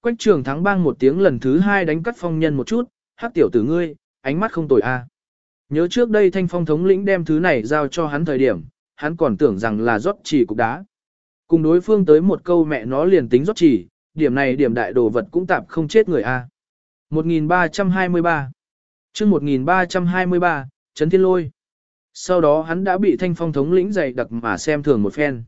Quách trường thắng bang một tiếng lần thứ hai đánh cắt phong nhân một chút, hát tiểu tử ngươi, ánh mắt không tồi a. Nhớ trước đây thanh phong thống lĩnh đem thứ này giao cho hắn thời điểm, hắn còn tưởng rằng là rót chỉ cục đá. Cùng đối phương tới một câu mẹ nó liền tính rót chỉ, điểm này điểm đại đồ vật cũng tạp không chết người a. 1323 chương 1323, Trấn Thiên Lôi. Sau đó hắn đã bị thanh phong thống lĩnh dày đặc mà xem thường một phen.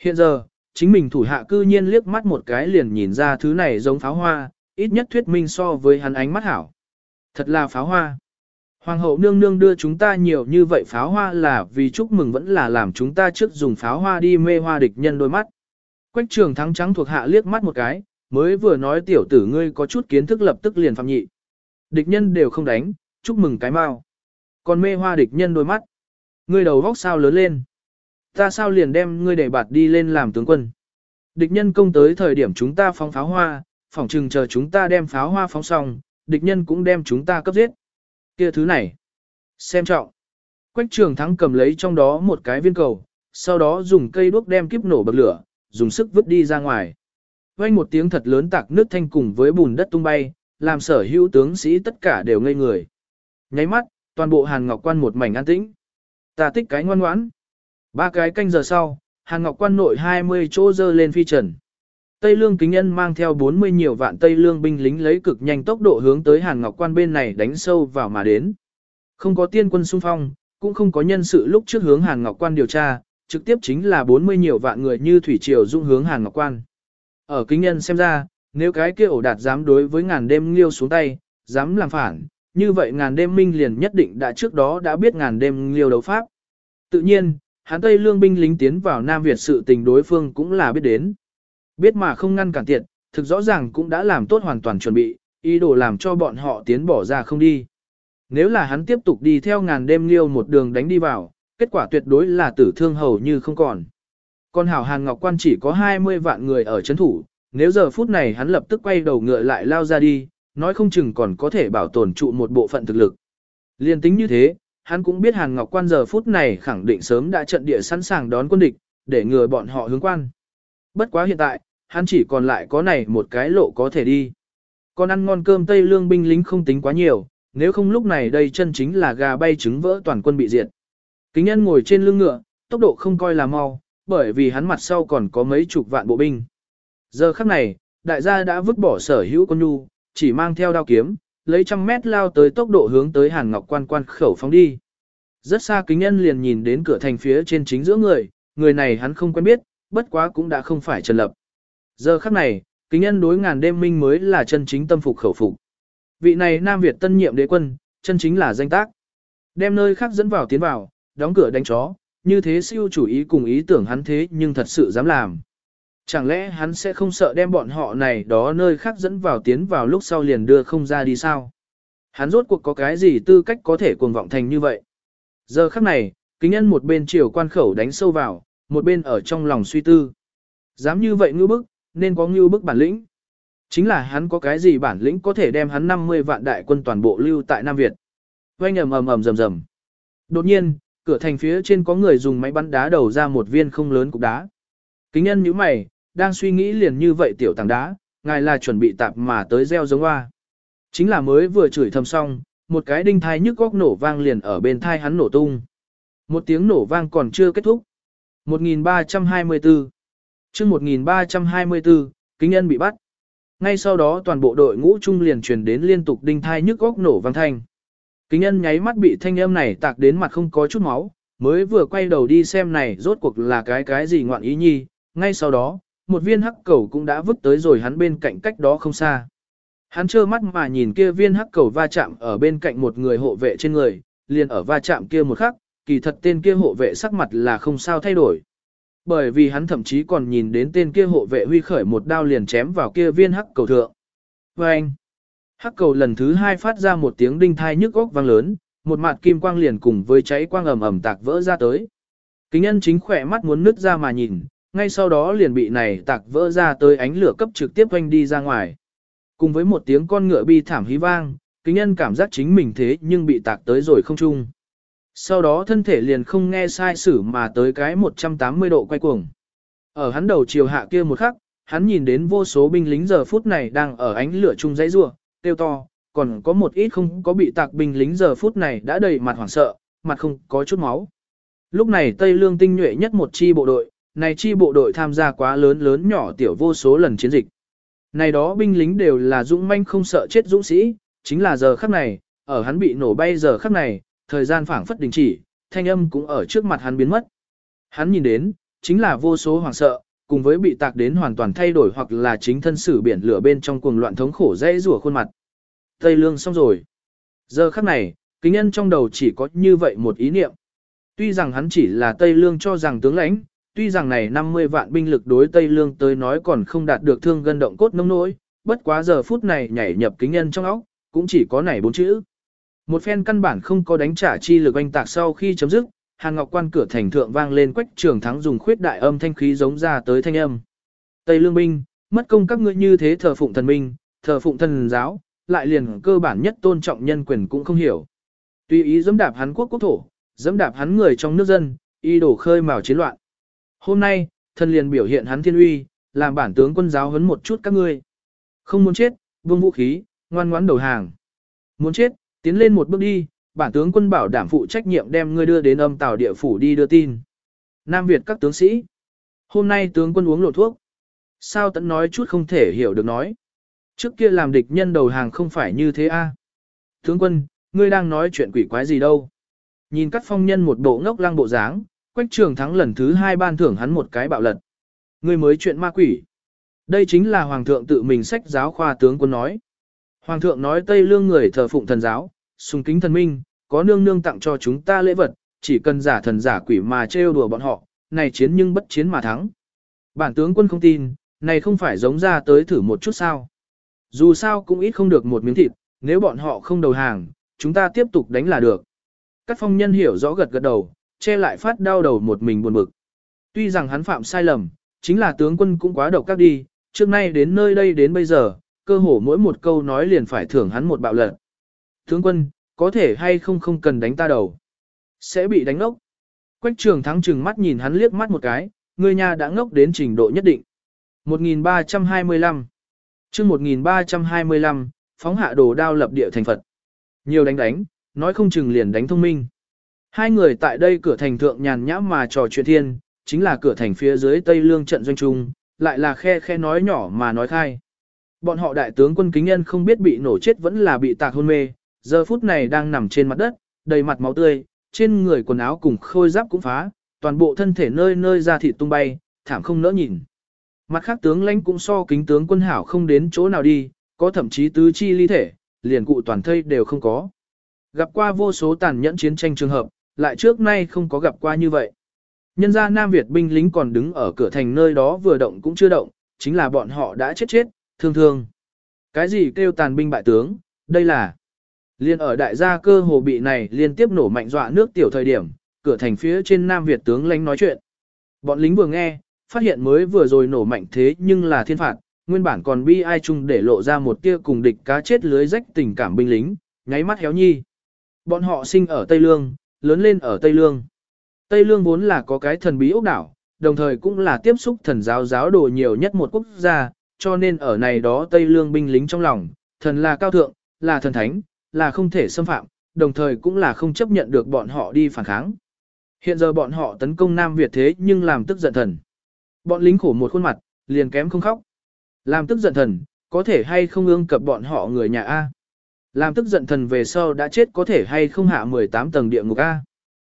Hiện giờ, chính mình thủ hạ cư nhiên liếc mắt một cái liền nhìn ra thứ này giống pháo hoa, ít nhất thuyết minh so với hắn ánh mắt hảo. Thật là pháo hoa. Hoàng hậu nương nương đưa chúng ta nhiều như vậy pháo hoa là vì chúc mừng vẫn là làm chúng ta trước dùng pháo hoa đi mê hoa địch nhân đôi mắt. Quách trường thắng trắng thuộc hạ liếc mắt một cái, mới vừa nói tiểu tử ngươi có chút kiến thức lập tức liền phạm nhị. Địch nhân đều không đánh, chúc mừng cái mau. Còn mê hoa địch nhân đôi mắt. Ngươi đầu vóc sao lớn lên. Ta sao liền đem ngươi để bạt đi lên làm tướng quân. Địch nhân công tới thời điểm chúng ta phóng pháo hoa, phỏng chừng chờ chúng ta đem pháo hoa phóng xong, địch nhân cũng đem chúng ta cấp giết. Kia thứ này. Xem trọng. Quách trường thắng cầm lấy trong đó một cái viên cầu, sau đó dùng cây đuốc đem kiếp nổ bật lửa, dùng sức vứt đi ra ngoài. Vang một tiếng thật lớn tạc nước thanh cùng với bùn đất tung bay, làm sở hữu tướng sĩ tất cả đều ngây người. Nháy mắt, toàn bộ Hàn Ngọc Quan một mảnh an tĩnh. Ta tích cái ngoan ngoãn. Ba cái canh giờ sau, Hàn Ngọc Quan nội 20 chỗ dơ lên phi trần. Tây Lương Kính Nhân mang theo 40 nhiều vạn Tây Lương binh lính lấy cực nhanh tốc độ hướng tới Hàn Ngọc Quan bên này đánh sâu vào mà đến. Không có tiên quân xung phong, cũng không có nhân sự lúc trước hướng Hàn Ngọc Quan điều tra, trực tiếp chính là 40 nhiều vạn người như thủy triều dung hướng Hàn Ngọc Quan. Ở Kính Nhân xem ra, nếu cái kia ổ đạt dám đối với ngàn đêm liêu xuống tay, dám làm phản, như vậy ngàn đêm minh liền nhất định đã trước đó đã biết ngàn đêm liêu đấu pháp. Tự nhiên, hắn Tây Lương binh lính tiến vào Nam Việt sự tình đối phương cũng là biết đến. Biết mà không ngăn cản tiện, thực rõ ràng cũng đã làm tốt hoàn toàn chuẩn bị, ý đồ làm cho bọn họ tiến bỏ ra không đi. Nếu là hắn tiếp tục đi theo ngàn đêm liêu một đường đánh đi vào, kết quả tuyệt đối là tử thương hầu như không còn. Còn hảo Hàn Ngọc Quan chỉ có 20 vạn người ở chấn thủ, nếu giờ phút này hắn lập tức quay đầu ngựa lại lao ra đi, nói không chừng còn có thể bảo tồn trụ một bộ phận thực lực. Liên tính như thế, hắn cũng biết Hàn Ngọc Quan giờ phút này khẳng định sớm đã trận địa sẵn sàng đón quân địch, để ngừa bọn họ hướng quan. Bất quá hiện tại, hắn chỉ còn lại có này một cái lộ có thể đi. Còn ăn ngon cơm Tây Lương binh lính không tính quá nhiều, nếu không lúc này đây chân chính là gà bay trứng vỡ toàn quân bị diệt. Kính nhân ngồi trên lưng ngựa, tốc độ không coi là mau, bởi vì hắn mặt sau còn có mấy chục vạn bộ binh. Giờ khắc này, đại gia đã vứt bỏ sở hữu con nhu, chỉ mang theo đao kiếm, lấy trăm mét lao tới tốc độ hướng tới Hàn Ngọc Quan quan khẩu phóng đi. Rất xa kính nhân liền nhìn đến cửa thành phía trên chính giữa người, người này hắn không quen biết, bất quá cũng đã không phải Trần Lập. Giờ khắc này, kính nhân đối ngàn đêm minh mới là chân chính tâm phục khẩu phục. Vị này Nam Việt tân nhiệm đế quân, chân chính là danh tác. Đem nơi khác dẫn vào tiến vào, đóng cửa đánh chó, như thế siêu chủ ý cùng ý tưởng hắn thế nhưng thật sự dám làm. Chẳng lẽ hắn sẽ không sợ đem bọn họ này đó nơi khác dẫn vào tiến vào lúc sau liền đưa không ra đi sao? Hắn rốt cuộc có cái gì tư cách có thể cuồng vọng thành như vậy? Giờ khắc này, kính nhân một bên chiều quan khẩu đánh sâu vào, một bên ở trong lòng suy tư. Dám như vậy ngư bức, nên có ngư bức bản lĩnh. Chính là hắn có cái gì bản lĩnh có thể đem hắn 50 vạn đại quân toàn bộ lưu tại Nam Việt. Oanh ầm ầm ầm rầm rầm. Đột nhiên, cửa thành phía trên có người dùng máy bắn đá đầu ra một viên không lớn cục đá. Kính nhân nhíu mày, đang suy nghĩ liền như vậy tiểu tàng đá, ngài là chuẩn bị tạp mà tới gieo giống hoa. Chính là mới vừa chửi thầm xong, một cái đinh thai nhức góc nổ vang liền ở bên thai hắn nổ tung. Một tiếng nổ vang còn chưa kết thúc. 1324 chương 1324, kính nhân bị bắt. Ngay sau đó toàn bộ đội ngũ trung liền truyền đến liên tục đinh thai nhức góc nổ vang thanh. Kính nhân nháy mắt bị thanh âm này tạc đến mặt không có chút máu, mới vừa quay đầu đi xem này rốt cuộc là cái cái gì ngoạn ý nhi, ngay sau đó, một viên hắc cầu cũng đã vứt tới rồi hắn bên cạnh cách đó không xa. Hắn trơ mắt mà nhìn kia viên hắc cầu va chạm ở bên cạnh một người hộ vệ trên người, liền ở va chạm kia một khắc, kỳ thật tên kia hộ vệ sắc mặt là không sao thay đổi. Bởi vì hắn thậm chí còn nhìn đến tên kia hộ vệ huy khởi một đao liền chém vào kia viên hắc cầu thượng. Và anh, hắc cầu lần thứ hai phát ra một tiếng đinh thai nhức góc vang lớn, một mặt kim quang liền cùng với cháy quang ầm ầm tạc vỡ ra tới. Kính nhân chính khỏe mắt muốn nứt ra mà nhìn, ngay sau đó liền bị này tạc vỡ ra tới ánh lửa cấp trực tiếp quanh đi ra ngoài. Cùng với một tiếng con ngựa bi thảm hí vang, kính nhân cảm giác chính mình thế nhưng bị tạc tới rồi không chung. Sau đó thân thể liền không nghe sai sử mà tới cái 180 độ quay cuồng. Ở hắn đầu chiều hạ kia một khắc, Hắn nhìn đến vô số binh lính giờ phút này đang ở ánh lửa chung dãy rua, tiêu to, còn có một ít không có bị tạc binh lính giờ phút này đã đầy mặt hoảng sợ, mặt không có chút máu. Lúc này Tây Lương tinh nhuệ nhất một chi bộ đội, này chi bộ đội tham gia quá lớn lớn nhỏ tiểu vô số lần chiến dịch. Này đó binh lính đều là dũng manh không sợ chết dũng sĩ, chính là giờ khắc này, ở hắn bị nổ bay giờ khắc này, thời gian phảng phất đình chỉ, thanh âm cũng ở trước mặt hắn biến mất. Hắn nhìn đến, chính là vô số hoàng sợ, cùng với bị tạc đến hoàn toàn thay đổi hoặc là chính thân sử biển lửa bên trong cuồng loạn thống khổ dây rủa khuôn mặt. Tây lương xong rồi. Giờ khắc này, kính nhân trong đầu chỉ có như vậy một ý niệm. Tuy rằng hắn chỉ là Tây lương cho rằng tướng lãnh, tuy rằng này 50 vạn binh lực đối Tây lương tới nói còn không đạt được thương gân động cốt nông nỗi, bất quá giờ phút này nhảy nhập kính nhân trong óc, cũng chỉ có này bốn chữ. Một phen căn bản không có đánh trả chi lực anh tạc sau khi chấm dứt, Hàn Ngọc Quan cửa thành thượng vang lên quách trường thắng dùng khuyết đại âm thanh khí giống ra tới thanh âm. Tây Lương binh, mất công các ngươi như thế thờ phụng thần minh, thờ phụng thần giáo, lại liền cơ bản nhất tôn trọng nhân quyền cũng không hiểu. Tuy ý dẫm đạp hắn quốc quốc thổ, dẫm đạp hắn người trong nước dân, y đổ khơi mào chiến loạn. Hôm nay, thần liền biểu hiện hắn thiên uy, làm bản tướng quân giáo huấn một chút các ngươi. Không muốn chết, buông vũ khí, ngoan ngoãn đầu hàng. Muốn chết, tiến lên một bước đi, bản tướng quân bảo đảm phụ trách nhiệm đem ngươi đưa đến âm tàu địa phủ đi đưa tin. Nam Việt các tướng sĩ. Hôm nay tướng quân uống lộ thuốc. Sao tận nói chút không thể hiểu được nói. Trước kia làm địch nhân đầu hàng không phải như thế a. Tướng quân, ngươi đang nói chuyện quỷ quái gì đâu. Nhìn các phong nhân một bộ ngốc lăng bộ dáng, quách trường thắng lần thứ hai ban thưởng hắn một cái bạo lật. Ngươi mới chuyện ma quỷ. Đây chính là hoàng thượng tự mình sách giáo khoa tướng quân nói. Hoàng thượng nói Tây Lương người thờ phụng thần giáo, sùng kính thần minh, có nương nương tặng cho chúng ta lễ vật, chỉ cần giả thần giả quỷ mà trêu đùa bọn họ, này chiến nhưng bất chiến mà thắng. Bản tướng quân không tin, này không phải giống ra tới thử một chút sao. Dù sao cũng ít không được một miếng thịt, nếu bọn họ không đầu hàng, chúng ta tiếp tục đánh là được. Các phong nhân hiểu rõ gật gật đầu, che lại phát đau đầu một mình buồn bực. Tuy rằng hắn phạm sai lầm, chính là tướng quân cũng quá độc các đi, trước nay đến nơi đây đến bây giờ, cơ hồ mỗi một câu nói liền phải thưởng hắn một bạo lận. Tướng quân, có thể hay không không cần đánh ta đầu. Sẽ bị đánh ngốc. Quách trường thắng chừng mắt nhìn hắn liếc mắt một cái, người nhà đã ngốc đến trình độ nhất định. 1325 chương 1325, phóng hạ đồ đao lập địa thành Phật. Nhiều đánh đánh, nói không chừng liền đánh thông minh. Hai người tại đây cửa thành thượng nhàn nhã mà trò chuyện thiên, chính là cửa thành phía dưới Tây Lương trận doanh trung, lại là khe khe nói nhỏ mà nói khai. Bọn họ đại tướng quân kính nhân không biết bị nổ chết vẫn là bị tạc hôn mê, giờ phút này đang nằm trên mặt đất, đầy mặt máu tươi, trên người quần áo cùng khôi giáp cũng phá, toàn bộ thân thể nơi nơi ra thịt tung bay, thảm không nỡ nhìn. Mặt khác tướng lãnh cũng so kính tướng quân hảo không đến chỗ nào đi, có thậm chí tứ chi ly thể, liền cụ toàn thây đều không có. Gặp qua vô số tàn nhẫn chiến tranh trường hợp, lại trước nay không có gặp qua như vậy. Nhân gia Nam Việt binh lính còn đứng ở cửa thành nơi đó vừa động cũng chưa động, chính là bọn họ đã chết chết, thương thương. Cái gì kêu tàn binh bại tướng, đây là Liên ở đại gia cơ hồ bị này liên tiếp nổ mạnh dọa nước tiểu thời điểm, cửa thành phía trên Nam Việt tướng lãnh nói chuyện. Bọn lính vừa nghe, phát hiện mới vừa rồi nổ mạnh thế nhưng là thiên phạt, nguyên bản còn bi ai chung để lộ ra một tia cùng địch cá chết lưới rách tình cảm binh lính, nháy mắt héo nhi. Bọn họ sinh ở Tây Lương, lớn lên ở Tây Lương. Tây Lương vốn là có cái thần bí ốc đảo, đồng thời cũng là tiếp xúc thần giáo giáo đồ nhiều nhất một quốc gia, cho nên ở này đó Tây Lương binh lính trong lòng, thần là cao thượng, là thần thánh, là không thể xâm phạm, đồng thời cũng là không chấp nhận được bọn họ đi phản kháng. Hiện giờ bọn họ tấn công Nam Việt thế nhưng làm tức giận thần. Bọn lính khổ một khuôn mặt, liền kém không khóc. Làm tức giận thần, có thể hay không ương cập bọn họ người nhà A. Làm tức giận thần về sau đã chết có thể hay không hạ 18 tầng địa ngục A.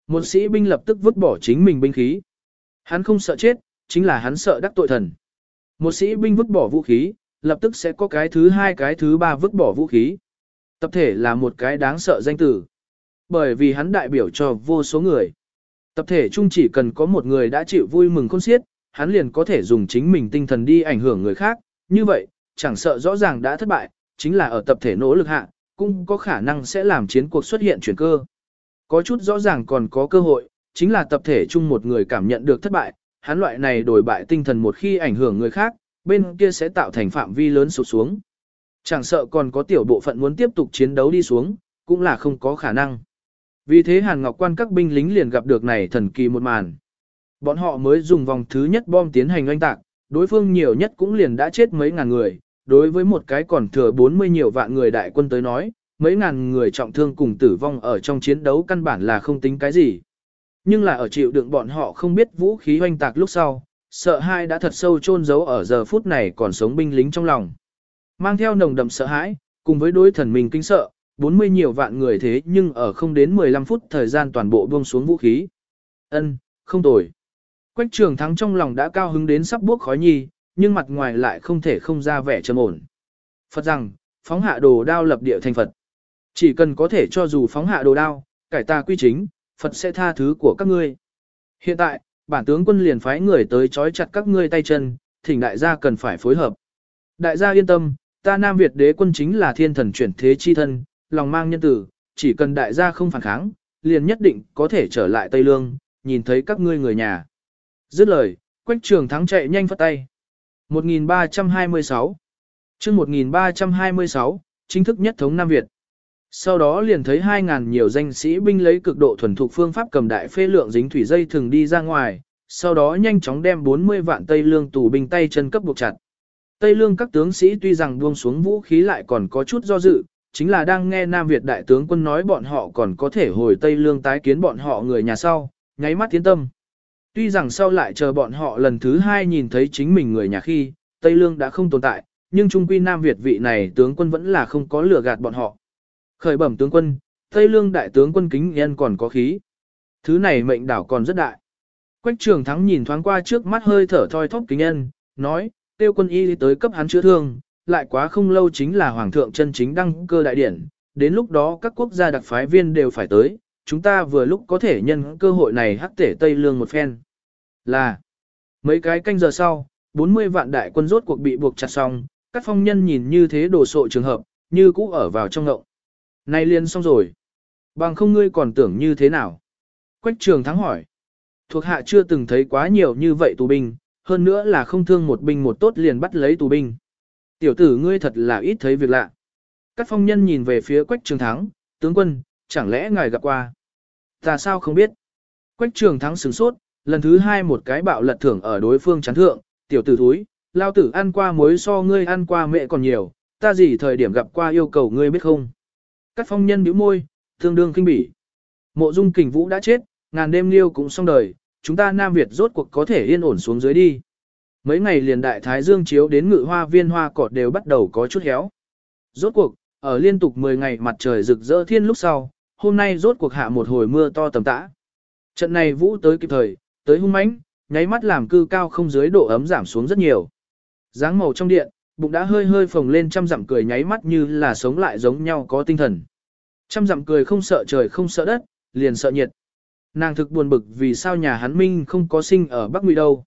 Một sĩ binh lập tức vứt bỏ chính mình binh khí. Hắn không sợ chết, chính là hắn sợ đắc tội thần. Một sĩ binh vứt bỏ vũ khí, lập tức sẽ có cái thứ hai cái thứ ba vứt bỏ vũ khí. Tập thể là một cái đáng sợ danh tử Bởi vì hắn đại biểu cho vô số người. Tập thể chung chỉ cần có một người đã chịu vui mừng khôn xiết, hắn liền có thể dùng chính mình tinh thần đi ảnh hưởng người khác. Như vậy, chẳng sợ rõ ràng đã thất bại, chính là ở tập thể nỗ lực hạ, cũng có khả năng sẽ làm chiến cuộc xuất hiện chuyển cơ. Có chút rõ ràng còn có cơ hội, chính là tập thể chung một người cảm nhận được thất bại, hắn loại này đổi bại tinh thần một khi ảnh hưởng người khác, bên kia sẽ tạo thành phạm vi lớn sụt xuống. Chẳng sợ còn có tiểu bộ phận muốn tiếp tục chiến đấu đi xuống, cũng là không có khả năng. Vì thế Hàn Ngọc Quan các binh lính liền gặp được này thần kỳ một màn. Bọn họ mới dùng vòng thứ nhất bom tiến hành oanh tạc, đối phương nhiều nhất cũng liền đã chết mấy ngàn người, đối với một cái còn thừa 40 nhiều vạn người đại quân tới nói, mấy ngàn người trọng thương cùng tử vong ở trong chiến đấu căn bản là không tính cái gì. Nhưng là ở chịu đựng bọn họ không biết vũ khí hoành tạc lúc sau, sợ hãi đã thật sâu chôn giấu ở giờ phút này còn sống binh lính trong lòng. Mang theo nồng đậm sợ hãi, cùng với đối thần mình kinh sợ, 40 nhiều vạn người thế nhưng ở không đến 15 phút thời gian toàn bộ buông xuống vũ khí. Ân, không tồi. Quách trường thắng trong lòng đã cao hứng đến sắp bước khói nhì nhưng mặt ngoài lại không thể không ra vẻ trầm ổn. Phật rằng, phóng hạ đồ đao lập địa thành Phật. Chỉ cần có thể cho dù phóng hạ đồ đao, cải tà quy chính, Phật sẽ tha thứ của các ngươi. Hiện tại, bản tướng quân liền phái người tới trói chặt các ngươi tay chân, thỉnh đại gia cần phải phối hợp. Đại gia yên tâm, ta Nam Việt đế quân chính là thiên thần chuyển thế chi thân, lòng mang nhân tử, chỉ cần đại gia không phản kháng, liền nhất định có thể trở lại Tây Lương, nhìn thấy các ngươi người nhà. Dứt lời, Quách Trường Thắng chạy nhanh phất tay. 1326 chương 1326, chính thức nhất thống Nam Việt. Sau đó liền thấy 2.000 nhiều danh sĩ binh lấy cực độ thuần thục phương pháp cầm đại phê lượng dính thủy dây thường đi ra ngoài, sau đó nhanh chóng đem 40 vạn Tây Lương tù binh tay chân cấp buộc chặt. Tây Lương các tướng sĩ tuy rằng buông xuống vũ khí lại còn có chút do dự, chính là đang nghe Nam Việt đại tướng quân nói bọn họ còn có thể hồi Tây Lương tái kiến bọn họ người nhà sau, nháy mắt tiến tâm. Tuy rằng sau lại chờ bọn họ lần thứ hai nhìn thấy chính mình người nhà khi, Tây Lương đã không tồn tại, nhưng trung quy Nam Việt vị này tướng quân vẫn là không có lừa gạt bọn họ. Khởi bẩm tướng quân, Tây Lương đại tướng quân kính nhân còn có khí. Thứ này mệnh đảo còn rất đại. Quách trường thắng nhìn thoáng qua trước mắt hơi thở thoi thóp kính nhân, nói, tiêu quân y tới cấp hắn chữa thương, lại quá không lâu chính là hoàng thượng chân chính đăng cơ đại điển, đến lúc đó các quốc gia đặc phái viên đều phải tới, chúng ta vừa lúc có thể nhân cơ hội này hắc tể Tây Lương một phen. Là, mấy cái canh giờ sau, 40 vạn đại quân rốt cuộc bị buộc chặt xong, các phong nhân nhìn như thế đồ sộ trường hợp, như cũ ở vào trong ngộng. Nay liền xong rồi. Bằng không ngươi còn tưởng như thế nào? Quách trường thắng hỏi. Thuộc hạ chưa từng thấy quá nhiều như vậy tù binh, hơn nữa là không thương một binh một tốt liền bắt lấy tù binh. Tiểu tử ngươi thật là ít thấy việc lạ. Các phong nhân nhìn về phía quách trường thắng, tướng quân, chẳng lẽ ngài gặp qua? Ta sao không biết? Quách trường thắng sửng sốt, lần thứ hai một cái bạo lật thưởng ở đối phương chán thượng, tiểu tử thúi, lao tử ăn qua muối so ngươi ăn qua mẹ còn nhiều, ta gì thời điểm gặp qua yêu cầu ngươi biết không? Các phong nhân bĩu môi, tương đương kinh bỉ. Mộ dung kình vũ đã chết, ngàn đêm liêu cũng xong đời, chúng ta Nam Việt rốt cuộc có thể yên ổn xuống dưới đi. Mấy ngày liền đại thái dương chiếu đến ngự hoa viên hoa cọt đều bắt đầu có chút héo. Rốt cuộc, ở liên tục 10 ngày mặt trời rực rỡ thiên lúc sau, hôm nay rốt cuộc hạ một hồi mưa to tầm tã. Trận này vũ tới kịp thời, tới hung mãnh, nháy mắt làm cư cao không dưới độ ấm giảm xuống rất nhiều. Dáng màu trong điện, bụng đã hơi hơi phồng lên trăm dặm cười nháy mắt như là sống lại giống nhau có tinh thần. Trăm dặm cười không sợ trời không sợ đất, liền sợ nhiệt. Nàng thực buồn bực vì sao nhà hắn minh không có sinh ở Bắc Ngụy đâu.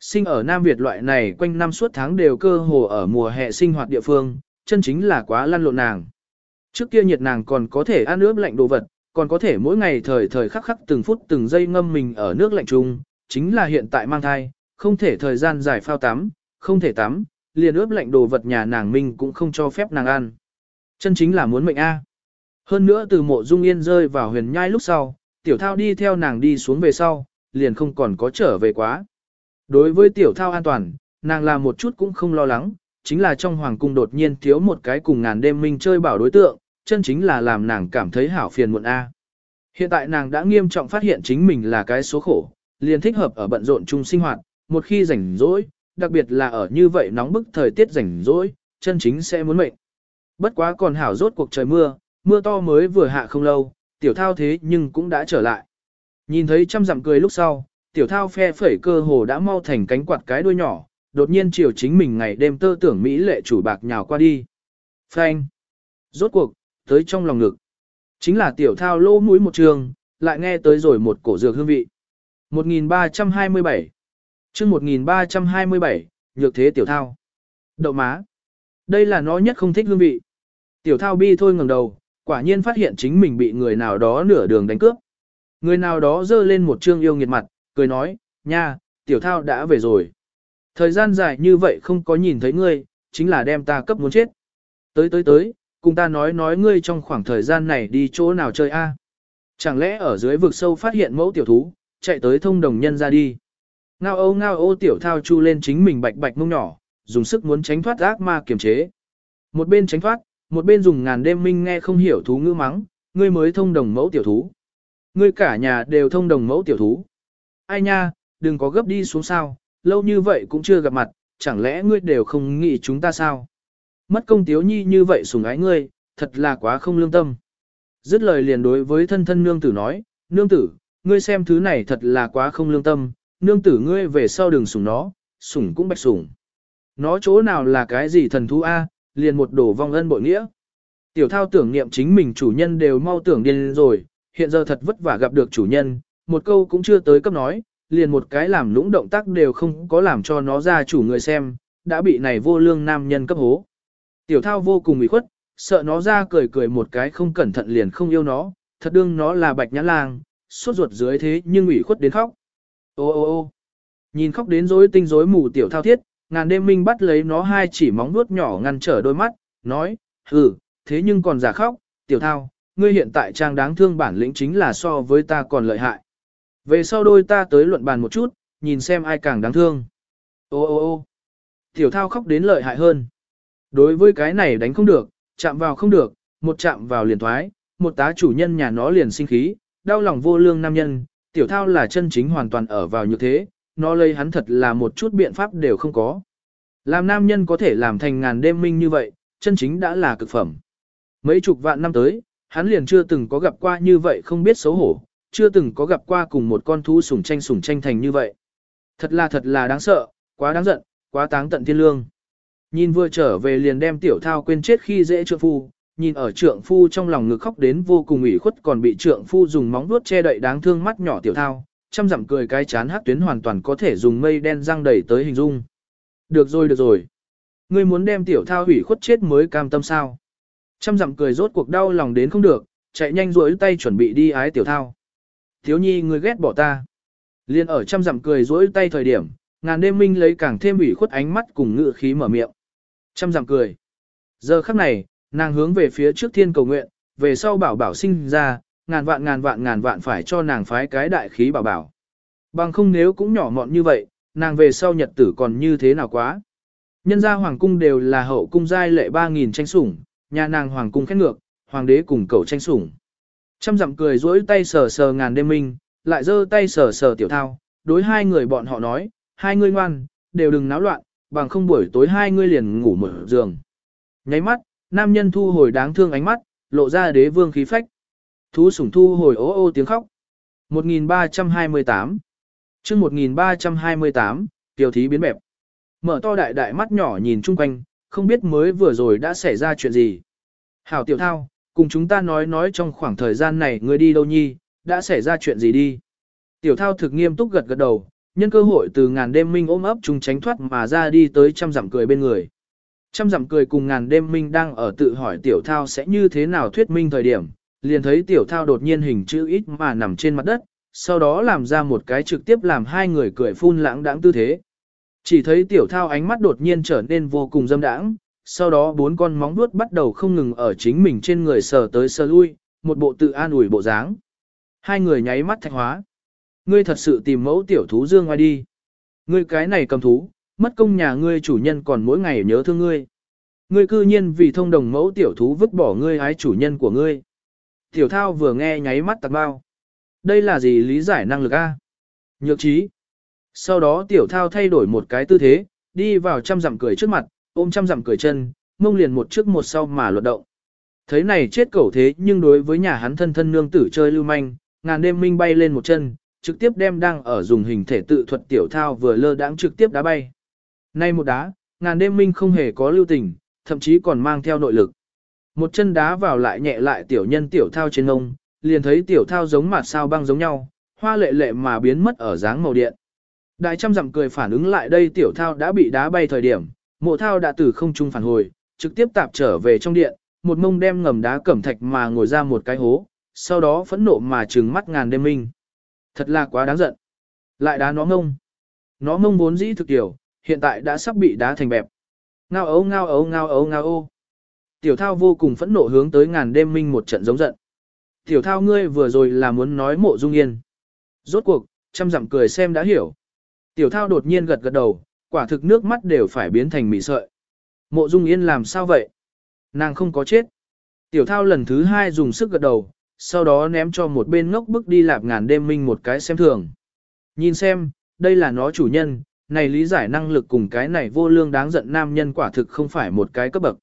Sinh ở Nam Việt loại này quanh năm suốt tháng đều cơ hồ ở mùa hè sinh hoạt địa phương, chân chính là quá lăn lộn nàng. Trước kia nhiệt nàng còn có thể ăn ướp lạnh đồ vật, còn có thể mỗi ngày thời thời khắc khắc từng phút từng giây ngâm mình ở nước lạnh chung, chính là hiện tại mang thai, không thể thời gian dài phao tắm, không thể tắm, liền ướp lạnh đồ vật nhà nàng mình cũng không cho phép nàng ăn. Chân chính là muốn mệnh A. Hơn nữa từ mộ dung yên rơi vào huyền nhai lúc sau, tiểu thao đi theo nàng đi xuống về sau, liền không còn có trở về quá. Đối với tiểu thao an toàn, nàng là một chút cũng không lo lắng, chính là trong hoàng cung đột nhiên thiếu một cái cùng ngàn đêm minh chơi bảo đối tượng, chân chính là làm nàng cảm thấy hảo phiền muộn A. Hiện tại nàng đã nghiêm trọng phát hiện chính mình là cái số khổ, liền thích hợp ở bận rộn chung sinh hoạt, một khi rảnh rỗi, đặc biệt là ở như vậy nóng bức thời tiết rảnh rỗi, chân chính sẽ muốn mệnh. Bất quá còn hảo rốt cuộc trời mưa, mưa to mới vừa hạ không lâu, tiểu thao thế nhưng cũng đã trở lại. Nhìn thấy trăm dặm cười lúc sau, tiểu thao phe phẩy cơ hồ đã mau thành cánh quạt cái đuôi nhỏ, đột nhiên chiều chính mình ngày đêm tơ tưởng Mỹ lệ chủ bạc nhào qua đi. Phanh! Rốt cuộc, tới trong lòng ngực. Chính là tiểu thao lô mũi một trường, lại nghe tới rồi một cổ dược hương vị. 1327 chương 1327, nhược thế tiểu thao. Đậu má. Đây là nó nhất không thích hương vị. Tiểu thao bi thôi ngẩng đầu, quả nhiên phát hiện chính mình bị người nào đó nửa đường đánh cướp. Người nào đó dơ lên một trương yêu nghiệt mặt, cười nói, nha, tiểu thao đã về rồi. Thời gian dài như vậy không có nhìn thấy ngươi, chính là đem ta cấp muốn chết. Tới tới tới, cùng ta nói nói ngươi trong khoảng thời gian này đi chỗ nào chơi a? Chẳng lẽ ở dưới vực sâu phát hiện mẫu tiểu thú, chạy tới thông đồng nhân ra đi. Ngao ô ngao ô tiểu thao chu lên chính mình bạch bạch mông nhỏ, dùng sức muốn tránh thoát ác ma kiềm chế. Một bên tránh thoát, một bên dùng ngàn đêm minh nghe không hiểu thú ngữ mắng, ngươi mới thông đồng mẫu tiểu thú. Ngươi cả nhà đều thông đồng mẫu tiểu thú. Ai nha, đừng có gấp đi xuống sao, lâu như vậy cũng chưa gặp mặt, chẳng lẽ ngươi đều không nghĩ chúng ta sao? Mất công tiếu nhi như vậy sủng ái ngươi, thật là quá không lương tâm. Dứt lời liền đối với thân thân nương tử nói, nương tử, ngươi xem thứ này thật là quá không lương tâm, nương tử ngươi về sau đừng sủng nó, sủng cũng bạch sủng. Nó chỗ nào là cái gì thần thú A, liền một đổ vong ân bội nghĩa. Tiểu thao tưởng niệm chính mình chủ nhân đều mau tưởng điên rồi, hiện giờ thật vất vả gặp được chủ nhân, một câu cũng chưa tới cấp nói, liền một cái làm lũng động tác đều không có làm cho nó ra chủ người xem, đã bị này vô lương nam nhân cấp hố. Tiểu thao vô cùng ủy khuất, sợ nó ra cười cười một cái không cẩn thận liền không yêu nó, thật đương nó là bạch nhã lang, suốt ruột dưới thế nhưng ủy khuất đến khóc. Ô ô ô nhìn khóc đến rối tinh rối mù tiểu thao thiết, ngàn đêm minh bắt lấy nó hai chỉ móng vuốt nhỏ ngăn trở đôi mắt, nói, hừ, thế nhưng còn giả khóc, tiểu thao, ngươi hiện tại trang đáng thương bản lĩnh chính là so với ta còn lợi hại. Về sau đôi ta tới luận bàn một chút, nhìn xem ai càng đáng thương. Ô ô ô tiểu thao khóc đến lợi hại hơn. Đối với cái này đánh không được, chạm vào không được, một chạm vào liền thoái, một tá chủ nhân nhà nó liền sinh khí, đau lòng vô lương nam nhân, tiểu thao là chân chính hoàn toàn ở vào như thế, nó lấy hắn thật là một chút biện pháp đều không có. Làm nam nhân có thể làm thành ngàn đêm minh như vậy, chân chính đã là cực phẩm. Mấy chục vạn năm tới, hắn liền chưa từng có gặp qua như vậy không biết xấu hổ, chưa từng có gặp qua cùng một con thú sủng tranh sủng tranh thành như vậy. Thật là thật là đáng sợ, quá đáng giận, quá táng tận thiên lương. Nhìn vừa trở về liền đem tiểu thao quên chết khi dễ trượng phu, nhìn ở trượng phu trong lòng ngực khóc đến vô cùng ủy khuất còn bị trượng phu dùng móng vuốt che đậy đáng thương mắt nhỏ tiểu thao, chăm dặm cười cái chán hát tuyến hoàn toàn có thể dùng mây đen răng đẩy tới hình dung. Được rồi được rồi. Ngươi muốn đem tiểu thao hủy khuất chết mới cam tâm sao. Chăm dặm cười rốt cuộc đau lòng đến không được, chạy nhanh rỗi tay chuẩn bị đi ái tiểu thao. Thiếu nhi ngươi ghét bỏ ta. Liên ở chăm dặm cười rỗi tay thời điểm, ngàn đêm minh lấy càng thêm ủy khuất ánh mắt cùng ngự khí mở miệng. Chăm giảm cười. Giờ khắc này, nàng hướng về phía trước thiên cầu nguyện, về sau bảo bảo sinh ra, ngàn vạn ngàn vạn ngàn vạn phải cho nàng phái cái đại khí bảo bảo. Bằng không nếu cũng nhỏ mọn như vậy, nàng về sau nhật tử còn như thế nào quá. Nhân gia hoàng cung đều là hậu cung giai lệ 3.000 tranh sủng, nhà nàng hoàng cung khét ngược, hoàng đế cùng cầu tranh sủng. Trăm dặm cười rỗi tay sờ sờ ngàn đêm minh, lại giơ tay sờ sờ tiểu thao, đối hai người bọn họ nói, hai người ngoan, đều đừng náo loạn, bằng không buổi tối hai ngươi liền ngủ mở giường. Nháy mắt, nam nhân thu hồi đáng thương ánh mắt, lộ ra đế vương khí phách. Thú sủng thu hồi ố ô tiếng khóc. 1328 chương 1328, tiểu thí biến bẹp. Mở to đại đại mắt nhỏ nhìn chung quanh, không biết mới vừa rồi đã xảy ra chuyện gì. Hảo tiểu thao, cùng chúng ta nói nói trong khoảng thời gian này ngươi đi đâu nhi, đã xảy ra chuyện gì đi. Tiểu thao thực nghiêm túc gật gật đầu, nhân cơ hội từ ngàn đêm minh ôm ấp chung tránh thoát mà ra đi tới trăm dặm cười bên người. Trăm dặm cười cùng ngàn đêm minh đang ở tự hỏi tiểu thao sẽ như thế nào thuyết minh thời điểm, liền thấy tiểu thao đột nhiên hình chữ ít mà nằm trên mặt đất, sau đó làm ra một cái trực tiếp làm hai người cười phun lãng đãng tư thế. Chỉ thấy tiểu thao ánh mắt đột nhiên trở nên vô cùng dâm đãng, sau đó bốn con móng vuốt bắt đầu không ngừng ở chính mình trên người sờ tới sờ lui, một bộ tự an ủi bộ dáng. Hai người nháy mắt thạch hóa. Ngươi thật sự tìm mẫu tiểu thú dương ngoài đi. Ngươi cái này cầm thú, mất công nhà ngươi chủ nhân còn mỗi ngày nhớ thương ngươi. Ngươi cư nhiên vì thông đồng mẫu tiểu thú vứt bỏ ngươi ái chủ nhân của ngươi. Tiểu thao vừa nghe nháy mắt tạc bao. Đây là gì lý giải năng lực A? Nhược trí. Sau đó tiểu thao thay đổi một cái tư thế, đi vào trăm dặm cười trước mặt, ôm trăm dặm cười chân, mông liền một trước một sau mà luật động. Thấy này chết cẩu thế nhưng đối với nhà hắn thân thân nương tử chơi lưu manh, ngàn đêm minh bay lên một chân, trực tiếp đem đang ở dùng hình thể tự thuật tiểu thao vừa lơ đãng trực tiếp đá bay. Nay một đá, ngàn đêm minh không hề có lưu tình, thậm chí còn mang theo nội lực. Một chân đá vào lại nhẹ lại tiểu nhân tiểu thao trên ngông, liền thấy tiểu thao giống mặt sao băng giống nhau, hoa lệ lệ mà biến mất ở dáng màu điện. Đại trăm dặm cười phản ứng lại đây tiểu thao đã bị đá bay thời điểm, mộ thao đã từ không trung phản hồi, trực tiếp tạp trở về trong điện, một mông đem ngầm đá cẩm thạch mà ngồi ra một cái hố, sau đó phẫn nộ mà trừng mắt ngàn đêm minh. Thật là quá đáng giận. Lại đá nó ngông. Nó ngông vốn dĩ thực tiểu, hiện tại đã sắp bị đá thành bẹp. Ngao ấu ngao ấu ngao ấu ngao ô. Tiểu thao vô cùng phẫn nộ hướng tới ngàn đêm minh một trận giống giận. Tiểu thao ngươi vừa rồi là muốn nói mộ dung yên. Rốt cuộc, chăm dặm cười xem đã hiểu. Tiểu thao đột nhiên gật gật đầu, quả thực nước mắt đều phải biến thành mị sợi. Mộ Dung Yên làm sao vậy? Nàng không có chết. Tiểu thao lần thứ hai dùng sức gật đầu, sau đó ném cho một bên ngốc bức đi lạp ngàn đêm minh một cái xem thường. Nhìn xem, đây là nó chủ nhân, này lý giải năng lực cùng cái này vô lương đáng giận nam nhân quả thực không phải một cái cấp bậc.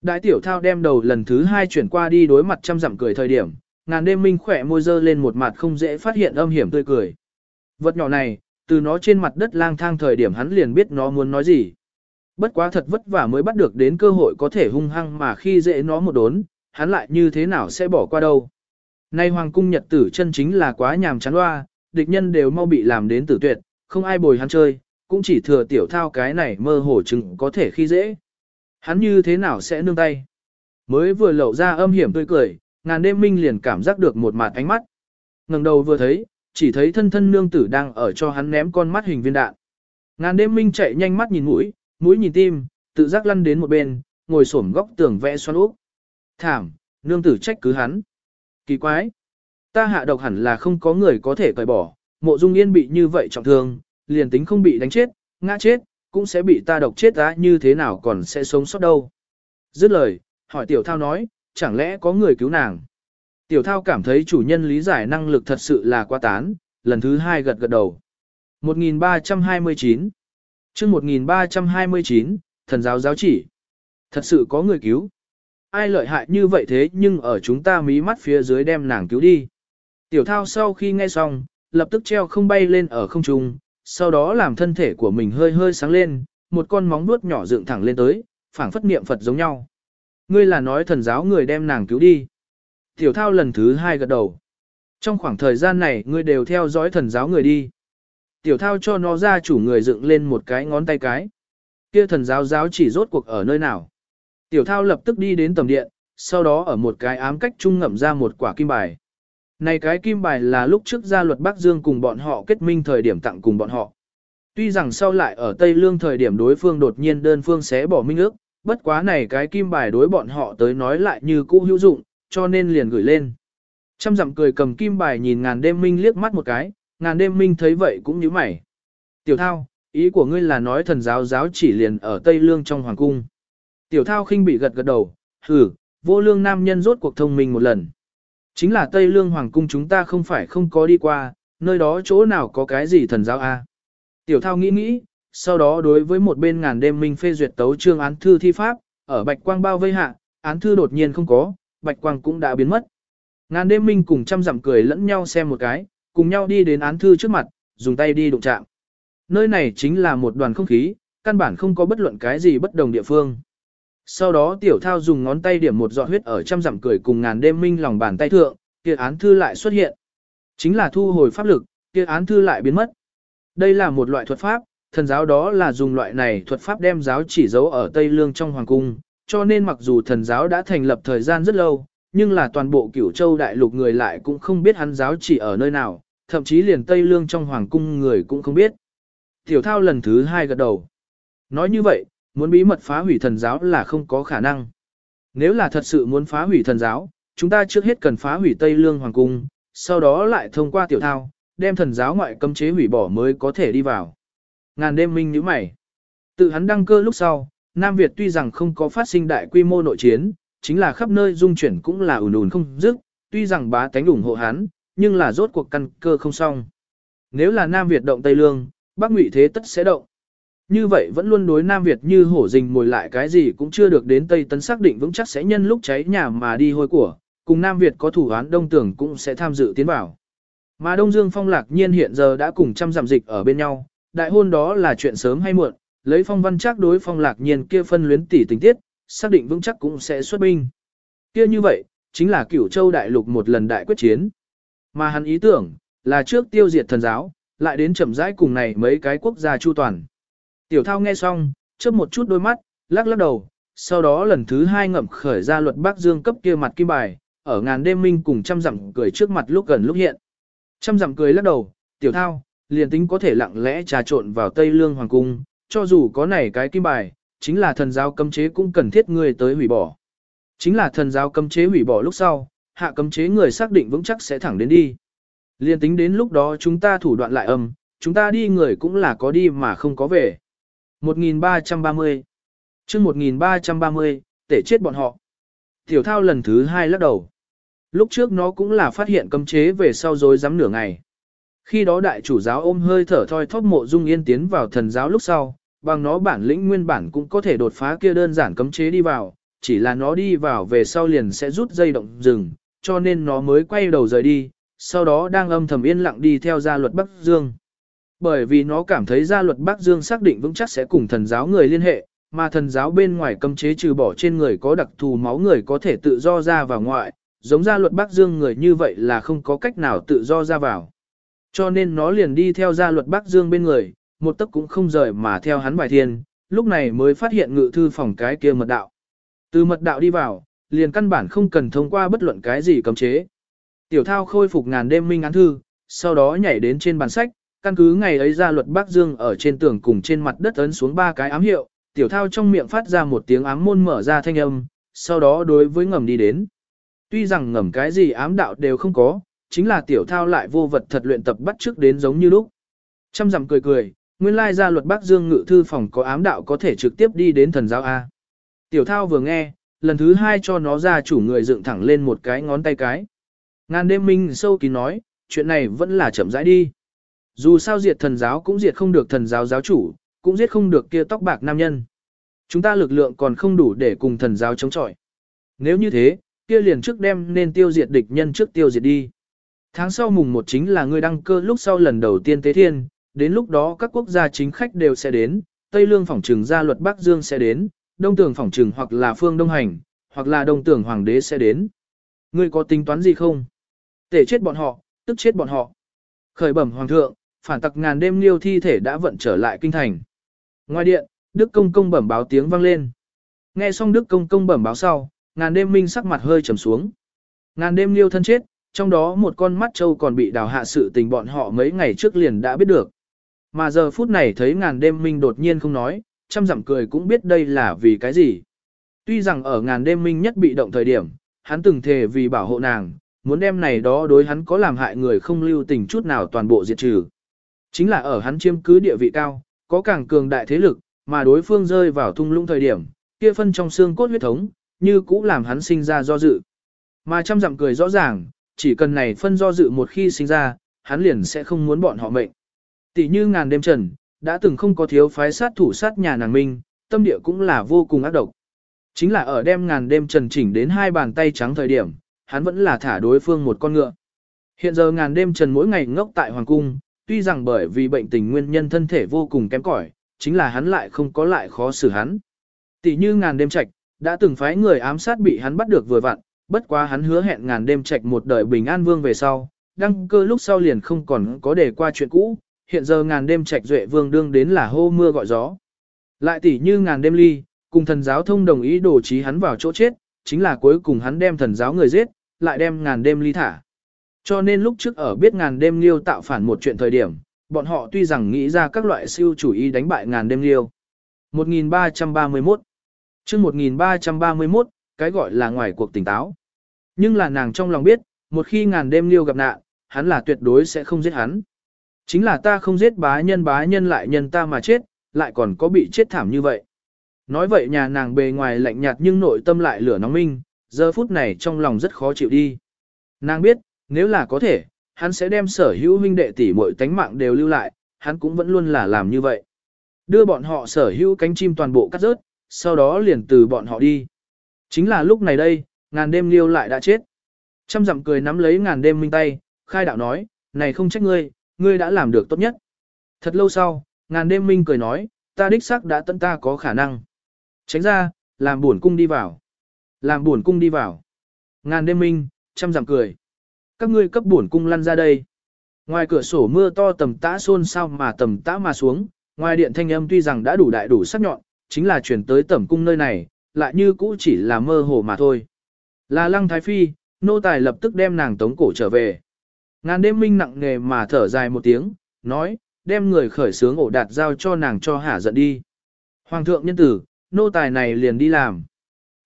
Đại tiểu thao đem đầu lần thứ hai chuyển qua đi đối mặt trăm dặm cười thời điểm, ngàn đêm minh khỏe môi dơ lên một mặt không dễ phát hiện âm hiểm tươi cười. Vật nhỏ này, từ nó trên mặt đất lang thang thời điểm hắn liền biết nó muốn nói gì. Bất quá thật vất vả mới bắt được đến cơ hội có thể hung hăng mà khi dễ nó một đốn, hắn lại như thế nào sẽ bỏ qua đâu. Nay hoàng cung nhật tử chân chính là quá nhàm chán loa, địch nhân đều mau bị làm đến tử tuyệt, không ai bồi hắn chơi, cũng chỉ thừa tiểu thao cái này mơ hồ chừng có thể khi dễ. Hắn như thế nào sẽ nương tay? Mới vừa lộ ra âm hiểm tươi cười, ngàn đêm minh liền cảm giác được một mặt ánh mắt. ngẩng đầu vừa thấy, chỉ thấy thân thân nương tử đang ở cho hắn ném con mắt hình viên đạn. Ngàn đêm minh chạy nhanh mắt nhìn mũi, mũi nhìn tim, tự giác lăn đến một bên, ngồi xổm góc tường vẽ xoắn úp. Thảm, nương tử trách cứ hắn. Kỳ quái. Ta hạ độc hẳn là không có người có thể cởi bỏ, mộ dung yên bị như vậy trọng thương, liền tính không bị đánh chết, ngã chết, cũng sẽ bị ta độc chết á như thế nào còn sẽ sống sót đâu. Dứt lời, hỏi tiểu thao nói, chẳng lẽ có người cứu nàng. Tiểu thao cảm thấy chủ nhân lý giải năng lực thật sự là quá tán, lần thứ hai gật gật đầu. 1329 chương 1329, thần giáo giáo chỉ. Thật sự có người cứu. Ai lợi hại như vậy thế nhưng ở chúng ta mí mắt phía dưới đem nàng cứu đi. Tiểu thao sau khi nghe xong, lập tức treo không bay lên ở không trung, sau đó làm thân thể của mình hơi hơi sáng lên, một con móng vuốt nhỏ dựng thẳng lên tới, phảng phất niệm Phật giống nhau. Ngươi là nói thần giáo người đem nàng cứu đi. Tiểu thao lần thứ hai gật đầu. Trong khoảng thời gian này ngươi đều theo dõi thần giáo người đi. Tiểu thao cho nó ra chủ người dựng lên một cái ngón tay cái. Kia thần giáo giáo chỉ rốt cuộc ở nơi nào. Tiểu thao lập tức đi đến tầm điện, sau đó ở một cái ám cách trung ngậm ra một quả kim bài. Này cái kim bài là lúc trước gia luật Bắc Dương cùng bọn họ kết minh thời điểm tặng cùng bọn họ. Tuy rằng sau lại ở Tây Lương thời điểm đối phương đột nhiên đơn phương xé bỏ minh ước, bất quá này cái kim bài đối bọn họ tới nói lại như cũ hữu dụng, cho nên liền gửi lên. Trăm dặm cười cầm kim bài nhìn ngàn đêm minh liếc mắt một cái, ngàn đêm minh thấy vậy cũng nhíu mày. Tiểu thao, ý của ngươi là nói thần giáo giáo chỉ liền ở Tây Lương trong Hoàng Cung. Tiểu thao khinh bị gật gật đầu, hừ, vô lương nam nhân rốt cuộc thông minh một lần. Chính là Tây Lương Hoàng Cung chúng ta không phải không có đi qua, nơi đó chỗ nào có cái gì thần giáo a? Tiểu thao nghĩ nghĩ, sau đó đối với một bên ngàn đêm minh phê duyệt tấu trương án thư thi pháp, ở bạch quang bao vây hạ, án thư đột nhiên không có, bạch quang cũng đã biến mất. Ngàn đêm minh cùng trăm dặm cười lẫn nhau xem một cái, cùng nhau đi đến án thư trước mặt, dùng tay đi đụng chạm. Nơi này chính là một đoàn không khí, căn bản không có bất luận cái gì bất đồng địa phương. Sau đó tiểu thao dùng ngón tay điểm một giọt huyết ở trăm dặm cười cùng ngàn đêm minh lòng bàn tay thượng, kia án thư lại xuất hiện. Chính là thu hồi pháp lực, kia án thư lại biến mất. Đây là một loại thuật pháp, thần giáo đó là dùng loại này thuật pháp đem giáo chỉ giấu ở Tây Lương trong Hoàng Cung, cho nên mặc dù thần giáo đã thành lập thời gian rất lâu, nhưng là toàn bộ cửu châu đại lục người lại cũng không biết hắn giáo chỉ ở nơi nào, thậm chí liền Tây Lương trong Hoàng Cung người cũng không biết. Tiểu thao lần thứ hai gật đầu. Nói như vậy, muốn bí mật phá hủy thần giáo là không có khả năng. Nếu là thật sự muốn phá hủy thần giáo, chúng ta trước hết cần phá hủy Tây Lương Hoàng Cung, sau đó lại thông qua tiểu thao, đem thần giáo ngoại cấm chế hủy bỏ mới có thể đi vào. Ngàn đêm minh nhíu mày. Tự hắn đăng cơ lúc sau, Nam Việt tuy rằng không có phát sinh đại quy mô nội chiến, chính là khắp nơi dung chuyển cũng là ủn ủn không dứt, tuy rằng bá tánh ủng hộ hắn, nhưng là rốt cuộc căn cơ không xong. Nếu là Nam Việt động Tây Lương, Bắc Ngụy thế tất sẽ động. Như vậy vẫn luôn đối Nam Việt như hổ rình mồi lại cái gì cũng chưa được đến Tây Tấn xác định vững chắc sẽ nhân lúc cháy nhà mà đi hôi của, cùng Nam Việt có thủ án đông tưởng cũng sẽ tham dự tiến vào. Mà Đông Dương Phong lạc nhiên hiện giờ đã cùng trăm giảm dịch ở bên nhau, đại hôn đó là chuyện sớm hay muộn, lấy phong văn chắc đối phong lạc nhiên kia phân luyến tỷ tình tiết, xác định vững chắc cũng sẽ xuất binh. Kia như vậy, chính là cửu châu đại lục một lần đại quyết chiến. Mà hắn ý tưởng, là trước tiêu diệt thần giáo, lại đến chậm rãi cùng này mấy cái quốc gia chu toàn. Tiểu thao nghe xong, chớp một chút đôi mắt, lắc lắc đầu, sau đó lần thứ hai ngậm khởi ra luật Bắc Dương cấp kia mặt kim bài, ở ngàn đêm minh cùng trăm dặm cười trước mặt lúc gần lúc hiện. Trăm dặm cười lắc đầu, tiểu thao, liền tính có thể lặng lẽ trà trộn vào Tây Lương Hoàng Cung, cho dù có này cái kim bài, chính là thần giáo cấm chế cũng cần thiết người tới hủy bỏ. Chính là thần giáo cấm chế hủy bỏ lúc sau, hạ cấm chế người xác định vững chắc sẽ thẳng đến đi. Liên tính đến lúc đó chúng ta thủ đoạn lại âm, chúng ta đi người cũng là có đi mà không có về. 1330 chương 1330, tể chết bọn họ. Tiểu thao lần thứ hai lắc đầu. Lúc trước nó cũng là phát hiện cấm chế về sau dối rắm nửa ngày. Khi đó đại chủ giáo ôm hơi thở thoi thóp mộ dung yên tiến vào thần giáo lúc sau, bằng nó bản lĩnh nguyên bản cũng có thể đột phá kia đơn giản cấm chế đi vào, chỉ là nó đi vào về sau liền sẽ rút dây động rừng, cho nên nó mới quay đầu rời đi, sau đó đang âm thầm yên lặng đi theo gia luật Bắc Dương. Bởi vì nó cảm thấy gia luật Bắc Dương xác định vững chắc sẽ cùng thần giáo người liên hệ, mà thần giáo bên ngoài cấm chế trừ bỏ trên người có đặc thù máu người có thể tự do ra vào ngoại, giống gia luật Bắc Dương người như vậy là không có cách nào tự do ra vào. Cho nên nó liền đi theo gia luật Bắc Dương bên người, một tấc cũng không rời mà theo hắn bài thiên, lúc này mới phát hiện ngự thư phòng cái kia mật đạo. Từ mật đạo đi vào, liền căn bản không cần thông qua bất luận cái gì cấm chế. Tiểu thao khôi phục ngàn đêm minh án thư, sau đó nhảy đến trên bàn sách, căn cứ ngày ấy ra luật Bắc Dương ở trên tường cùng trên mặt đất ấn xuống ba cái ám hiệu, tiểu thao trong miệng phát ra một tiếng ám môn mở ra thanh âm, sau đó đối với ngầm đi đến. Tuy rằng ngầm cái gì ám đạo đều không có, chính là tiểu thao lại vô vật thật luyện tập bắt trước đến giống như lúc. Trăm dặm cười cười, nguyên lai ra luật Bắc Dương ngự thư phòng có ám đạo có thể trực tiếp đi đến thần giáo A. Tiểu thao vừa nghe, lần thứ hai cho nó ra chủ người dựng thẳng lên một cái ngón tay cái. Ngàn đêm minh sâu kín nói, chuyện này vẫn là chậm rãi đi. Dù sao diệt thần giáo cũng diệt không được thần giáo giáo chủ, cũng giết không được kia tóc bạc nam nhân. Chúng ta lực lượng còn không đủ để cùng thần giáo chống chọi. Nếu như thế, kia liền trước đem nên tiêu diệt địch nhân trước tiêu diệt đi. Tháng sau mùng một chính là ngươi đăng cơ lúc sau lần đầu tiên tế thiên, đến lúc đó các quốc gia chính khách đều sẽ đến, Tây Lương phỏng trừng gia luật Bắc Dương sẽ đến, Đông Tường phỏng trừng hoặc là Phương Đông Hành, hoặc là Đông Tường Hoàng đế sẽ đến. Ngươi có tính toán gì không? Tể chết bọn họ, tức chết bọn họ. Khởi bẩm Hoàng thượng, phản tặc ngàn đêm liêu thi thể đã vận trở lại kinh thành. Ngoài điện, Đức Công Công bẩm báo tiếng vang lên. Nghe xong Đức Công Công bẩm báo sau, ngàn đêm minh sắc mặt hơi trầm xuống. Ngàn đêm liêu thân chết, trong đó một con mắt trâu còn bị đào hạ sự tình bọn họ mấy ngày trước liền đã biết được. Mà giờ phút này thấy ngàn đêm minh đột nhiên không nói, chăm dặm cười cũng biết đây là vì cái gì. Tuy rằng ở ngàn đêm minh nhất bị động thời điểm, hắn từng thề vì bảo hộ nàng, muốn đem này đó đối hắn có làm hại người không lưu tình chút nào toàn bộ diệt trừ. Chính là ở hắn chiếm cứ địa vị cao, có càng cường đại thế lực, mà đối phương rơi vào thung lũng thời điểm, kia phân trong xương cốt huyết thống, như cũ làm hắn sinh ra do dự. Mà trăm dặm cười rõ ràng, chỉ cần này phân do dự một khi sinh ra, hắn liền sẽ không muốn bọn họ mệnh. Tỷ như ngàn đêm trần, đã từng không có thiếu phái sát thủ sát nhà nàng minh, tâm địa cũng là vô cùng ác độc. Chính là ở đêm ngàn đêm trần chỉnh đến hai bàn tay trắng thời điểm, hắn vẫn là thả đối phương một con ngựa. Hiện giờ ngàn đêm trần mỗi ngày ngốc tại hoàng cung, tuy rằng bởi vì bệnh tình nguyên nhân thân thể vô cùng kém cỏi, chính là hắn lại không có lại khó xử hắn. Tỷ như ngàn đêm trạch, đã từng phái người ám sát bị hắn bắt được vừa vặn, bất quá hắn hứa hẹn ngàn đêm trạch một đời bình an vương về sau, đăng cơ lúc sau liền không còn có để qua chuyện cũ, hiện giờ ngàn đêm trạch duệ vương đương đến là hô mưa gọi gió. Lại tỷ như ngàn đêm ly, cùng thần giáo thông đồng ý đổ trí hắn vào chỗ chết, chính là cuối cùng hắn đem thần giáo người giết, lại đem ngàn đêm ly thả. Cho nên lúc trước ở biết ngàn đêm liêu tạo phản một chuyện thời điểm, bọn họ tuy rằng nghĩ ra các loại siêu chủ ý đánh bại ngàn đêm liêu. 1331 chương 1331, cái gọi là ngoài cuộc tỉnh táo. Nhưng là nàng trong lòng biết, một khi ngàn đêm liêu gặp nạn, hắn là tuyệt đối sẽ không giết hắn. Chính là ta không giết bá nhân bá nhân lại nhân ta mà chết, lại còn có bị chết thảm như vậy. Nói vậy nhà nàng bề ngoài lạnh nhạt nhưng nội tâm lại lửa nóng minh, giờ phút này trong lòng rất khó chịu đi. Nàng biết, nếu là có thể, hắn sẽ đem sở hữu huynh đệ tỷ muội tánh mạng đều lưu lại, hắn cũng vẫn luôn là làm như vậy. Đưa bọn họ sở hữu cánh chim toàn bộ cắt rớt, sau đó liền từ bọn họ đi. Chính là lúc này đây, ngàn đêm liêu lại đã chết. Trăm dặm cười nắm lấy ngàn đêm minh tay, khai đạo nói, này không trách ngươi, ngươi đã làm được tốt nhất. Thật lâu sau, ngàn đêm minh cười nói, ta đích xác đã tận ta có khả năng. Tránh ra, làm buồn cung đi vào. Làm buồn cung đi vào. Ngàn đêm minh, trăm dặm cười. Các ngươi cấp bổn cung lăn ra đây. Ngoài cửa sổ mưa to tầm tã xôn sao mà tầm tã mà xuống, ngoài điện thanh âm tuy rằng đã đủ đại đủ sắc nhọn, chính là chuyển tới tẩm cung nơi này, lại như cũ chỉ là mơ hồ mà thôi. Là lăng thái phi, nô tài lập tức đem nàng tống cổ trở về. Ngàn đêm minh nặng nề mà thở dài một tiếng, nói, đem người khởi sướng ổ đạt giao cho nàng cho hả giận đi. Hoàng thượng nhân tử, nô tài này liền đi làm.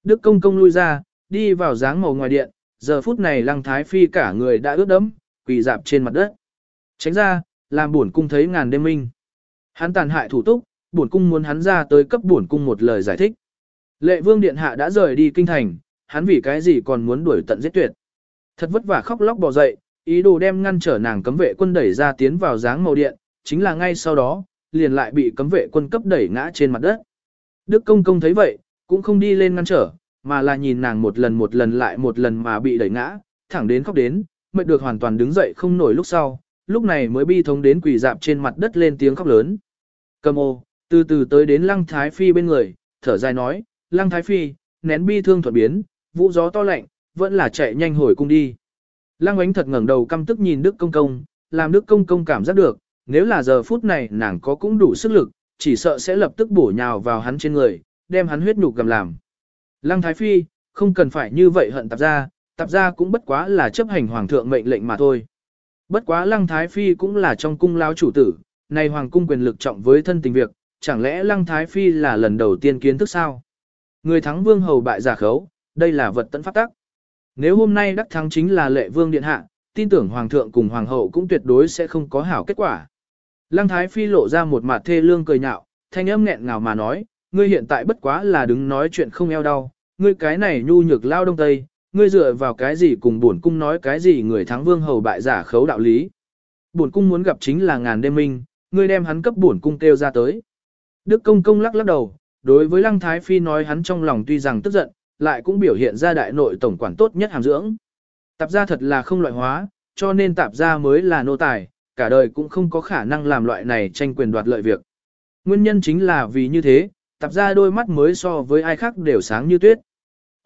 Đức công công lui ra, đi vào dáng màu ngoài điện, giờ phút này lăng thái phi cả người đã ướt đẫm, quỳ dạp trên mặt đất. Tránh ra, làm buồn cung thấy ngàn đêm minh. Hắn tàn hại thủ túc, buồn cung muốn hắn ra tới cấp buồn cung một lời giải thích. Lệ vương điện hạ đã rời đi kinh thành, hắn vì cái gì còn muốn đuổi tận giết tuyệt. Thật vất vả khóc lóc bò dậy, ý đồ đem ngăn trở nàng cấm vệ quân đẩy ra tiến vào dáng màu điện, chính là ngay sau đó, liền lại bị cấm vệ quân cấp đẩy ngã trên mặt đất. Đức công công thấy vậy, cũng không đi lên ngăn trở, mà là nhìn nàng một lần một lần lại một lần mà bị đẩy ngã, thẳng đến khóc đến, mệt được hoàn toàn đứng dậy không nổi lúc sau, lúc này mới bi thống đến quỳ dạp trên mặt đất lên tiếng khóc lớn. Cầm ô, từ từ tới đến lăng thái phi bên người, thở dài nói, lăng thái phi, nén bi thương thuận biến, vũ gió to lạnh, vẫn là chạy nhanh hồi cung đi. Lăng ánh thật ngẩng đầu căm tức nhìn Đức Công Công, làm Đức Công Công cảm giác được, nếu là giờ phút này nàng có cũng đủ sức lực, chỉ sợ sẽ lập tức bổ nhào vào hắn trên người, đem hắn huyết nhục gầm làm. Lăng Thái Phi, không cần phải như vậy hận tạp gia, tạp gia cũng bất quá là chấp hành hoàng thượng mệnh lệnh mà thôi. Bất quá Lăng Thái Phi cũng là trong cung lao chủ tử, này hoàng cung quyền lực trọng với thân tình việc, chẳng lẽ Lăng Thái Phi là lần đầu tiên kiến thức sao? Người thắng vương hầu bại giả khấu, đây là vật tận pháp tắc. Nếu hôm nay đắc thắng chính là lệ vương điện hạ, tin tưởng hoàng thượng cùng hoàng hậu cũng tuyệt đối sẽ không có hảo kết quả. Lăng Thái Phi lộ ra một mặt thê lương cười nhạo, thanh âm nghẹn ngào mà nói, ngươi hiện tại bất quá là đứng nói chuyện không eo đau, ngươi cái này nhu nhược lao đông tây, ngươi dựa vào cái gì cùng bổn cung nói cái gì người thắng vương hầu bại giả khấu đạo lý. Bổn cung muốn gặp chính là ngàn đêm minh, ngươi đem hắn cấp bổn cung kêu ra tới. Đức công công lắc lắc đầu, đối với Lăng Thái Phi nói hắn trong lòng tuy rằng tức giận, lại cũng biểu hiện ra đại nội tổng quản tốt nhất hàm dưỡng. Tạp gia thật là không loại hóa, cho nên tạp gia mới là nô tài, cả đời cũng không có khả năng làm loại này tranh quyền đoạt lợi việc. Nguyên nhân chính là vì như thế, tạp ra đôi mắt mới so với ai khác đều sáng như tuyết.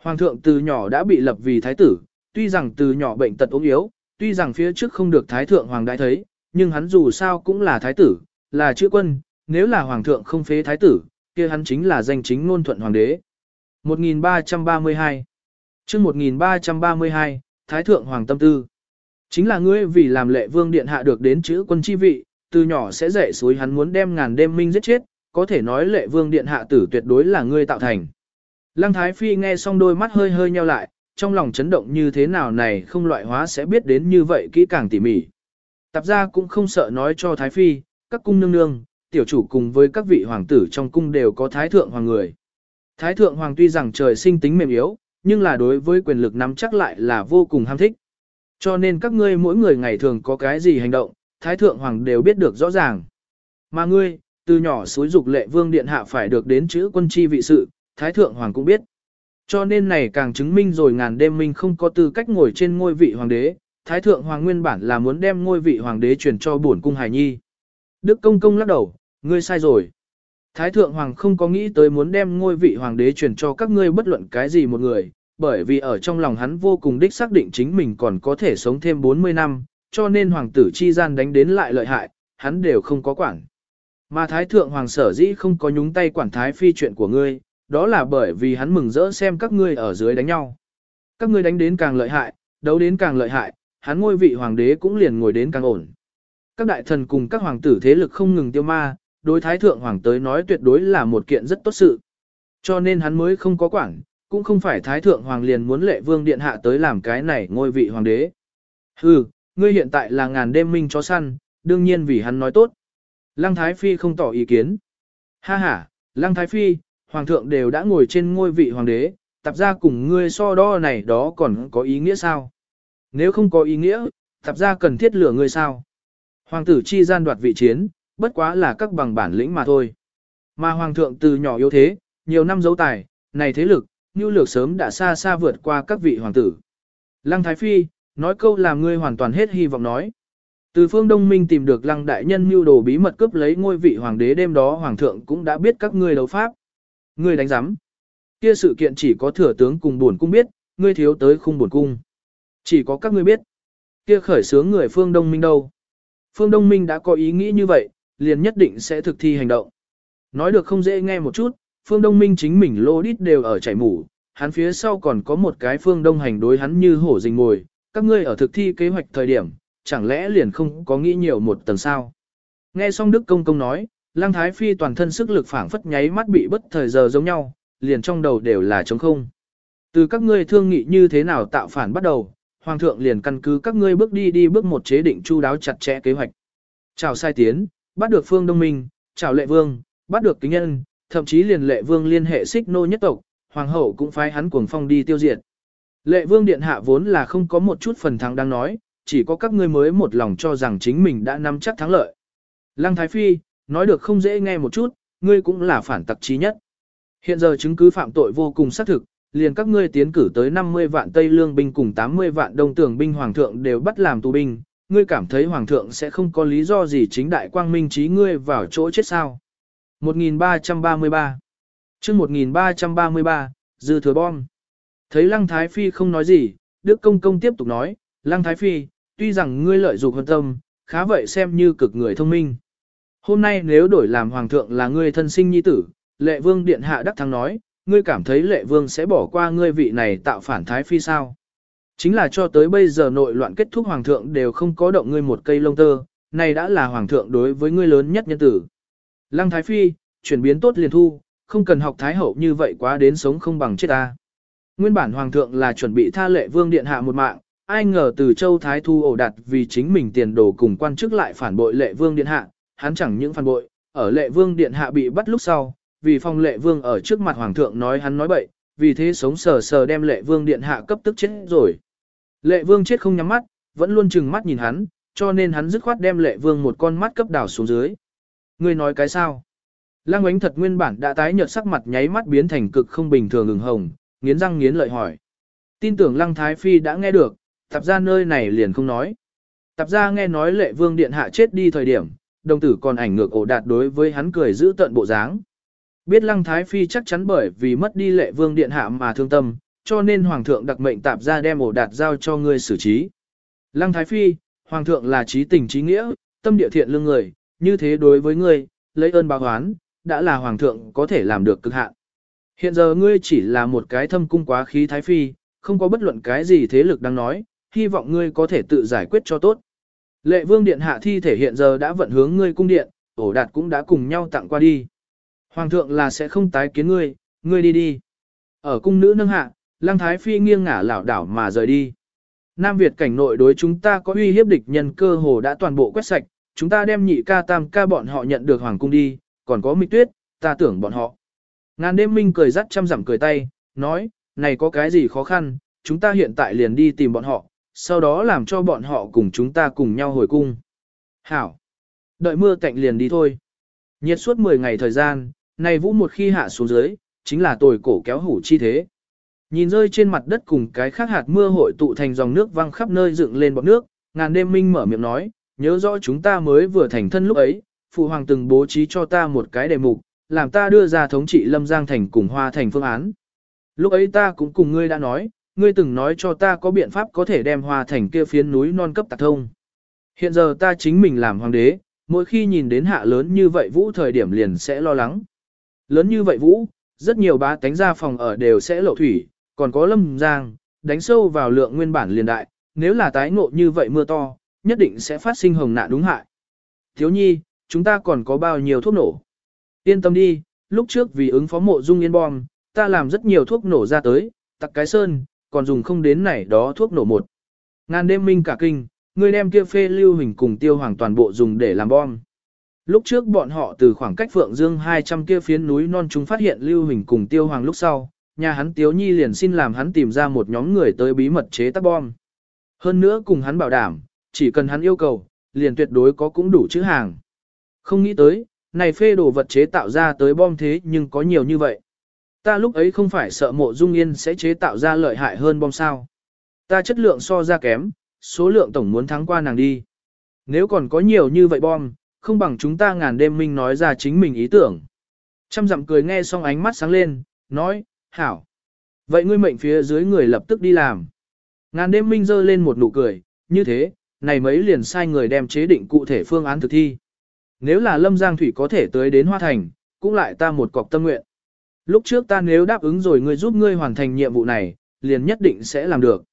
Hoàng thượng từ nhỏ đã bị lập vì thái tử, tuy rằng từ nhỏ bệnh tật ốm yếu, tuy rằng phía trước không được thái thượng hoàng đại thấy, nhưng hắn dù sao cũng là thái tử, là chữ quân, nếu là hoàng thượng không phế thái tử, kia hắn chính là danh chính ngôn thuận hoàng đế. 1332 chương 1332, Thái Thượng Hoàng Tâm Tư Chính là ngươi vì làm lệ vương điện hạ được đến chữ quân chi vị, từ nhỏ sẽ dạy suối hắn muốn đem ngàn đêm minh giết chết, có thể nói lệ vương điện hạ tử tuyệt đối là ngươi tạo thành. Lăng Thái Phi nghe xong đôi mắt hơi hơi nheo lại, trong lòng chấn động như thế nào này không loại hóa sẽ biết đến như vậy kỹ càng tỉ mỉ. Tạp gia cũng không sợ nói cho Thái Phi, các cung nương nương, tiểu chủ cùng với các vị hoàng tử trong cung đều có Thái Thượng Hoàng người. Thái thượng hoàng tuy rằng trời sinh tính mềm yếu, nhưng là đối với quyền lực nắm chắc lại là vô cùng ham thích. Cho nên các ngươi mỗi người ngày thường có cái gì hành động, thái thượng hoàng đều biết được rõ ràng. Mà ngươi, từ nhỏ suối dục lệ vương điện hạ phải được đến chữ quân chi vị sự, thái thượng hoàng cũng biết. Cho nên này càng chứng minh rồi ngàn đêm minh không có tư cách ngồi trên ngôi vị hoàng đế, thái thượng hoàng nguyên bản là muốn đem ngôi vị hoàng đế truyền cho bổn cung hài nhi. Đức công công lắc đầu, ngươi sai rồi. Thái thượng hoàng không có nghĩ tới muốn đem ngôi vị hoàng đế truyền cho các ngươi bất luận cái gì một người, bởi vì ở trong lòng hắn vô cùng đích xác định chính mình còn có thể sống thêm 40 năm, cho nên hoàng tử chi gian đánh đến lại lợi hại, hắn đều không có quản. Mà thái thượng hoàng sở dĩ không có nhúng tay quản thái phi chuyện của ngươi, đó là bởi vì hắn mừng rỡ xem các ngươi ở dưới đánh nhau. Các ngươi đánh đến càng lợi hại, đấu đến càng lợi hại, hắn ngôi vị hoàng đế cũng liền ngồi đến càng ổn. Các đại thần cùng các hoàng tử thế lực không ngừng tiêu ma, đối thái thượng hoàng tới nói tuyệt đối là một kiện rất tốt sự. Cho nên hắn mới không có quản, cũng không phải thái thượng hoàng liền muốn lệ vương điện hạ tới làm cái này ngôi vị hoàng đế. Hừ, ngươi hiện tại là ngàn đêm minh chó săn, đương nhiên vì hắn nói tốt. Lăng Thái Phi không tỏ ý kiến. Ha ha, Lăng Thái Phi, Hoàng thượng đều đã ngồi trên ngôi vị hoàng đế, tập ra cùng ngươi so đo này đó còn có ý nghĩa sao? Nếu không có ý nghĩa, tập ra cần thiết lửa ngươi sao? Hoàng tử chi gian đoạt vị chiến, bất quá là các bằng bản lĩnh mà thôi. Mà hoàng thượng từ nhỏ yếu thế, nhiều năm dấu tài, này thế lực, nhu lược sớm đã xa xa vượt qua các vị hoàng tử. Lăng Thái Phi, nói câu làm ngươi hoàn toàn hết hy vọng nói. Từ phương Đông Minh tìm được lăng đại nhân mưu đồ bí mật cướp lấy ngôi vị hoàng đế đêm đó hoàng thượng cũng đã biết các ngươi đấu pháp. Ngươi đánh giám. Kia sự kiện chỉ có thừa tướng cùng buồn cung biết, ngươi thiếu tới khung buồn cung. Chỉ có các ngươi biết. Kia khởi sướng người phương Đông Minh đâu. Phương Đông Minh đã có ý nghĩ như vậy, liền nhất định sẽ thực thi hành động. Nói được không dễ nghe một chút, Phương Đông Minh chính mình lô đít đều ở chảy mủ, hắn phía sau còn có một cái Phương Đông hành đối hắn như hổ rình ngồi, các ngươi ở thực thi kế hoạch thời điểm, chẳng lẽ liền không có nghĩ nhiều một tầng sao. Nghe xong Đức Công Công nói, Lăng Thái Phi toàn thân sức lực phảng phất nháy mắt bị bất thời giờ giống nhau, liền trong đầu đều là trống không. Từ các ngươi thương nghị như thế nào tạo phản bắt đầu, Hoàng thượng liền căn cứ các ngươi bước đi đi bước một chế định chu đáo chặt chẽ kế hoạch. Chào sai tiến, bắt được phương đông minh, chào lệ vương, bắt được kính nhân, thậm chí liền lệ vương liên hệ xích nô nhất tộc, hoàng hậu cũng phái hắn cuồng phong đi tiêu diệt. Lệ vương điện hạ vốn là không có một chút phần thắng đang nói, chỉ có các ngươi mới một lòng cho rằng chính mình đã nắm chắc thắng lợi. Lăng Thái Phi, nói được không dễ nghe một chút, ngươi cũng là phản tặc trí nhất. Hiện giờ chứng cứ phạm tội vô cùng xác thực, liền các ngươi tiến cử tới 50 vạn Tây Lương binh cùng 80 vạn Đông Tường binh hoàng thượng đều bắt làm tù binh, ngươi cảm thấy hoàng thượng sẽ không có lý do gì chính đại quang minh trí ngươi vào chỗ chết sao. 1333 chương 1333, dư thừa bom. Thấy Lăng Thái Phi không nói gì, Đức Công Công tiếp tục nói, Lăng Thái Phi, tuy rằng ngươi lợi dụng hơn tâm, khá vậy xem như cực người thông minh. Hôm nay nếu đổi làm hoàng thượng là ngươi thân sinh nhi tử, lệ vương điện hạ đắc thắng nói, ngươi cảm thấy lệ vương sẽ bỏ qua ngươi vị này tạo phản thái phi sao? Chính là cho tới bây giờ nội loạn kết thúc hoàng thượng đều không có động ngươi một cây lông tơ, này đã là hoàng thượng đối với ngươi lớn nhất nhân tử. Lăng thái phi, chuyển biến tốt liền thu, không cần học thái hậu như vậy quá đến sống không bằng chết ta. Nguyên bản hoàng thượng là chuẩn bị tha lệ vương điện hạ một mạng, ai ngờ từ châu thái thu ổ đặt vì chính mình tiền đồ cùng quan chức lại phản bội lệ vương điện hạ, hắn chẳng những phản bội, ở lệ vương điện hạ bị bắt lúc sau, vì phong lệ vương ở trước mặt hoàng thượng nói hắn nói bậy, vì thế sống sờ sờ đem lệ vương điện hạ cấp tức chết rồi. Lệ vương chết không nhắm mắt, vẫn luôn chừng mắt nhìn hắn, cho nên hắn dứt khoát đem lệ vương một con mắt cấp đảo xuống dưới. Ngươi nói cái sao? Lăng ánh thật nguyên bản đã tái nhợt sắc mặt nháy mắt biến thành cực không bình thường ửng hồng, nghiến răng nghiến lợi hỏi. Tin tưởng lăng thái phi đã nghe được, tạp ra nơi này liền không nói. Tạp ra nghe nói lệ vương điện hạ chết đi thời điểm, đồng tử còn ảnh ngược ổ đạt đối với hắn cười giữ tận bộ dáng. Biết lăng thái phi chắc chắn bởi vì mất đi lệ vương điện hạ mà thương tâm, cho nên hoàng thượng đặc mệnh tạp ra đem ổ đạt giao cho ngươi xử trí. Lăng thái phi, hoàng thượng là trí tình trí nghĩa, tâm địa thiện lương người, như thế đối với ngươi, lấy ơn báo oán, đã là hoàng thượng có thể làm được cực hạn. Hiện giờ ngươi chỉ là một cái thâm cung quá khí thái phi, không có bất luận cái gì thế lực đang nói, hy vọng ngươi có thể tự giải quyết cho tốt. Lệ vương điện hạ thi thể hiện giờ đã vận hướng ngươi cung điện, ổ đạt cũng đã cùng nhau tặng qua đi. Hoàng thượng là sẽ không tái kiến ngươi, ngươi đi đi. Ở cung nữ nâng hạ, Lang thái phi nghiêng ngả lảo đảo mà rời đi. Nam Việt cảnh nội đối chúng ta có uy hiếp địch nhân cơ hồ đã toàn bộ quét sạch, chúng ta đem nhị ca tam ca bọn họ nhận được hoàng cung đi, còn có mịch tuyết, ta tưởng bọn họ. Ngàn đêm minh cười rắt chăm giảm cười tay, nói, này có cái gì khó khăn, chúng ta hiện tại liền đi tìm bọn họ, sau đó làm cho bọn họ cùng chúng ta cùng nhau hồi cung. Hảo! Đợi mưa cạnh liền đi thôi. Nhiệt suốt 10 ngày thời gian, này vũ một khi hạ xuống dưới, chính là tồi cổ kéo hủ chi thế. Nhìn rơi trên mặt đất cùng cái khác hạt mưa hội tụ thành dòng nước văng khắp nơi dựng lên bọt nước, ngàn đêm minh mở miệng nói, nhớ rõ chúng ta mới vừa thành thân lúc ấy, phụ hoàng từng bố trí cho ta một cái đề mục, làm ta đưa ra thống trị Lâm Giang thành cùng Hoa thành phương án. Lúc ấy ta cũng cùng ngươi đã nói, ngươi từng nói cho ta có biện pháp có thể đem Hoa thành kia phiến núi non cấp tạc thông. Hiện giờ ta chính mình làm hoàng đế, mỗi khi nhìn đến hạ lớn như vậy vũ thời điểm liền sẽ lo lắng. Lớn như vậy vũ, rất nhiều bá tánh ra phòng ở đều sẽ lộ thủy, còn có lâm giang, đánh sâu vào lượng nguyên bản liền đại, nếu là tái ngộ như vậy mưa to, nhất định sẽ phát sinh hồng nạn đúng hại. Thiếu nhi, chúng ta còn có bao nhiêu thuốc nổ? Yên tâm đi, lúc trước vì ứng phó mộ dung yên bom, ta làm rất nhiều thuốc nổ ra tới, tặc cái sơn, còn dùng không đến này đó thuốc nổ một. Ngàn đêm minh cả kinh, người đem kia phê lưu hình cùng tiêu hoàng toàn bộ dùng để làm bom. Lúc trước bọn họ từ khoảng cách Phượng Dương 200 kia phiến núi non chúng phát hiện lưu hình cùng tiêu hoàng lúc sau, nhà hắn Tiếu Nhi liền xin làm hắn tìm ra một nhóm người tới bí mật chế tác bom. Hơn nữa cùng hắn bảo đảm, chỉ cần hắn yêu cầu, liền tuyệt đối có cũng đủ chữ hàng. Không nghĩ tới, này phê đồ vật chế tạo ra tới bom thế nhưng có nhiều như vậy. Ta lúc ấy không phải sợ mộ dung yên sẽ chế tạo ra lợi hại hơn bom sao. Ta chất lượng so ra kém, số lượng tổng muốn thắng qua nàng đi. Nếu còn có nhiều như vậy bom, không bằng chúng ta ngàn đêm minh nói ra chính mình ý tưởng. Trăm dặm cười nghe xong ánh mắt sáng lên, nói, hảo. Vậy ngươi mệnh phía dưới người lập tức đi làm. Ngàn đêm minh giơ lên một nụ cười, như thế, này mấy liền sai người đem chế định cụ thể phương án thực thi. Nếu là Lâm Giang Thủy có thể tới đến Hoa Thành, cũng lại ta một cọc tâm nguyện. Lúc trước ta nếu đáp ứng rồi ngươi giúp ngươi hoàn thành nhiệm vụ này, liền nhất định sẽ làm được.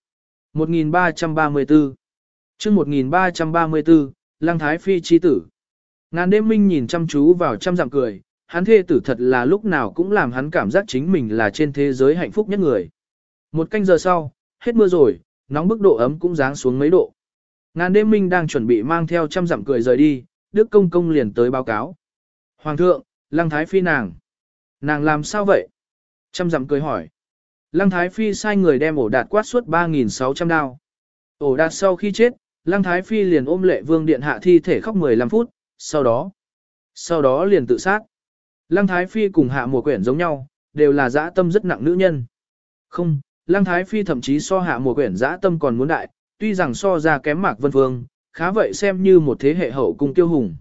1334 chương 1334, Lăng Thái Phi chi tử. Ngàn đêm minh nhìn chăm chú vào trăm dặm cười, hắn thê tử thật là lúc nào cũng làm hắn cảm giác chính mình là trên thế giới hạnh phúc nhất người. Một canh giờ sau, hết mưa rồi, nóng bức độ ấm cũng giáng xuống mấy độ. Ngàn đêm minh đang chuẩn bị mang theo trăm dặm cười rời đi, Đức Công Công liền tới báo cáo. Hoàng thượng, Lăng Thái Phi nàng. Nàng làm sao vậy? Trăm dặm cười hỏi. Lăng Thái Phi sai người đem ổ đạt quát suốt 3.600 đao. Ổ đạt sau khi chết, Lăng Thái Phi liền ôm lệ vương điện hạ thi thể khóc 15 phút, sau đó, sau đó liền tự sát. Lăng Thái Phi cùng hạ mùa quyển giống nhau, đều là dã tâm rất nặng nữ nhân. Không, Lăng Thái Phi thậm chí so hạ mùa quyển dã tâm còn muốn đại, tuy rằng so ra kém mạc vân Vương, khá vậy xem như một thế hệ hậu cung tiêu hùng.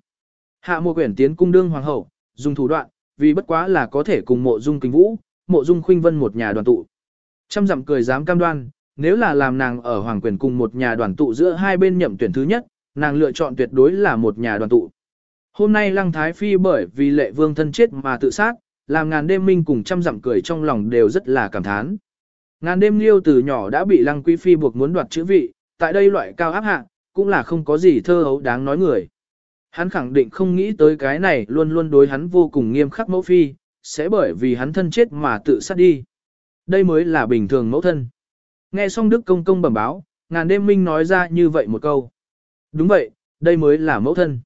Hạ mùa quyển tiến cung đương hoàng hậu, dùng thủ đoạn, vì bất quá là có thể cùng mộ dung kinh vũ, mộ dung khuynh vân một nhà đoàn tụ. Trăm dặm cười dám cam đoan, nếu là làm nàng ở hoàng quyền cùng một nhà đoàn tụ giữa hai bên nhậm tuyển thứ nhất, nàng lựa chọn tuyệt đối là một nhà đoàn tụ. Hôm nay Lăng Thái Phi bởi vì lệ vương thân chết mà tự sát, làm ngàn đêm minh cùng trăm dặm cười trong lòng đều rất là cảm thán. Ngàn đêm liêu từ nhỏ đã bị Lăng Quý Phi buộc muốn đoạt chữ vị, tại đây loại cao áp hạng cũng là không có gì thơ hấu đáng nói người. Hắn khẳng định không nghĩ tới cái này luôn luôn đối hắn vô cùng nghiêm khắc mẫu phi, sẽ bởi vì hắn thân chết mà tự sát đi. Đây mới là bình thường mẫu thân. Nghe xong Đức Công Công bẩm báo, ngàn đêm minh nói ra như vậy một câu. Đúng vậy, đây mới là mẫu thân.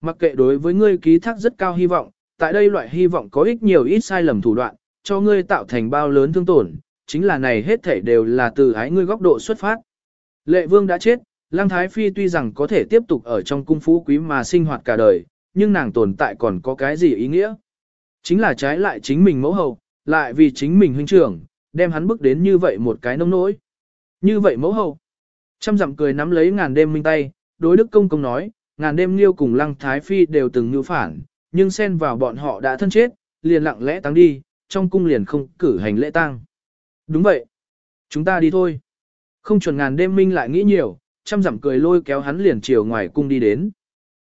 Mặc kệ đối với ngươi ký thác rất cao hy vọng, tại đây loại hy vọng có ích nhiều ít sai lầm thủ đoạn, cho ngươi tạo thành bao lớn thương tổn, chính là này hết thể đều là từ ái ngươi góc độ xuất phát. Lệ vương đã chết, Lăng Thái Phi tuy rằng có thể tiếp tục ở trong cung phú quý mà sinh hoạt cả đời, nhưng nàng tồn tại còn có cái gì ý nghĩa? Chính là trái lại chính mình mẫu hậu, lại vì chính mình huynh trưởng, đem hắn bước đến như vậy một cái nông nỗi. Như vậy mẫu hậu. Trăm dặm cười nắm lấy ngàn đêm minh tay, đối đức công công nói, ngàn đêm liêu cùng lăng thái phi đều từng như phản, nhưng xen vào bọn họ đã thân chết, liền lặng lẽ tăng đi, trong cung liền không cử hành lễ tang. Đúng vậy. Chúng ta đi thôi. Không chuẩn ngàn đêm minh lại nghĩ nhiều, chăm dặm cười lôi kéo hắn liền chiều ngoài cung đi đến.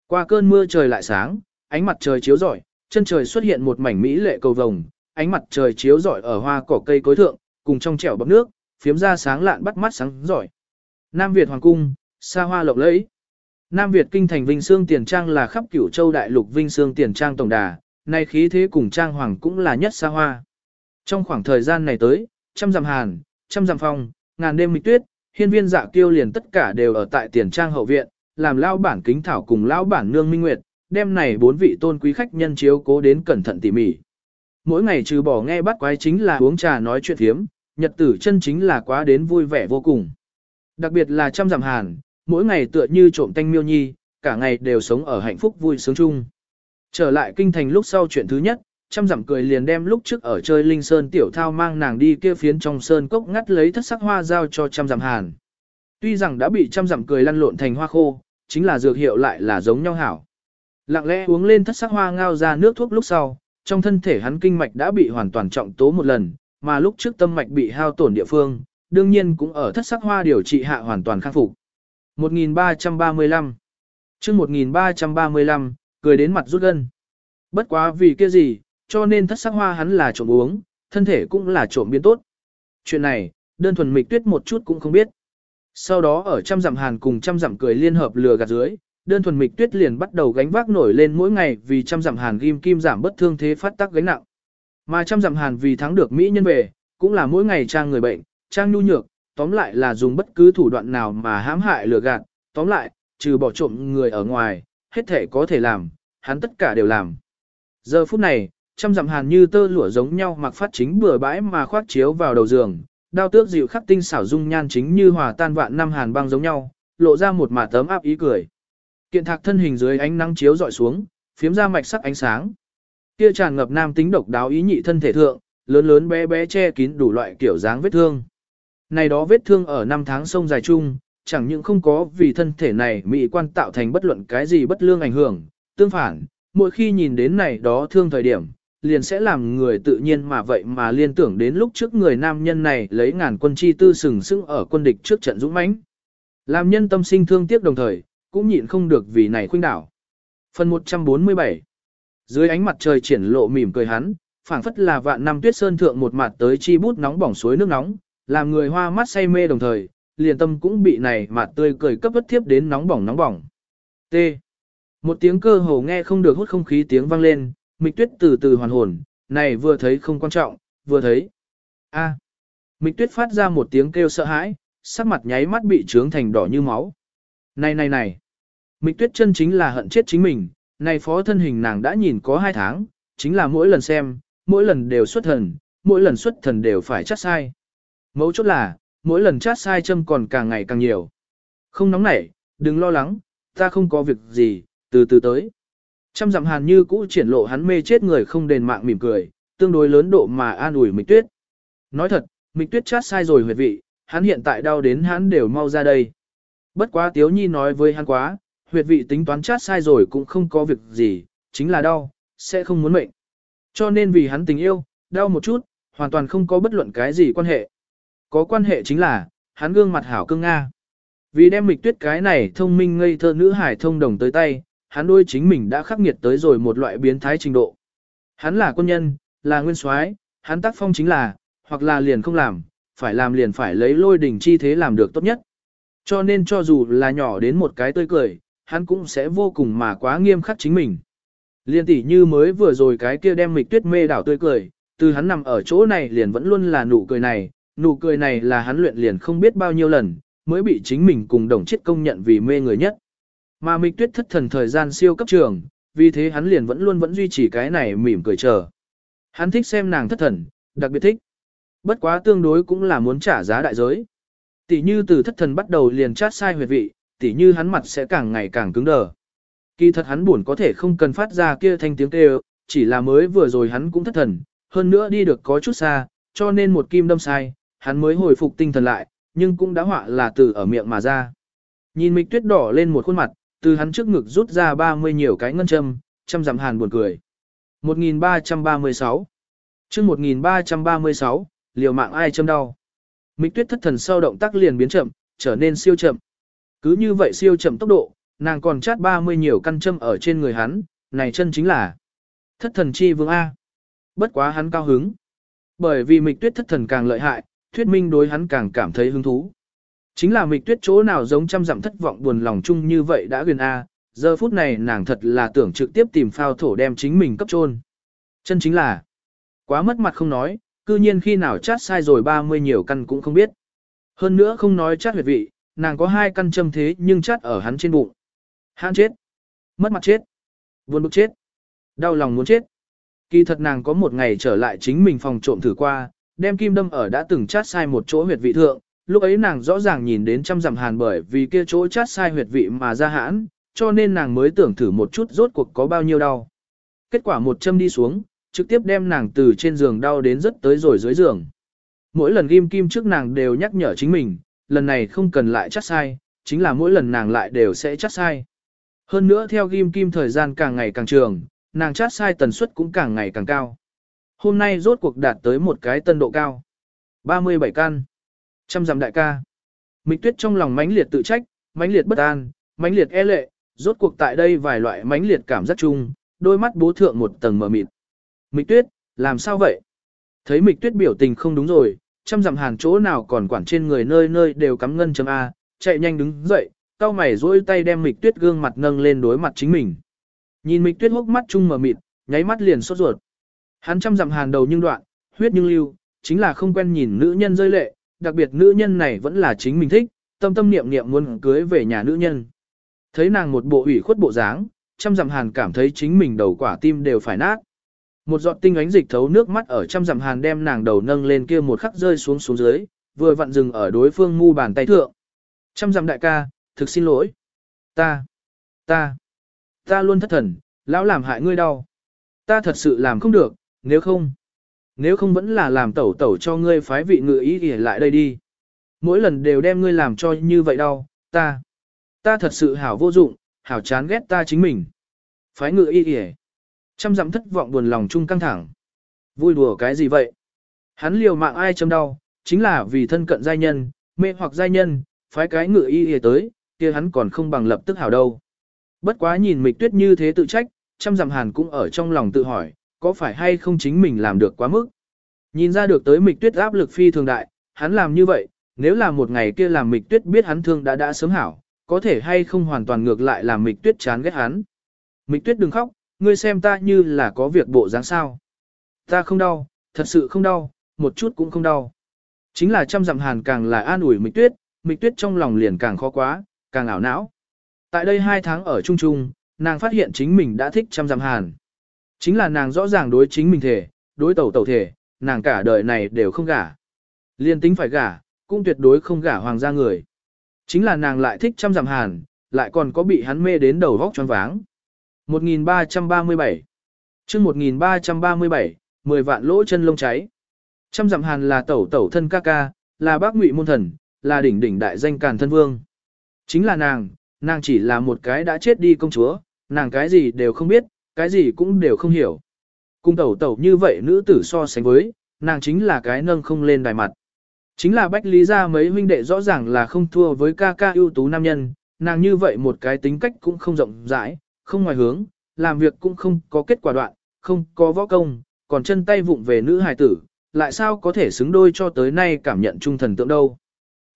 Qua cơn mưa trời lại sáng, ánh mặt trời chiếu rọi, chân trời xuất hiện một mảnh mỹ lệ cầu vồng, ánh mặt trời chiếu rọi ở hoa cỏ cây cối thượng, cùng trong trẻo bọc nước, phiếm ra sáng lạn bắt mắt sáng giỏi. Nam Việt Hoàng cung, xa hoa lộng lẫy. Nam Việt kinh thành Vinh Xương Tiền Trang là khắp cửu châu đại lục Vinh Xương Tiền Trang tổng đà, nay khí thế cùng Trang Hoàng cũng là nhất xa hoa. Trong khoảng thời gian này tới, trăm dặm hàn, trăm dặm phong, ngàn đêm mịch tuyết, hiên viên dạ tiêu liền tất cả đều ở tại Tiền Trang hậu viện, làm lao bản kính thảo cùng lao bản nương minh nguyệt, đêm này bốn vị tôn quý khách nhân chiếu cố đến cẩn thận tỉ mỉ. Mỗi ngày trừ bỏ nghe bắt quái chính là uống trà nói chuyện thiếm, nhật tử chân chính là quá đến vui vẻ vô cùng. Đặc biệt là trăm giảm hàn, mỗi ngày tựa như trộm tanh miêu nhi, cả ngày đều sống ở hạnh phúc vui sướng chung. Trở lại kinh thành lúc sau chuyện thứ nhất, chăm dặm cười liền đem lúc trước ở chơi linh sơn tiểu thao mang nàng đi kia phiến trong sơn cốc ngắt lấy thất sắc hoa giao cho chăm dặm hàn. Tuy rằng đã bị chăm dặm cười lăn lộn thành hoa khô, chính là dược hiệu lại là giống nhau hảo. Lặng lẽ uống lên thất sắc hoa ngao ra nước thuốc lúc sau, trong thân thể hắn kinh mạch đã bị hoàn toàn trọng tố một lần, mà lúc trước tâm mạch bị hao tổn địa phương, đương nhiên cũng ở thất sắc hoa điều trị hạ hoàn toàn khắc phục. 1335 chương 1335, cười đến mặt rút gân. Bất quá vì kia gì, cho nên thất sắc hoa hắn là trộm uống, thân thể cũng là trộm biến tốt. Chuyện này, đơn thuần mịch tuyết một chút cũng không biết. Sau đó ở trăm dặm hàn cùng trăm dặm cười liên hợp lừa gạt dưới, đơn thuần mịch tuyết liền bắt đầu gánh vác nổi lên mỗi ngày vì trăm dặm hàn ghim kim giảm bất thương thế phát tác gánh nặng. Mà trăm dặm hàn vì thắng được Mỹ nhân về, cũng là mỗi ngày trang người bệnh, trang nhu nhược, tóm lại là dùng bất cứ thủ đoạn nào mà hãm hại lừa gạt, tóm lại, trừ bỏ trộm người ở ngoài, hết thể có thể làm, hắn tất cả đều làm. Giờ phút này, trăm dặm hàn như tơ lụa giống nhau mặc phát chính bừa bãi mà khoác chiếu vào đầu giường, đao tước dịu khắc tinh xảo dung nhan chính như hòa tan vạn năm hàn băng giống nhau, lộ ra một mả tấm áp ý cười. Kiện thạc thân hình dưới ánh nắng chiếu dọi xuống, phiếm ra mạch sắc ánh sáng. Kia tràn ngập nam tính độc đáo ý nhị thân thể thượng, lớn lớn bé bé che kín đủ loại kiểu dáng vết thương. Này đó vết thương ở năm tháng sông dài chung, chẳng những không có vì thân thể này mỹ quan tạo thành bất luận cái gì bất lương ảnh hưởng, tương phản, mỗi khi nhìn đến này đó thương thời điểm, liền sẽ làm người tự nhiên mà vậy mà liên tưởng đến lúc trước người nam nhân này lấy ngàn quân chi tư sừng sững ở quân địch trước trận dũng mãnh. Làm nhân tâm sinh thương tiếc đồng thời, cũng nhịn không được vì này khuynh đảo. Phần 147 Dưới ánh mặt trời triển lộ mỉm cười hắn, phảng phất là vạn năm tuyết sơn thượng một mặt tới chi bút nóng bỏng suối nước nóng, làm người hoa mắt say mê đồng thời, liền tâm cũng bị này mặt tươi cười cấp bất thiếp đến nóng bỏng nóng bỏng. T. Một tiếng cơ hồ nghe không được hút không khí tiếng vang lên, mịch tuyết từ từ hoàn hồn, này vừa thấy không quan trọng, vừa thấy. A. Mịch tuyết phát ra một tiếng kêu sợ hãi, sắc mặt nháy mắt bị trướng thành đỏ như máu. Này này này. Mịch tuyết chân chính là hận chết chính mình, này phó thân hình nàng đã nhìn có hai tháng, chính là mỗi lần xem, mỗi lần đều xuất thần, mỗi lần xuất thần đều phải chát sai. Mấu chốt là, mỗi lần chát sai châm còn càng ngày càng nhiều. Không nóng nảy, đừng lo lắng, ta không có việc gì, từ từ tới. Trăm dặm hàn như cũ triển lộ hắn mê chết người không đền mạng mỉm cười, tương đối lớn độ mà an ủi mịch tuyết. Nói thật, mịch tuyết chát sai rồi huyệt vị, hắn hiện tại đau đến hắn đều mau ra đây. Bất quá tiếu nhi nói với hắn quá, huyệt vị tính toán chát sai rồi cũng không có việc gì, chính là đau, sẽ không muốn mệnh. Cho nên vì hắn tình yêu, đau một chút, hoàn toàn không có bất luận cái gì quan hệ. Có quan hệ chính là, hắn gương mặt hảo cương Nga. Vì đem mịch tuyết cái này thông minh ngây thơ nữ hải thông đồng tới tay, hắn đôi chính mình đã khắc nghiệt tới rồi một loại biến thái trình độ. Hắn là quân nhân, là nguyên soái, hắn tác phong chính là, hoặc là liền không làm, phải làm liền phải lấy lôi đỉnh chi thế làm được tốt nhất. Cho nên cho dù là nhỏ đến một cái tươi cười, hắn cũng sẽ vô cùng mà quá nghiêm khắc chính mình. Liên tỷ như mới vừa rồi cái kia đem mịch tuyết mê đảo tươi cười, từ hắn nằm ở chỗ này liền vẫn luôn là nụ cười này, nụ cười này là hắn luyện liền không biết bao nhiêu lần, mới bị chính mình cùng đồng chết công nhận vì mê người nhất. Mà mịch tuyết thất thần thời gian siêu cấp trường, vì thế hắn liền vẫn luôn vẫn duy trì cái này mỉm cười chờ. Hắn thích xem nàng thất thần, đặc biệt thích. Bất quá tương đối cũng là muốn trả giá đại giới. Tỷ như từ thất thần bắt đầu liền chát sai huyệt vị, tỷ như hắn mặt sẽ càng ngày càng cứng đờ. Kỳ thật hắn buồn có thể không cần phát ra kia thanh tiếng kêu, chỉ là mới vừa rồi hắn cũng thất thần, hơn nữa đi được có chút xa, cho nên một kim đâm sai, hắn mới hồi phục tinh thần lại, nhưng cũng đã họa là từ ở miệng mà ra. Nhìn mịch tuyết đỏ lên một khuôn mặt, từ hắn trước ngực rút ra 30 nhiều cái ngân châm, chăm dặm hàn buồn cười. 1336 chương 1336, liều mạng ai châm đau. Mịch tuyết thất thần sau động tác liền biến chậm, trở nên siêu chậm. Cứ như vậy siêu chậm tốc độ, nàng còn chát 30 nhiều căn châm ở trên người hắn, này chân chính là thất thần chi vương A. Bất quá hắn cao hứng. Bởi vì mịch tuyết thất thần càng lợi hại, thuyết minh đối hắn càng cảm thấy hứng thú. Chính là mịch tuyết chỗ nào giống trăm dặm thất vọng buồn lòng chung như vậy đã gần A, giờ phút này nàng thật là tưởng trực tiếp tìm phao thổ đem chính mình cấp trôn. Chân chính là, quá mất mặt không nói, cư nhiên khi nào chát sai rồi 30 nhiều căn cũng không biết. Hơn nữa không nói chát huyệt vị, nàng có hai căn châm thế nhưng chát ở hắn trên bụng. Hắn chết, mất mặt chết, buồn bực chết, đau lòng muốn chết. Kỳ thật nàng có một ngày trở lại chính mình phòng trộm thử qua, đem kim đâm ở đã từng chát sai một chỗ huyệt vị thượng, lúc ấy nàng rõ ràng nhìn đến trăm dặm hàn bởi vì kia chỗ chát sai huyệt vị mà ra hãn, cho nên nàng mới tưởng thử một chút rốt cuộc có bao nhiêu đau. Kết quả một châm đi xuống, trực tiếp đem nàng từ trên giường đau đến rất tới rồi dưới giường. Mỗi lần ghim kim trước nàng đều nhắc nhở chính mình, lần này không cần lại chát sai, chính là mỗi lần nàng lại đều sẽ chát sai. Hơn nữa theo ghim kim thời gian càng ngày càng trường, nàng chát sai tần suất cũng càng ngày càng cao. Hôm nay rốt cuộc đạt tới một cái tân độ cao. 37 căn. Trăm dặm đại ca. Mịch tuyết trong lòng mãnh liệt tự trách, mãnh liệt bất an, mãnh liệt e lệ, rốt cuộc tại đây vài loại mãnh liệt cảm giác chung, đôi mắt bố thượng một tầng mờ mịt. Mịch tuyết, làm sao vậy? Thấy mịch tuyết biểu tình không đúng rồi, trăm dặm hàn chỗ nào còn quản trên người nơi nơi đều cắm ngân chấm A, chạy nhanh đứng dậy, cao mày duỗi tay đem mịch tuyết gương mặt nâng lên đối mặt chính mình. Nhìn mịch tuyết hốc mắt chung mờ mịt, nháy mắt liền sốt ruột. Hắn trăm dặm hàn đầu nhưng đoạn, huyết nhưng lưu, chính là không quen nhìn nữ nhân rơi lệ, đặc biệt nữ nhân này vẫn là chính mình thích, tâm tâm niệm niệm muốn cưới về nhà nữ nhân. Thấy nàng một bộ ủy khuất bộ dáng, trăm dặm hàn cảm thấy chính mình đầu quả tim đều phải nát. Một giọt tinh ánh dịch thấu nước mắt ở trăm dặm hàn đem nàng đầu nâng lên kia một khắc rơi xuống xuống dưới, vừa vặn dừng ở đối phương mu bàn tay thượng. Trăm dặm đại ca, thực xin lỗi. Ta, ta, ta luôn thất thần, lão làm hại ngươi đau. Ta thật sự làm không được, nếu không, nếu không vẫn là làm tẩu tẩu cho ngươi phái vị ngự ý ỉa lại đây đi. Mỗi lần đều đem ngươi làm cho như vậy đau, ta, ta thật sự hảo vô dụng, hảo chán ghét ta chính mình. Phái ngự ý ỉa. Trăm dặm thất vọng buồn lòng chung căng thẳng. Vui đùa cái gì vậy? Hắn liều mạng ai châm đau, chính là vì thân cận giai nhân, mê hoặc giai nhân, phái cái ngự y y tới, kia hắn còn không bằng lập tức hảo đâu. Bất quá nhìn mịch tuyết như thế tự trách, trăm dặm hàn cũng ở trong lòng tự hỏi, có phải hay không chính mình làm được quá mức. Nhìn ra được tới mịch tuyết áp lực phi thường đại, hắn làm như vậy, nếu là một ngày kia làm mịch tuyết biết hắn thương đã đã sớm hảo, có thể hay không hoàn toàn ngược lại làm mịch tuyết chán ghét hắn. Mịch tuyết đừng khóc, ngươi xem ta như là có việc bộ dáng sao. Ta không đau, thật sự không đau, một chút cũng không đau. Chính là trăm dặm hàn càng là an ủi mịch tuyết, mịch tuyết trong lòng liền càng khó quá, càng ảo não. Tại đây hai tháng ở chung chung, nàng phát hiện chính mình đã thích trăm dặm hàn. Chính là nàng rõ ràng đối chính mình thể, đối tẩu tẩu thể, nàng cả đời này đều không gả. Liên tính phải gả, cũng tuyệt đối không gả hoàng gia người. Chính là nàng lại thích trăm dặm hàn, lại còn có bị hắn mê đến đầu vóc choáng váng. 1337 chương 1337, 10 vạn lỗ chân lông cháy. Trăm dặm hàn là tẩu tẩu thân ca ca, là bác ngụy môn thần, là đỉnh đỉnh đại danh càn thân vương. Chính là nàng, nàng chỉ là một cái đã chết đi công chúa, nàng cái gì đều không biết, cái gì cũng đều không hiểu. Cung tẩu tẩu như vậy nữ tử so sánh với, nàng chính là cái nâng không lên đài mặt. Chính là Bách Lý ra mấy huynh đệ rõ ràng là không thua với ca ca ưu tú nam nhân, nàng như vậy một cái tính cách cũng không rộng rãi, không ngoài hướng, làm việc cũng không có kết quả đoạn, không có võ công, còn chân tay vụng về nữ hài tử, lại sao có thể xứng đôi cho tới nay cảm nhận trung thần tượng đâu.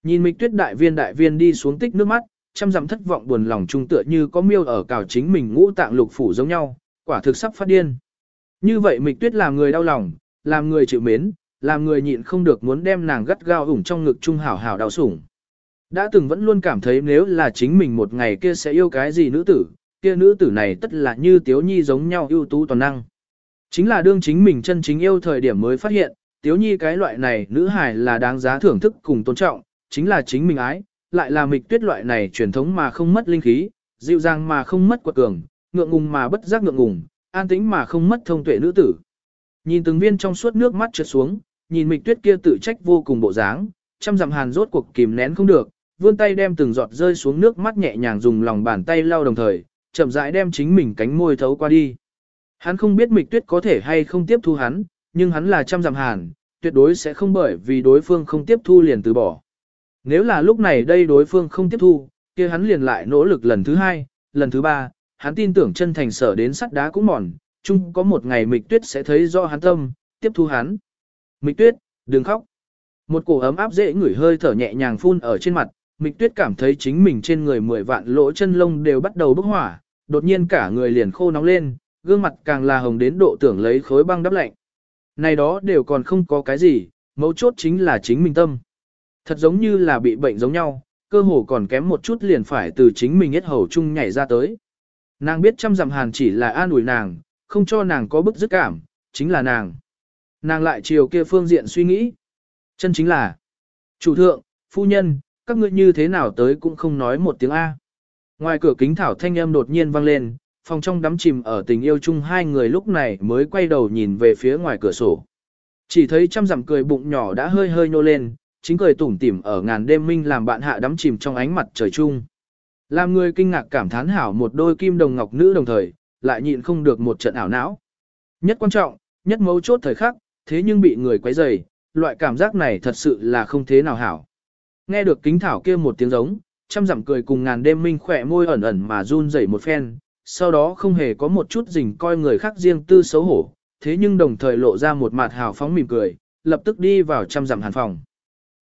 Nhìn mịch tuyết đại viên đại viên đi xuống tích nước mắt, chăm dặm thất vọng buồn lòng trung tựa như có miêu ở cào chính mình ngũ tạng lục phủ giống nhau, quả thực sắp phát điên. Như vậy mịch tuyết làm người đau lòng, làm người chịu mến, làm người nhịn không được muốn đem nàng gắt gao ủng trong ngực trung hảo hảo đau sủng. Đã từng vẫn luôn cảm thấy nếu là chính mình một ngày kia sẽ yêu cái gì nữ tử, kia nữ tử này tất là như tiếu nhi giống nhau ưu tú toàn năng. Chính là đương chính mình chân chính yêu thời điểm mới phát hiện, tiếu nhi cái loại này nữ hài là đáng giá thưởng thức cùng tôn trọng, chính là chính mình ái, lại là mịch tuyết loại này truyền thống mà không mất linh khí, dịu dàng mà không mất quật cường, ngượng ngùng mà bất giác ngượng ngùng, an tĩnh mà không mất thông tuệ nữ tử. Nhìn từng viên trong suốt nước mắt trượt xuống, nhìn mịch tuyết kia tự trách vô cùng bộ dáng, trăm dặm hàn rốt cuộc kìm nén không được, vươn tay đem từng giọt rơi xuống nước mắt nhẹ nhàng dùng lòng bàn tay lau đồng thời, chậm rãi đem chính mình cánh môi thấu qua đi. Hắn không biết mịch tuyết có thể hay không tiếp thu hắn, nhưng hắn là trăm dặm hàn, tuyệt đối sẽ không bởi vì đối phương không tiếp thu liền từ bỏ. Nếu là lúc này đây đối phương không tiếp thu, kia hắn liền lại nỗ lực lần thứ hai, lần thứ ba, hắn tin tưởng chân thành sở đến sắt đá cũng mòn, chung có một ngày mịch tuyết sẽ thấy rõ hắn tâm, tiếp thu hắn. Mịch tuyết, đừng khóc. Một cổ ấm áp dễ ngửi hơi thở nhẹ nhàng phun ở trên mặt, mịch tuyết cảm thấy chính mình trên người mười vạn lỗ chân lông đều bắt đầu bốc hỏa, đột nhiên cả người liền khô nóng lên, gương mặt càng là hồng đến độ tưởng lấy khối băng đắp lạnh. Này đó đều còn không có cái gì, mấu chốt chính là chính mình tâm. Thật giống như là bị bệnh giống nhau, cơ hồ còn kém một chút liền phải từ chính mình hết hầu chung nhảy ra tới. Nàng biết trăm dặm hàn chỉ là an ủi nàng, không cho nàng có bức dứt cảm, chính là nàng. Nàng lại chiều kia phương diện suy nghĩ. Chân chính là, chủ thượng, phu nhân, các ngươi như thế nào tới cũng không nói một tiếng A. Ngoài cửa kính thảo thanh âm đột nhiên vang lên, phòng trong đắm chìm ở tình yêu chung hai người lúc này mới quay đầu nhìn về phía ngoài cửa sổ. Chỉ thấy trăm dặm cười bụng nhỏ đã hơi hơi nhô lên, chính cười tủm tỉm ở ngàn đêm minh làm bạn hạ đắm chìm trong ánh mặt trời chung. Làm người kinh ngạc cảm thán hảo một đôi kim đồng ngọc nữ đồng thời, lại nhịn không được một trận ảo não. Nhất quan trọng, nhất mấu chốt thời khắc, thế nhưng bị người quấy rầy, loại cảm giác này thật sự là không thế nào hảo. Nghe được kính thảo kia một tiếng giống, trăm dặm cười cùng ngàn đêm minh khỏe môi ẩn ẩn mà run rẩy một phen, sau đó không hề có một chút dình coi người khác riêng tư xấu hổ, thế nhưng đồng thời lộ ra một mặt hào phóng mỉm cười, lập tức đi vào trăm dặm hàn phòng.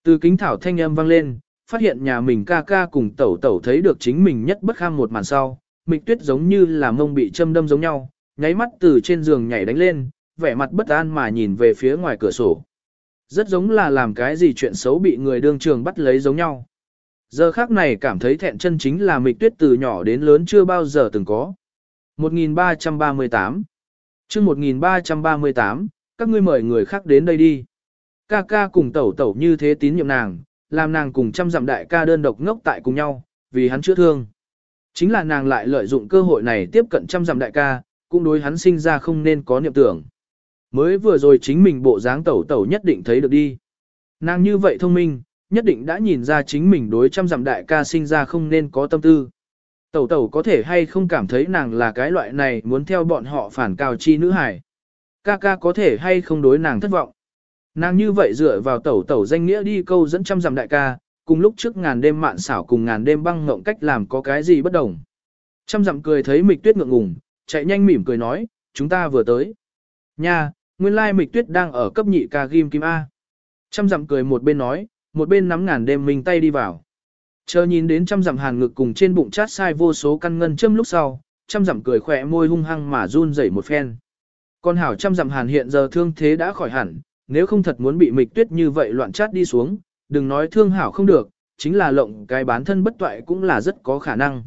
Từ kính thảo thanh âm vang lên, phát hiện nhà mình ca ca cùng tẩu tẩu thấy được chính mình nhất bất kham một màn sau, mịch tuyết giống như là mông bị châm đâm giống nhau, nháy mắt từ trên giường nhảy đánh lên, vẻ mặt bất an mà nhìn về phía ngoài cửa sổ. Rất giống là làm cái gì chuyện xấu bị người đương trường bắt lấy giống nhau. Giờ khác này cảm thấy thẹn chân chính là mịch tuyết từ nhỏ đến lớn chưa bao giờ từng có. 1338 chương 1338, các ngươi mời người khác đến đây đi. Ca ca cùng tẩu tẩu như thế tín nhiệm nàng, làm nàng cùng trăm dặm đại ca đơn độc ngốc tại cùng nhau, vì hắn chữa thương. Chính là nàng lại lợi dụng cơ hội này tiếp cận trăm dặm đại ca, cũng đối hắn sinh ra không nên có niệm tưởng. Mới vừa rồi chính mình bộ dáng tẩu tẩu nhất định thấy được đi. Nàng như vậy thông minh, nhất định đã nhìn ra chính mình đối trăm dặm đại ca sinh ra không nên có tâm tư. Tẩu tẩu có thể hay không cảm thấy nàng là cái loại này muốn theo bọn họ phản cao chi nữ hải. Ca ca có thể hay không đối nàng thất vọng. Nàng như vậy dựa vào tẩu tẩu danh nghĩa đi câu dẫn trăm dặm đại ca, cùng lúc trước ngàn đêm mạn xảo cùng ngàn đêm băng ngộng cách làm có cái gì bất đồng. Trăm dặm cười thấy mịch tuyết ngượng ngùng, chạy nhanh mỉm cười nói, chúng ta vừa tới. Nha, nguyên lai mịch tuyết đang ở cấp nhị ca ghim kim A. Trăm dặm cười một bên nói, một bên nắm ngàn đêm mình tay đi vào. Chờ nhìn đến trăm dặm hàn ngực cùng trên bụng chát sai vô số căn ngân châm lúc sau, trăm dặm cười khỏe môi hung hăng mà run rẩy một phen. Con hảo trăm dặm hàn hiện giờ thương thế đã khỏi hẳn, nếu không thật muốn bị mịch tuyết như vậy loạn chát đi xuống, đừng nói thương hảo không được, chính là lộng cái bán thân bất toại cũng là rất có khả năng.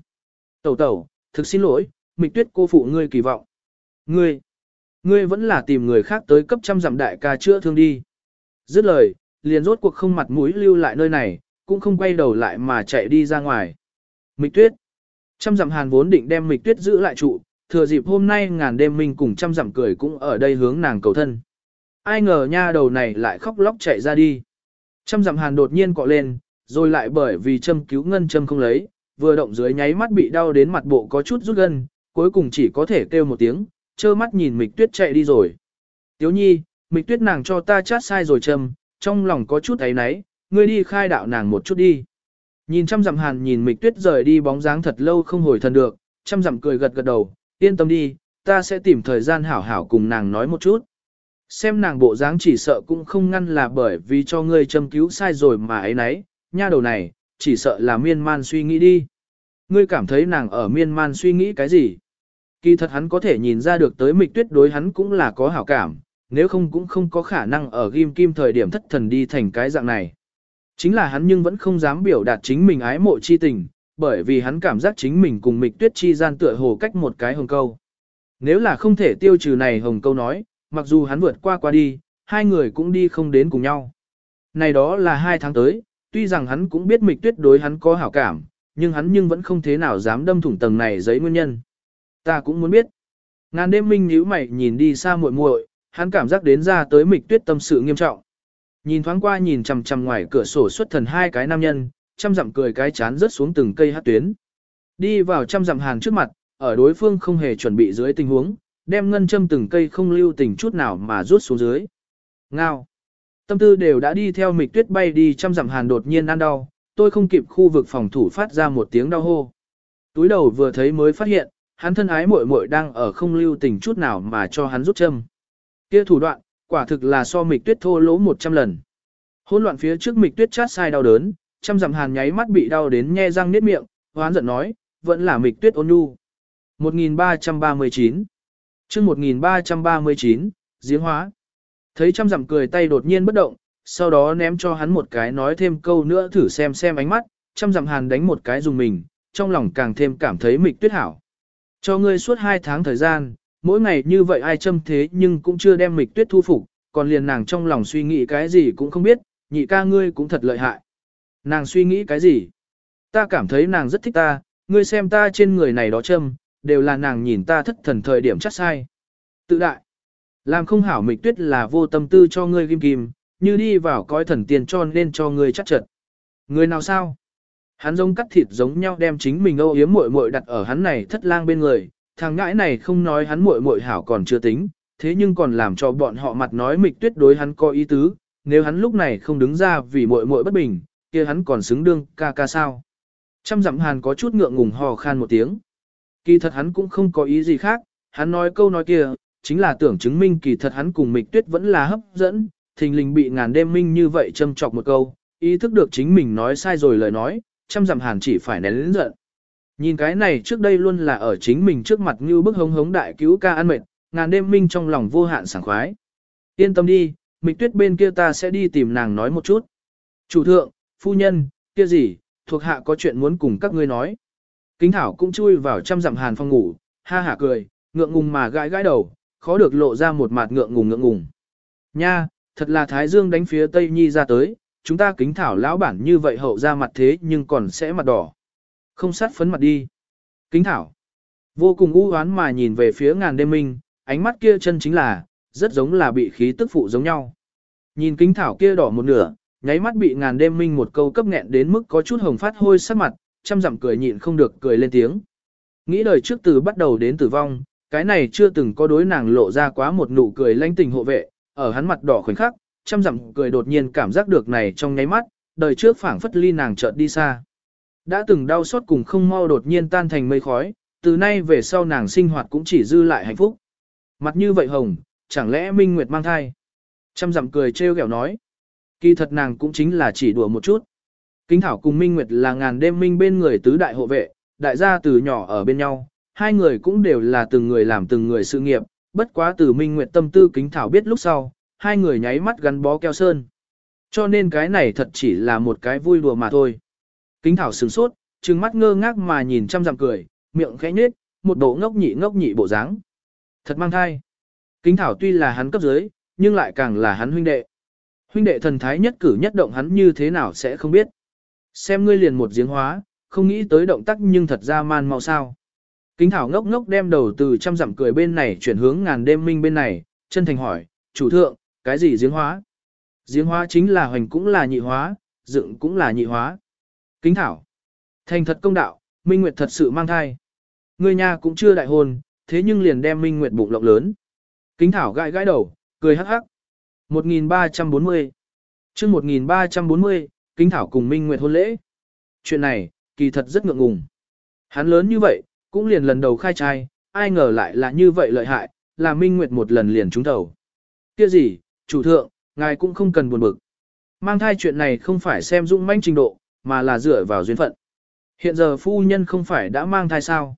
Tẩu tẩu, thực xin lỗi, mịch tuyết cô phụ ngươi kỳ vọng. Ngươi, ngươi vẫn là tìm người khác tới cấp trăm dặm đại ca chữa thương đi. Dứt lời, liền rốt cuộc không mặt mũi lưu lại nơi này, cũng không quay đầu lại mà chạy đi ra ngoài. Mịch tuyết. Trăm dặm hàn vốn định đem mịch tuyết giữ lại trụ, thừa dịp hôm nay ngàn đêm minh cùng trăm dặm cười cũng ở đây hướng nàng cầu thân. Ai ngờ nha đầu này lại khóc lóc chạy ra đi. Trâm dặm hàn đột nhiên cọ lên, rồi lại bởi vì châm cứu ngân châm không lấy, vừa động dưới nháy mắt bị đau đến mặt bộ có chút rút gân, cuối cùng chỉ có thể kêu một tiếng, trơ mắt nhìn mịch tuyết chạy đi rồi. Tiếu nhi, mịch tuyết nàng cho ta chát sai rồi châm, trong lòng có chút ấy náy, ngươi đi khai đạo nàng một chút đi. Nhìn trăm dặm hàn nhìn mịch tuyết rời đi bóng dáng thật lâu không hồi thần được, trăm dặm cười gật gật đầu, yên tâm đi, ta sẽ tìm thời gian hảo hảo cùng nàng nói một chút. Xem nàng bộ dáng chỉ sợ cũng không ngăn là bởi vì cho ngươi châm cứu sai rồi mà ấy nấy, nha đầu này, chỉ sợ là miên man suy nghĩ đi. Ngươi cảm thấy nàng ở miên man suy nghĩ cái gì? Kỳ thật hắn có thể nhìn ra được tới mịch tuyết đối hắn cũng là có hảo cảm, nếu không cũng không có khả năng ở ghim kim thời điểm thất thần đi thành cái dạng này. Chính là hắn nhưng vẫn không dám biểu đạt chính mình ái mộ chi tình, bởi vì hắn cảm giác chính mình cùng mịch tuyết chi gian tựa hồ cách một cái hồng câu. Nếu là không thể tiêu trừ này hồng câu nói, mặc dù hắn vượt qua qua đi, hai người cũng đi không đến cùng nhau. Này đó là hai tháng tới, tuy rằng hắn cũng biết mịch tuyết đối hắn có hảo cảm, nhưng hắn nhưng vẫn không thế nào dám đâm thủng tầng này giấy nguyên nhân. Ta cũng muốn biết. Ngàn đêm minh nhíu mày nhìn đi xa muội muội, hắn cảm giác đến ra tới mịch tuyết tâm sự nghiêm trọng. Nhìn thoáng qua nhìn chằm chằm ngoài cửa sổ xuất thần hai cái nam nhân, chăm dặm cười cái chán rớt xuống từng cây hát tuyến. Đi vào chăm dặm hàng trước mặt, ở đối phương không hề chuẩn bị dưới tình huống, đem ngân châm từng cây không lưu tình chút nào mà rút xuống dưới. Ngao. Tâm tư đều đã đi theo mịch tuyết bay đi trăm dặm hàn đột nhiên ăn đau, tôi không kịp khu vực phòng thủ phát ra một tiếng đau hô. Túi đầu vừa thấy mới phát hiện, hắn thân ái muội muội đang ở không lưu tình chút nào mà cho hắn rút châm. Kia thủ đoạn, quả thực là so mịch tuyết thô lỗ 100 lần. Hỗn loạn phía trước mịch tuyết chát sai đau đớn, trăm dặm hàn nháy mắt bị đau đến nhe răng niết miệng, hoán giận nói, vẫn là mịch tuyết ôn nhu. 1339 chương 1339, giếng hóa. Thấy trăm dặm cười tay đột nhiên bất động, sau đó ném cho hắn một cái nói thêm câu nữa thử xem xem ánh mắt, trăm dặm hàn đánh một cái dùng mình, trong lòng càng thêm cảm thấy mịch tuyết hảo. Cho ngươi suốt hai tháng thời gian, mỗi ngày như vậy ai châm thế nhưng cũng chưa đem mịch tuyết thu phục, còn liền nàng trong lòng suy nghĩ cái gì cũng không biết, nhị ca ngươi cũng thật lợi hại. Nàng suy nghĩ cái gì? Ta cảm thấy nàng rất thích ta, ngươi xem ta trên người này đó châm, đều là nàng nhìn ta thất thần thời điểm chắc sai. Tự đại. Làm không hảo mịch tuyết là vô tâm tư cho ngươi kim kim, như đi vào coi thần tiền cho nên cho ngươi chắc chật. Người nào sao? Hắn giống cắt thịt giống nhau đem chính mình âu yếm muội muội đặt ở hắn này thất lang bên người, thằng ngãi này không nói hắn muội muội hảo còn chưa tính, thế nhưng còn làm cho bọn họ mặt nói mịch tuyết đối hắn có ý tứ, nếu hắn lúc này không đứng ra vì muội muội bất bình, kia hắn còn xứng đương ca ca sao. Trăm dặm hàn có chút ngượng ngùng hò khan một tiếng. Kỳ thật hắn cũng không có ý gì khác, hắn nói câu nói kia, chính là tưởng chứng minh kỳ thật hắn cùng mịch tuyết vẫn là hấp dẫn, thình lình bị ngàn đêm minh như vậy châm chọc một câu, ý thức được chính mình nói sai rồi lời nói, trăm dặm hàn chỉ phải nén lĩnh giận. Nhìn cái này trước đây luôn là ở chính mình trước mặt như bức hống hống đại cứu ca ăn mệt, ngàn đêm minh trong lòng vô hạn sảng khoái. Yên tâm đi, mịch tuyết bên kia ta sẽ đi tìm nàng nói một chút. Chủ thượng, phu nhân, kia gì, thuộc hạ có chuyện muốn cùng các ngươi nói. Kính thảo cũng chui vào trăm dặm hàn phong ngủ, ha hả cười, ngượng ngùng mà gãi gãi đầu, khó được lộ ra một mặt ngượng ngùng ngượng ngùng. Nha, thật là Thái Dương đánh phía Tây Nhi ra tới, chúng ta kính thảo lão bản như vậy hậu ra mặt thế nhưng còn sẽ mặt đỏ. Không sát phấn mặt đi. Kính thảo. Vô cùng u oán mà nhìn về phía ngàn đêm minh, ánh mắt kia chân chính là, rất giống là bị khí tức phụ giống nhau. Nhìn kính thảo kia đỏ một nửa, nháy mắt bị ngàn đêm minh một câu cấp nghẹn đến mức có chút hồng phát hôi sắc mặt, chăm dặm cười nhịn không được cười lên tiếng. Nghĩ đời trước từ bắt đầu đến tử vong, cái này chưa từng có đối nàng lộ ra quá một nụ cười lanh tình hộ vệ, ở hắn mặt đỏ khoảnh khắc, chăm dặm cười đột nhiên cảm giác được này trong nháy mắt, đời trước phảng phất ly nàng chợt đi xa. Đã từng đau xót cùng không mau đột nhiên tan thành mây khói, từ nay về sau nàng sinh hoạt cũng chỉ dư lại hạnh phúc. Mặt như vậy hồng, chẳng lẽ Minh Nguyệt mang thai? Trăm dặm cười trêu ghẹo nói. Kỳ thật nàng cũng chính là chỉ đùa một chút. Kính Thảo cùng Minh Nguyệt là ngàn đêm minh bên người tứ đại hộ vệ, đại gia từ nhỏ ở bên nhau, hai người cũng đều là từng người làm từng người sự nghiệp, bất quá từ Minh Nguyệt tâm tư Kính Thảo biết lúc sau, hai người nháy mắt gắn bó keo sơn. Cho nên cái này thật chỉ là một cái vui đùa mà thôi. Kính Thảo sửng sốt, trừng mắt ngơ ngác mà nhìn trăm dặm cười, miệng khẽ nhếch, một bộ ngốc nhị ngốc nhị bộ dáng. Thật mang thai. Kính Thảo tuy là hắn cấp dưới, nhưng lại càng là hắn huynh đệ. Huynh đệ thần thái nhất cử nhất động hắn như thế nào sẽ không biết. Xem ngươi liền một giếng hóa, không nghĩ tới động tác nhưng thật ra man mau sao. Kính Thảo ngốc ngốc đem đầu từ trăm dặm cười bên này chuyển hướng ngàn đêm minh bên này, chân thành hỏi, chủ thượng, cái gì giếng hóa? Giếng hóa chính là hoành cũng là nhị hóa, dựng cũng là nhị hóa. Kính Thảo, thành thật công đạo, Minh Nguyệt thật sự mang thai. Người nhà cũng chưa đại hôn, thế nhưng liền đem Minh Nguyệt bụng lộng lớn. Kính Thảo gãi gãi đầu, cười hắc hắc. 1340 chương 1340, Kính Thảo cùng Minh Nguyệt hôn lễ. Chuyện này, kỳ thật rất ngượng ngùng. Hắn lớn như vậy, cũng liền lần đầu khai trai, ai ngờ lại là như vậy lợi hại, là Minh Nguyệt một lần liền trúng đầu. Kia gì, chủ thượng, ngài cũng không cần buồn bực. Mang thai chuyện này không phải xem dũng manh trình độ, mà là dựa vào duyên phận. Hiện giờ phu nhân không phải đã mang thai sao?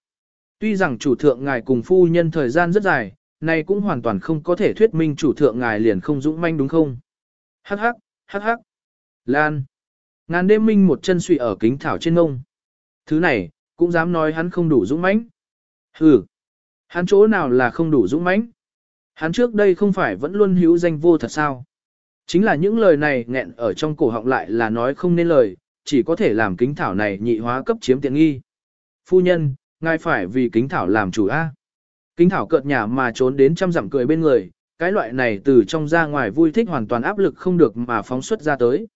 Tuy rằng chủ thượng ngài cùng phu nhân thời gian rất dài, này cũng hoàn toàn không có thể thuyết minh chủ thượng ngài liền không dũng manh đúng không? Hắc hắc, hắc hắc. Lan. Ngàn đêm minh một chân suy ở kính thảo trên ngông. Thứ này, cũng dám nói hắn không đủ dũng mãnh. Hừ. Hắn chỗ nào là không đủ dũng mãnh? Hắn trước đây không phải vẫn luôn hữu danh vô thật sao? Chính là những lời này nghẹn ở trong cổ họng lại là nói không nên lời, chỉ có thể làm kính thảo này nhị hóa cấp chiếm tiện nghi. Phu nhân, ngài phải vì kính thảo làm chủ A. Kính thảo cợt nhà mà trốn đến trăm dặm cười bên người, cái loại này từ trong ra ngoài vui thích hoàn toàn áp lực không được mà phóng xuất ra tới.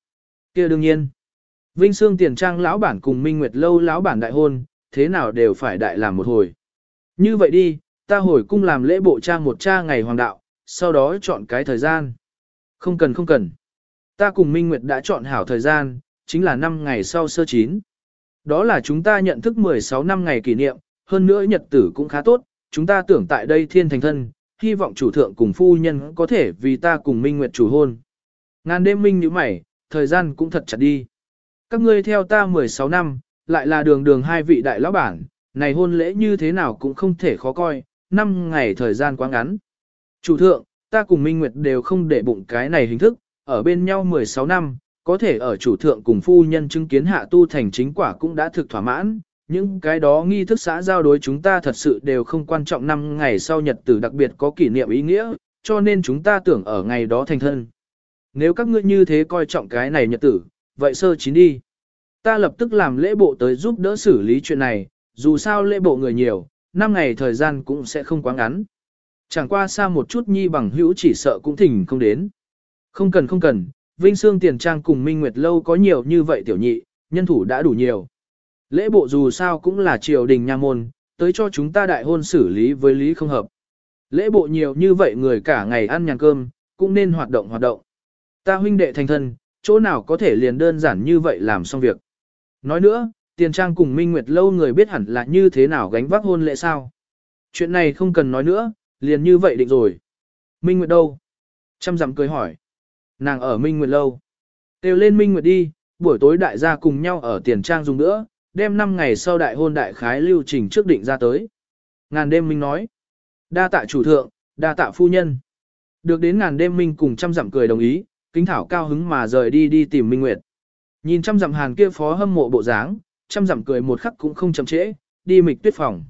kia đương nhiên. Vinh Sương tiền trang lão bản cùng Minh Nguyệt lâu lão bản đại hôn, thế nào đều phải đại làm một hồi. Như vậy đi, ta hồi cung làm lễ bộ trang một cha ngày hoàng đạo, sau đó chọn cái thời gian. Không cần không cần. Ta cùng Minh Nguyệt đã chọn hảo thời gian, chính là 5 ngày sau sơ chín. Đó là chúng ta nhận thức 16 năm ngày kỷ niệm, hơn nữa nhật tử cũng khá tốt, chúng ta tưởng tại đây thiên thành thân, hy vọng chủ thượng cùng phu nhân có thể vì ta cùng Minh Nguyệt chủ hôn. Ngàn đêm minh như mày, thời gian cũng thật chặt đi. Các ngươi theo ta 16 năm, lại là đường đường hai vị đại lão bản, này hôn lễ như thế nào cũng không thể khó coi, 5 ngày thời gian quá ngắn. Chủ thượng, ta cùng Minh Nguyệt đều không để bụng cái này hình thức, ở bên nhau 16 năm, có thể ở chủ thượng cùng phu nhân chứng kiến hạ tu thành chính quả cũng đã thực thỏa mãn, những cái đó nghi thức xã giao đối chúng ta thật sự đều không quan trọng năm ngày sau nhật tử đặc biệt có kỷ niệm ý nghĩa, cho nên chúng ta tưởng ở ngày đó thành thân. Nếu các ngươi như thế coi trọng cái này nhật tử, vậy sơ chín đi. Ta lập tức làm lễ bộ tới giúp đỡ xử lý chuyện này, dù sao lễ bộ người nhiều, năm ngày thời gian cũng sẽ không quá ngắn. Chẳng qua xa một chút nhi bằng hữu chỉ sợ cũng thỉnh không đến. Không cần không cần, Vinh Sương Tiền Trang cùng Minh Nguyệt Lâu có nhiều như vậy tiểu nhị, nhân thủ đã đủ nhiều. Lễ bộ dù sao cũng là triều đình nha môn, tới cho chúng ta đại hôn xử lý với lý không hợp. Lễ bộ nhiều như vậy người cả ngày ăn nhàn cơm, cũng nên hoạt động hoạt động. Ta huynh đệ thành thân, chỗ nào có thể liền đơn giản như vậy làm xong việc. Nói nữa, tiền trang cùng Minh Nguyệt lâu người biết hẳn là như thế nào gánh vác hôn lễ sao. Chuyện này không cần nói nữa, liền như vậy định rồi. Minh Nguyệt đâu? Trăm dặm cười hỏi. Nàng ở Minh Nguyệt lâu. Têu lên Minh Nguyệt đi, buổi tối đại gia cùng nhau ở tiền trang dùng nữa, đem 5 ngày sau đại hôn đại khái lưu trình trước định ra tới. Ngàn đêm Minh nói. Đa tạ chủ thượng, đa tạ phu nhân. Được đến ngàn đêm Minh cùng trăm dặm cười đồng ý, kính thảo cao hứng mà rời đi đi tìm Minh Nguyệt. Nhìn trăm dặm hàn kia phó hâm mộ bộ dáng, trăm dặm cười một khắc cũng không chậm trễ, đi mịch tuyết phòng.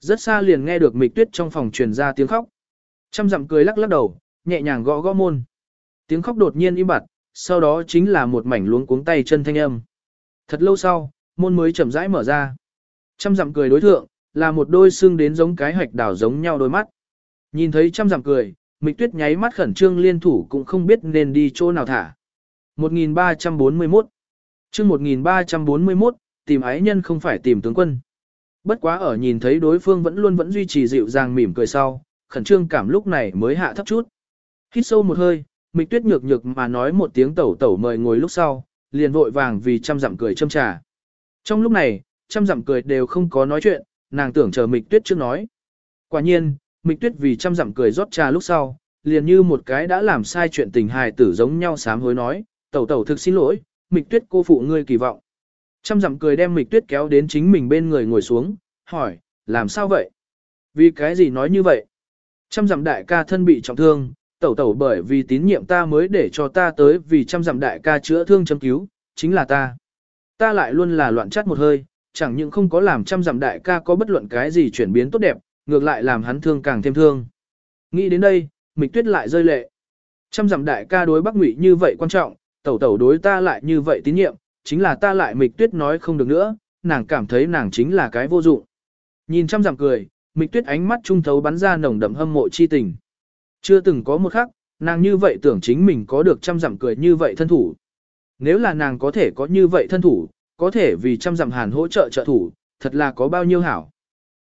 Rất xa liền nghe được mịch tuyết trong phòng truyền ra tiếng khóc. Trăm dặm cười lắc lắc đầu, nhẹ nhàng gõ gõ môn. Tiếng khóc đột nhiên im bặt, sau đó chính là một mảnh luống cuống tay chân thanh âm. Thật lâu sau, môn mới chậm rãi mở ra. Trăm dặm cười đối thượng, là một đôi xương đến giống cái hạch đảo giống nhau đôi mắt. Nhìn thấy trăm dặm cười, Mịch Tuyết nháy mắt khẩn trương liên thủ cũng không biết nên đi chỗ nào thả. 1341 chương 1341, tìm ái nhân không phải tìm tướng quân. Bất quá ở nhìn thấy đối phương vẫn luôn vẫn duy trì dịu dàng mỉm cười sau, khẩn trương cảm lúc này mới hạ thấp chút. Hít sâu một hơi, Mịch Tuyết nhược nhược mà nói một tiếng tẩu tẩu mời ngồi lúc sau, liền vội vàng vì trăm dặm cười châm trà. Trong lúc này, trăm dặm cười đều không có nói chuyện, nàng tưởng chờ Mịch Tuyết trước nói. Quả nhiên, Mịch Tuyết vì chăm dặm cười rót trà lúc sau, liền như một cái đã làm sai chuyện tình hài tử giống nhau sám hối nói, tẩu tẩu thực xin lỗi, Mịch Tuyết cô phụ ngươi kỳ vọng. Chăm dặm cười đem Mịch Tuyết kéo đến chính mình bên người ngồi xuống, hỏi, làm sao vậy? Vì cái gì nói như vậy? Chăm dặm đại ca thân bị trọng thương, tẩu tẩu bởi vì tín nhiệm ta mới để cho ta tới vì chăm dặm đại ca chữa thương châm cứu, chính là ta. Ta lại luôn là loạn chắt một hơi, chẳng những không có làm trăm dặm đại ca có bất luận cái gì chuyển biến tốt đẹp, ngược lại làm hắn thương càng thêm thương. Nghĩ đến đây, Mịch Tuyết lại rơi lệ. Trăm dặm đại ca đối Bắc Ngụy như vậy quan trọng, tẩu tẩu đối ta lại như vậy tín nhiệm, chính là ta lại Mịch Tuyết nói không được nữa, nàng cảm thấy nàng chính là cái vô dụng. Nhìn trăm dặm cười, Mịch Tuyết ánh mắt trung thấu bắn ra nồng đậm hâm mộ chi tình. Chưa từng có một khắc, nàng như vậy tưởng chính mình có được trăm dặm cười như vậy thân thủ. Nếu là nàng có thể có như vậy thân thủ, có thể vì trăm dặm hàn hỗ trợ trợ thủ, thật là có bao nhiêu hảo.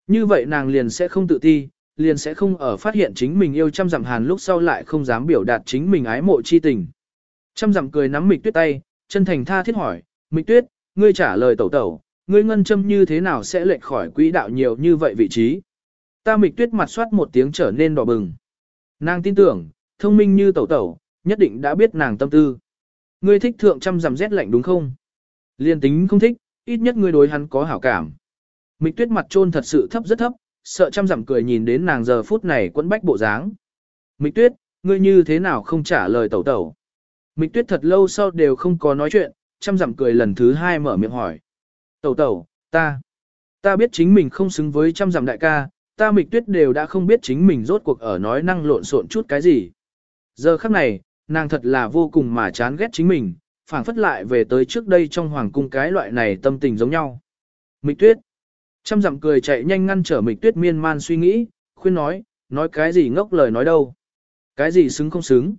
Như vậy nàng liền sẽ không tự ti, liền sẽ không ở phát hiện chính mình yêu trăm dặm hàn lúc sau lại không dám biểu đạt chính mình ái mộ chi tình. Trăm dặm cười nắm mịch tuyết tay, chân thành tha thiết hỏi, mịch tuyết, ngươi trả lời tẩu tẩu, ngươi ngân châm như thế nào sẽ lệch khỏi quỹ đạo nhiều như vậy vị trí. Ta mịch tuyết mặt soát một tiếng trở nên đỏ bừng. Nàng tin tưởng, thông minh như tẩu tẩu, nhất định đã biết nàng tâm tư. Ngươi thích thượng trăm dặm rét lạnh đúng không? Liên tính không thích, ít nhất ngươi đối hắn có hảo cảm. Mịch tuyết mặt trôn thật sự thấp rất thấp, sợ chăm dặm cười nhìn đến nàng giờ phút này quẫn bách bộ dáng. Mịch tuyết, ngươi như thế nào không trả lời tẩu tẩu? Mịch tuyết thật lâu sau đều không có nói chuyện, chăm dặm cười lần thứ hai mở miệng hỏi. Tẩu tẩu, ta, ta biết chính mình không xứng với chăm dặm đại ca, ta mịch tuyết đều đã không biết chính mình rốt cuộc ở nói năng lộn xộn chút cái gì. Giờ khắc này, nàng thật là vô cùng mà chán ghét chính mình, phảng phất lại về tới trước đây trong hoàng cung cái loại này tâm tình giống nhau. Mịch tuyết, trăm dặm cười chạy nhanh ngăn trở mịch tuyết miên man suy nghĩ, khuyên nói, nói cái gì ngốc lời nói đâu. Cái gì xứng không xứng.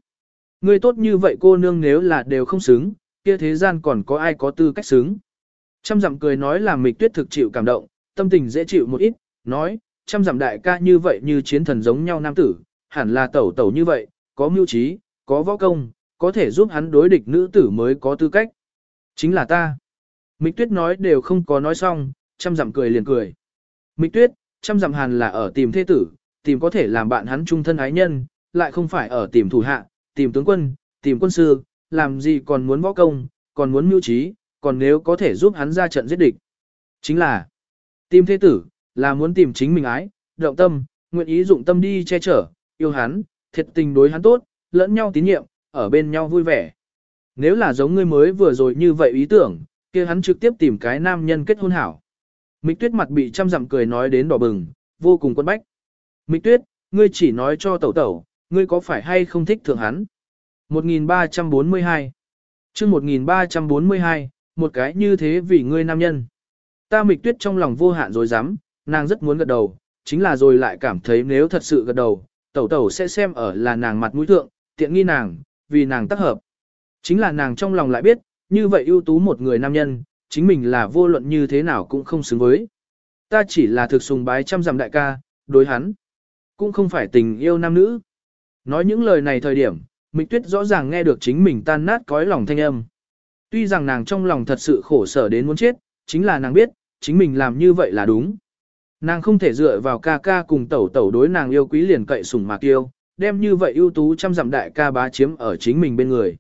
người tốt như vậy cô nương nếu là đều không xứng, kia thế gian còn có ai có tư cách xứng. Trăm dặm cười nói là mịch tuyết thực chịu cảm động, tâm tình dễ chịu một ít, nói, trăm dặm đại ca như vậy như chiến thần giống nhau nam tử, hẳn là tẩu tẩu như vậy, có mưu trí, có võ công, có thể giúp hắn đối địch nữ tử mới có tư cách. Chính là ta. Mịch tuyết nói đều không có nói xong, trăm dặm cười liền cười. Mịch tuyết, trăm dặm hàn là ở tìm thế tử, tìm có thể làm bạn hắn trung thân ái nhân, lại không phải ở tìm thủ hạ, tìm tướng quân, tìm quân sư, làm gì còn muốn võ công, còn muốn mưu trí, còn nếu có thể giúp hắn ra trận giết địch. Chính là, tìm thế tử, là muốn tìm chính mình ái, động tâm, nguyện ý dụng tâm đi che chở, yêu hắn, thiệt tình đối hắn tốt, lẫn nhau tín nhiệm, ở bên nhau vui vẻ. Nếu là giống ngươi mới vừa rồi như vậy ý tưởng, kia hắn trực tiếp tìm cái nam nhân kết hôn hảo. Mịch tuyết mặt bị trăm dặm cười nói đến đỏ bừng, vô cùng quân bách. Mịch tuyết, ngươi chỉ nói cho tẩu tẩu, ngươi có phải hay không thích thượng hắn? 1342 chương 1342, một cái như thế vì ngươi nam nhân. Ta mịch tuyết trong lòng vô hạn rồi dám, nàng rất muốn gật đầu, chính là rồi lại cảm thấy nếu thật sự gật đầu, tẩu tẩu sẽ xem ở là nàng mặt mũi thượng, tiện nghi nàng, vì nàng tác hợp. Chính là nàng trong lòng lại biết, như vậy ưu tú một người nam nhân, chính mình là vô luận như thế nào cũng không xứng với. Ta chỉ là thực sùng bái trăm dặm đại ca, đối hắn. Cũng không phải tình yêu nam nữ. Nói những lời này thời điểm, Mịch Tuyết rõ ràng nghe được chính mình tan nát cõi lòng thanh âm. Tuy rằng nàng trong lòng thật sự khổ sở đến muốn chết, chính là nàng biết, chính mình làm như vậy là đúng. Nàng không thể dựa vào ca ca cùng tẩu tẩu đối nàng yêu quý liền cậy sủng mạc yêu, đem như vậy ưu tú trăm dặm đại ca bá chiếm ở chính mình bên người.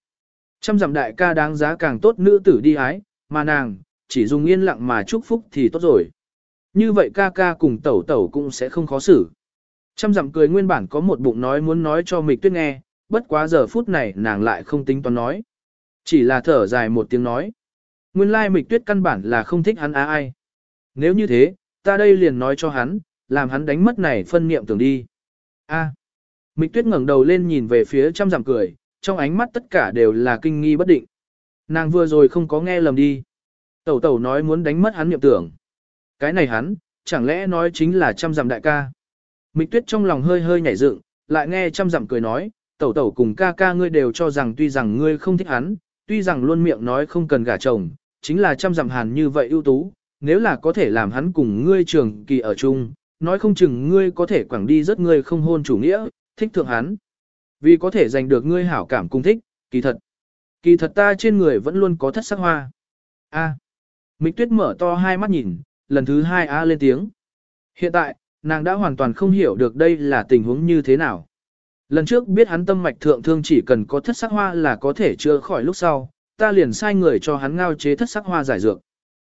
Trăm dặm đại ca đáng giá càng tốt nữ tử đi ái, mà nàng, chỉ dùng yên lặng mà chúc phúc thì tốt rồi. Như vậy ca ca cùng tẩu tẩu cũng sẽ không khó xử. Trăm dặm cười nguyên bản có một bụng nói muốn nói cho mịch tuyết nghe, bất quá giờ phút này nàng lại không tính toán nói. Chỉ là thở dài một tiếng nói. Nguyên lai mịch tuyết căn bản là không thích hắn á ai. Nếu như thế, ta đây liền nói cho hắn, làm hắn đánh mất này phân niệm tưởng đi. A. Mịch tuyết ngẩng đầu lên nhìn về phía trăm dặm cười, trong ánh mắt tất cả đều là kinh nghi bất định. Nàng vừa rồi không có nghe lầm đi. Tẩu tẩu nói muốn đánh mất hắn niệm tưởng. Cái này hắn, chẳng lẽ nói chính là trăm dặm đại ca. Mịch tuyết trong lòng hơi hơi nhảy dựng, lại nghe trăm dặm cười nói, tẩu tẩu cùng ca ca ngươi đều cho rằng tuy rằng ngươi không thích hắn, tuy rằng luôn miệng nói không cần gả chồng, chính là trăm dặm hàn như vậy ưu tú, nếu là có thể làm hắn cùng ngươi trường kỳ ở chung, nói không chừng ngươi có thể quảng đi rất ngươi không hôn chủ nghĩa, thích thượng hắn. Vì có thể giành được ngươi hảo cảm cung thích, kỳ thật. Kỳ thật ta trên người vẫn luôn có thất sắc hoa. A. À. Mịch tuyết mở to hai mắt nhìn, lần thứ hai A lên tiếng. Hiện tại, nàng đã hoàn toàn không hiểu được đây là tình huống như thế nào. Lần trước biết hắn tâm mạch thượng thương chỉ cần có thất sắc hoa là có thể chữa khỏi lúc sau, ta liền sai người cho hắn ngao chế thất sắc hoa giải dược.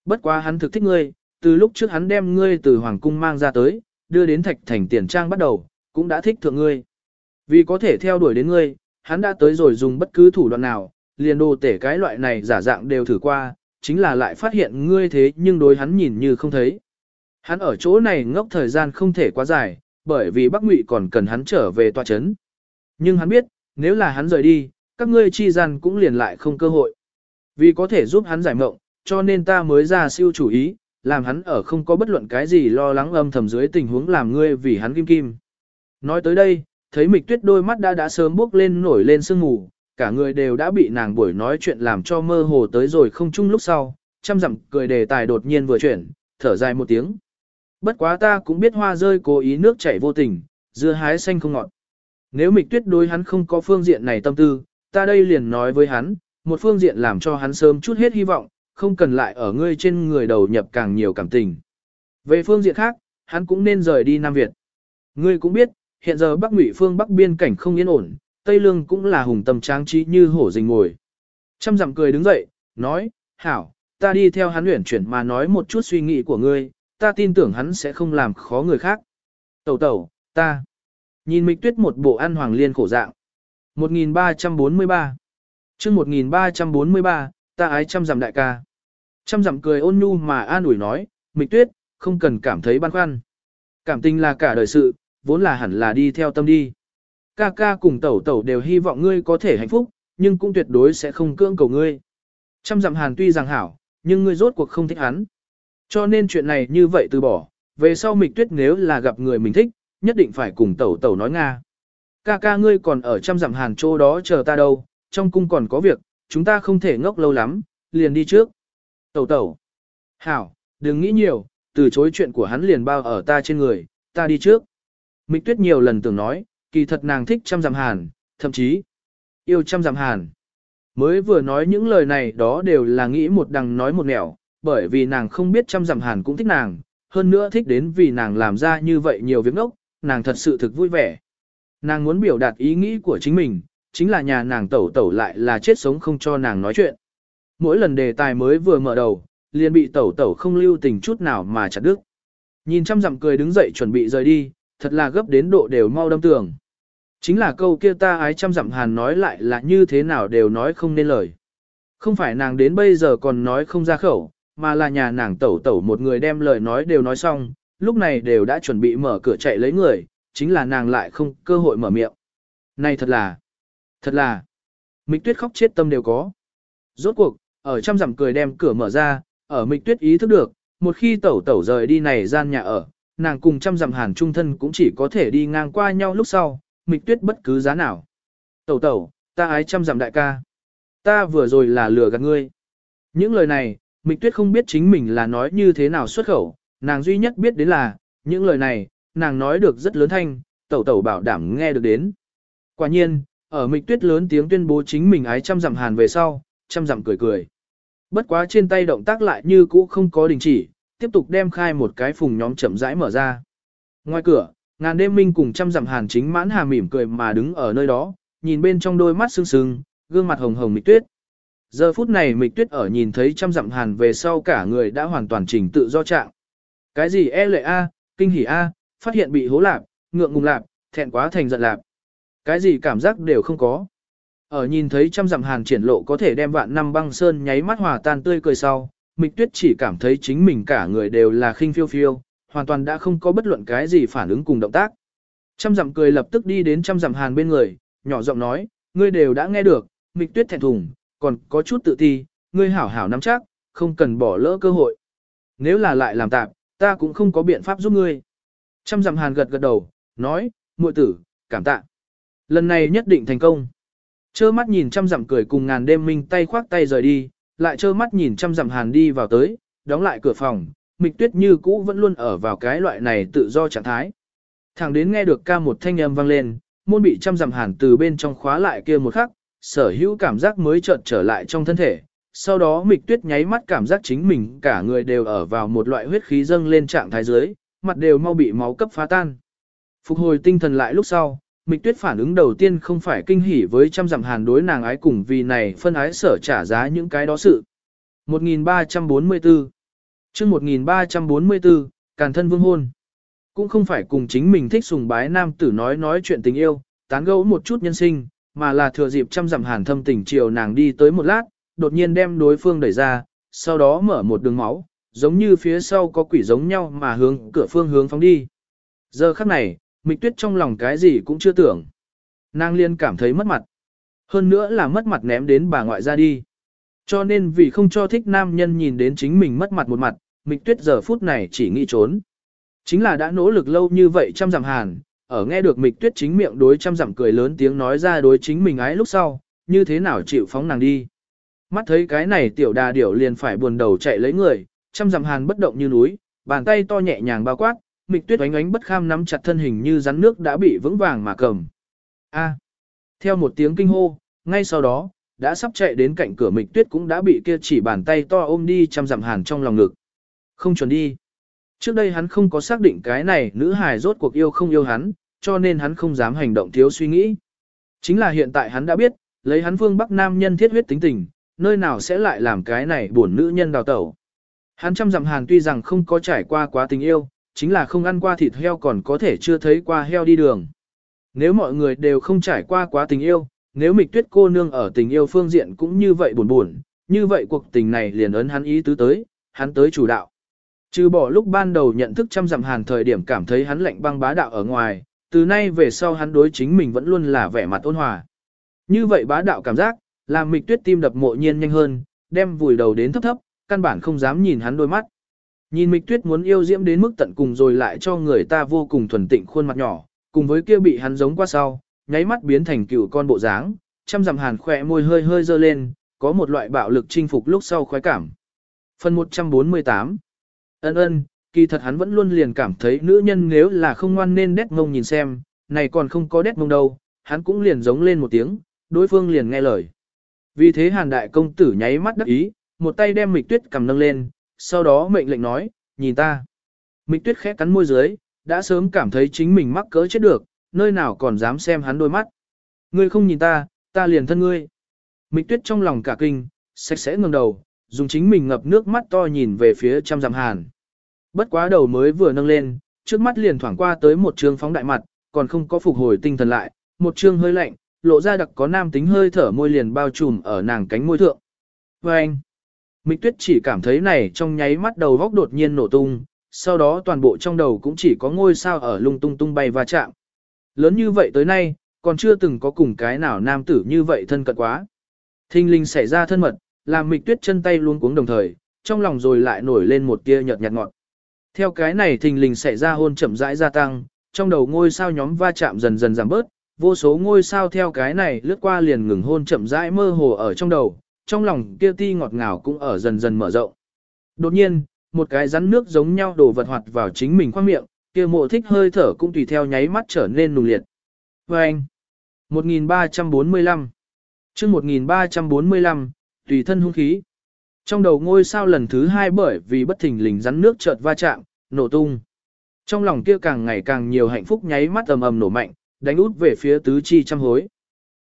Bất quá hắn thực thích ngươi, từ lúc trước hắn đem ngươi từ hoàng cung mang ra tới, đưa đến thạch thành tiền trang bắt đầu, cũng đã thích thượng ngươi. Vì có thể theo đuổi đến ngươi, hắn đã tới rồi dùng bất cứ thủ đoạn nào, liền đồ tể cái loại này giả dạng đều thử qua, chính là lại phát hiện ngươi thế nhưng đối hắn nhìn như không thấy. Hắn ở chỗ này ngốc thời gian không thể quá dài, bởi vì Bắc Ngụy còn cần hắn trở về tòa chấn. Nhưng hắn biết, nếu là hắn rời đi, các ngươi chi gian cũng liền lại không cơ hội. Vì có thể giúp hắn giải mộng, cho nên ta mới ra siêu chủ ý, làm hắn ở không có bất luận cái gì lo lắng âm thầm dưới tình huống làm ngươi vì hắn kim kim. Nói tới đây, thấy mịch tuyết đôi mắt đã đã sớm bước lên nổi lên sương ngủ cả người đều đã bị nàng buổi nói chuyện làm cho mơ hồ tới rồi không chung lúc sau, chăm dặm cười đề tài đột nhiên vừa chuyển, thở dài một tiếng. Bất quá ta cũng biết hoa rơi cố ý nước chảy vô tình, dưa hái xanh không ngọt. Nếu mịch tuyết đối hắn không có phương diện này tâm tư, ta đây liền nói với hắn, một phương diện làm cho hắn sớm chút hết hy vọng, không cần lại ở ngươi trên người đầu nhập càng nhiều cảm tình. Về phương diện khác, hắn cũng nên rời đi Nam Việt. Ngươi cũng biết, hiện giờ Bắc Ngụy phương Bắc biên cảnh không yên ổn, Tây Lương cũng là hùng tâm tráng trí như hổ rình ngồi. Trăm dặm cười đứng dậy, nói, hảo, ta đi theo hắn luyện chuyển mà nói một chút suy nghĩ của ngươi, ta tin tưởng hắn sẽ không làm khó người khác. Tẩu tẩu, ta. Nhìn Mịch Tuyết một bộ ăn hoàng liên khổ dạng. 1343 chương 1343, ta ái trăm dặm đại ca. Trăm dặm cười ôn nhu mà an ủi nói, Mịch Tuyết, không cần cảm thấy băn khoăn. Cảm tình là cả đời sự, vốn là hẳn là đi theo tâm đi. Ca ca cùng tẩu tẩu đều hy vọng ngươi có thể hạnh phúc, nhưng cũng tuyệt đối sẽ không cưỡng cầu ngươi. Trăm dặm hàn tuy rằng hảo, nhưng ngươi rốt cuộc không thích hắn. Cho nên chuyện này như vậy từ bỏ, về sau mịch tuyết nếu là gặp người mình thích, nhất định phải cùng tẩu tẩu nói Nga. Ca ca ngươi còn ở trăm dặm hàn chỗ đó chờ ta đâu, trong cung còn có việc, chúng ta không thể ngốc lâu lắm, liền đi trước. Tẩu tẩu. Hảo, đừng nghĩ nhiều, từ chối chuyện của hắn liền bao ở ta trên người, ta đi trước. Mịch tuyết nhiều lần tưởng nói, kỳ thật nàng thích trăm dặm hàn, thậm chí yêu trăm dặm hàn. Mới vừa nói những lời này đó đều là nghĩ một đằng nói một nẻo, bởi vì nàng không biết trăm dặm hàn cũng thích nàng, hơn nữa thích đến vì nàng làm ra như vậy nhiều việc ngốc, nàng thật sự thực vui vẻ. Nàng muốn biểu đạt ý nghĩ của chính mình, chính là nhà nàng tẩu tẩu lại là chết sống không cho nàng nói chuyện. Mỗi lần đề tài mới vừa mở đầu, liền bị tẩu tẩu không lưu tình chút nào mà chặt đứt. Nhìn trăm dặm cười đứng dậy chuẩn bị rời đi, thật là gấp đến độ đều mau đâm tường. Chính là câu kia ta ái trăm dặm hàn nói lại là như thế nào đều nói không nên lời. Không phải nàng đến bây giờ còn nói không ra khẩu, mà là nhà nàng tẩu tẩu một người đem lời nói đều nói xong, lúc này đều đã chuẩn bị mở cửa chạy lấy người, chính là nàng lại không cơ hội mở miệng. Này thật là, thật là, Mịch Tuyết khóc chết tâm đều có. Rốt cuộc, ở trăm dặm cười đem cửa mở ra, ở Mịch Tuyết ý thức được, một khi tẩu tẩu rời đi này gian nhà ở, nàng cùng trăm dặm hàn trung thân cũng chỉ có thể đi ngang qua nhau lúc sau, Mịch Tuyết bất cứ giá nào. Tẩu tẩu, ta ái chăm dặm đại ca. Ta vừa rồi là lừa gạt ngươi. Những lời này, Mịch Tuyết không biết chính mình là nói như thế nào xuất khẩu, nàng duy nhất biết đến là, những lời này, nàng nói được rất lớn thanh, tẩu tẩu bảo đảm nghe được đến. Quả nhiên, ở Mịch Tuyết lớn tiếng tuyên bố chính mình ái chăm dặm hàn về sau, chăm dặm cười cười. Bất quá trên tay động tác lại như cũ không có đình chỉ, tiếp tục đem khai một cái phùng nhóm chậm rãi mở ra. Ngoài cửa, ngàn đêm minh cùng trăm dặm hàn chính mãn hà mỉm cười mà đứng ở nơi đó, nhìn bên trong đôi mắt sưng sưng, gương mặt hồng hồng Mịch Tuyết. Giờ phút này Mịch Tuyết ở nhìn thấy trăm dặm hàn về sau cả người đã hoàn toàn chỉnh tự do trạng. Cái gì e lệ a, kinh hỉ a, phát hiện bị hố lạp, ngượng ngùng lạp, thẹn quá thành giận lạp. Cái gì cảm giác đều không có. Ở nhìn thấy trăm dặm hàn triển lộ có thể đem vạn năm băng sơn nháy mắt hòa tan tươi cười sau, Mịch Tuyết chỉ cảm thấy chính mình cả người đều là khinh phiêu phiêu, hoàn toàn đã không có bất luận cái gì phản ứng cùng động tác. Trăm dặm cười lập tức đi đến trăm dặm hàn bên người, nhỏ giọng nói, ngươi đều đã nghe được, Mịch Tuyết thẹn thùng, còn có chút tự ti, ngươi hảo hảo nắm chắc, không cần bỏ lỡ cơ hội. Nếu là lại làm tạm, ta cũng không có biện pháp giúp ngươi. Trăm dặm hàn gật gật đầu, nói, muội tử, cảm tạ. Lần này nhất định thành công. Chơ mắt nhìn trăm dặm cười cùng ngàn đêm minh tay khoác tay rời đi, lại chơ mắt nhìn trăm dặm hàn đi vào tới, đóng lại cửa phòng, mịch tuyết như cũ vẫn luôn ở vào cái loại này tự do trạng thái. Thẳng đến nghe được ca một thanh âm vang lên, môn bị trăm dặm hàn từ bên trong khóa lại kia một khắc, sở hữu cảm giác mới chợt trở lại trong thân thể. Sau đó mịch tuyết nháy mắt cảm giác chính mình cả người đều ở vào một loại huyết khí dâng lên trạng thái dưới, mặt đều mau bị máu cấp phá tan. Phục hồi tinh thần lại lúc sau, mịch tuyết phản ứng đầu tiên không phải kinh hỉ với trăm dặm hàn đối nàng ái cùng vì này phân ái sở trả giá những cái đó sự. 1344 chương 1344, Càn thân vương hôn. Cũng không phải cùng chính mình thích sùng bái nam tử nói nói chuyện tình yêu, tán gẫu một chút nhân sinh, mà là thừa dịp trăm dặm hàn thâm tình chiều nàng đi tới một lát, đột nhiên đem đối phương đẩy ra, sau đó mở một đường máu, giống như phía sau có quỷ giống nhau mà hướng cửa phương hướng phóng đi. Giờ khắc này, Mịch Tuyết trong lòng cái gì cũng chưa tưởng. Nàng liên cảm thấy mất mặt. Hơn nữa là mất mặt ném đến bà ngoại ra đi. Cho nên vì không cho thích nam nhân nhìn đến chính mình mất mặt một mặt, Mịch Tuyết giờ phút này chỉ nghĩ trốn. Chính là đã nỗ lực lâu như vậy trăm dặm hàn, ở nghe được Mịch Tuyết chính miệng đối trăm dặm cười lớn tiếng nói ra đối chính mình ái lúc sau, như thế nào chịu phóng nàng đi. Mắt thấy cái này tiểu đà điểu liền phải buồn đầu chạy lấy người, trăm dặm hàn bất động như núi, bàn tay to nhẹ nhàng bao quát, Mịch Tuyết oánh oánh bất kham nắm chặt thân hình như rắn nước đã bị vững vàng mà cầm. A. Theo một tiếng kinh hô, ngay sau đó, đã sắp chạy đến cạnh cửa Mịch Tuyết cũng đã bị kia chỉ bàn tay to ôm đi trăm dặm hàn trong lòng ngực. Không chuẩn đi. Trước đây hắn không có xác định cái này nữ hài rốt cuộc yêu không yêu hắn, cho nên hắn không dám hành động thiếu suy nghĩ. Chính là hiện tại hắn đã biết, lấy hắn phương Bắc Nam nhân thiết huyết tính tình, nơi nào sẽ lại làm cái này buồn nữ nhân đào tẩu. Hắn trăm dặm hàng tuy rằng không có trải qua quá tình yêu, chính là không ăn qua thịt heo còn có thể chưa thấy qua heo đi đường. Nếu mọi người đều không trải qua quá tình yêu, nếu mịch tuyết cô nương ở tình yêu phương diện cũng như vậy buồn buồn, như vậy cuộc tình này liền ấn hắn ý tứ tới, hắn tới chủ đạo. Trừ bỏ lúc ban đầu nhận thức trăm dặm hàn thời điểm cảm thấy hắn lạnh băng bá đạo ở ngoài, từ nay về sau hắn đối chính mình vẫn luôn là vẻ mặt ôn hòa. Như vậy bá đạo cảm giác, làm mịch tuyết tim đập mộ nhiên nhanh hơn, đem vùi đầu đến thấp thấp, căn bản không dám nhìn hắn đôi mắt. Nhìn mịch tuyết muốn yêu diễm đến mức tận cùng rồi lại cho người ta vô cùng thuần tịnh khuôn mặt nhỏ, cùng với kia bị hắn giống qua sau, nháy mắt biến thành cựu con bộ dáng, trăm dặm hàn khỏe môi hơi hơi dơ lên, có một loại bạo lực chinh phục lúc sau khoái cảm. Phần 148 Ân ân, kỳ thật hắn vẫn luôn liền cảm thấy nữ nhân nếu là không ngoan nên đét mông nhìn xem, này còn không có đét mông đâu, hắn cũng liền giống lên một tiếng, đối phương liền nghe lời. Vì thế hàn đại công tử nháy mắt đắc ý, một tay đem mịch tuyết cầm nâng lên, sau đó mệnh lệnh nói, nhìn ta. Mịch tuyết khẽ cắn môi dưới, đã sớm cảm thấy chính mình mắc cỡ chết được, nơi nào còn dám xem hắn đôi mắt. Ngươi không nhìn ta, ta liền thân ngươi. Mịch tuyết trong lòng cả kinh, sạch sẽ ngẩng đầu, dùng chính mình ngập nước mắt to nhìn về phía trăm dặm hàn. Bất quá đầu mới vừa nâng lên, trước mắt liền thoảng qua tới một trương phóng đại mặt, còn không có phục hồi tinh thần lại, một trương hơi lạnh, lộ ra đặc có nam tính hơi thở môi liền bao trùm ở nàng cánh môi thượng. Và anh, Mịch Tuyết chỉ cảm thấy này trong nháy mắt đầu góc đột nhiên nổ tung, sau đó toàn bộ trong đầu cũng chỉ có ngôi sao ở lung tung tung bay và chạm. Lớn như vậy tới nay, còn chưa từng có cùng cái nào nam tử như vậy thân cận quá. Thinh linh xảy ra thân mật, làm Mịch Tuyết chân tay luôn cuống đồng thời, trong lòng rồi lại nổi lên một tia nhợt nhạt ngọt. Theo cái này thình lình xảy ra hôn chậm rãi gia tăng, trong đầu ngôi sao nhóm va chạm dần dần giảm bớt, vô số ngôi sao theo cái này lướt qua liền ngừng hôn chậm rãi mơ hồ ở trong đầu, trong lòng kia ti ngọt ngào cũng ở dần dần mở rộng. Đột nhiên, một cái rắn nước giống nhau đổ vật hoạt vào chính mình khoang miệng, kia mộ thích hơi thở cũng tùy theo nháy mắt trở nên nùng liệt. Và anh, 1345 chương 1345, tùy thân hung khí. Trong đầu ngôi sao lần thứ hai bởi vì bất thình lình rắn nước chợt va chạm, nổ tung. Trong lòng kia càng ngày càng nhiều hạnh phúc nháy mắt ầm ầm nổ mạnh, đánh út về phía tứ chi trăm hối.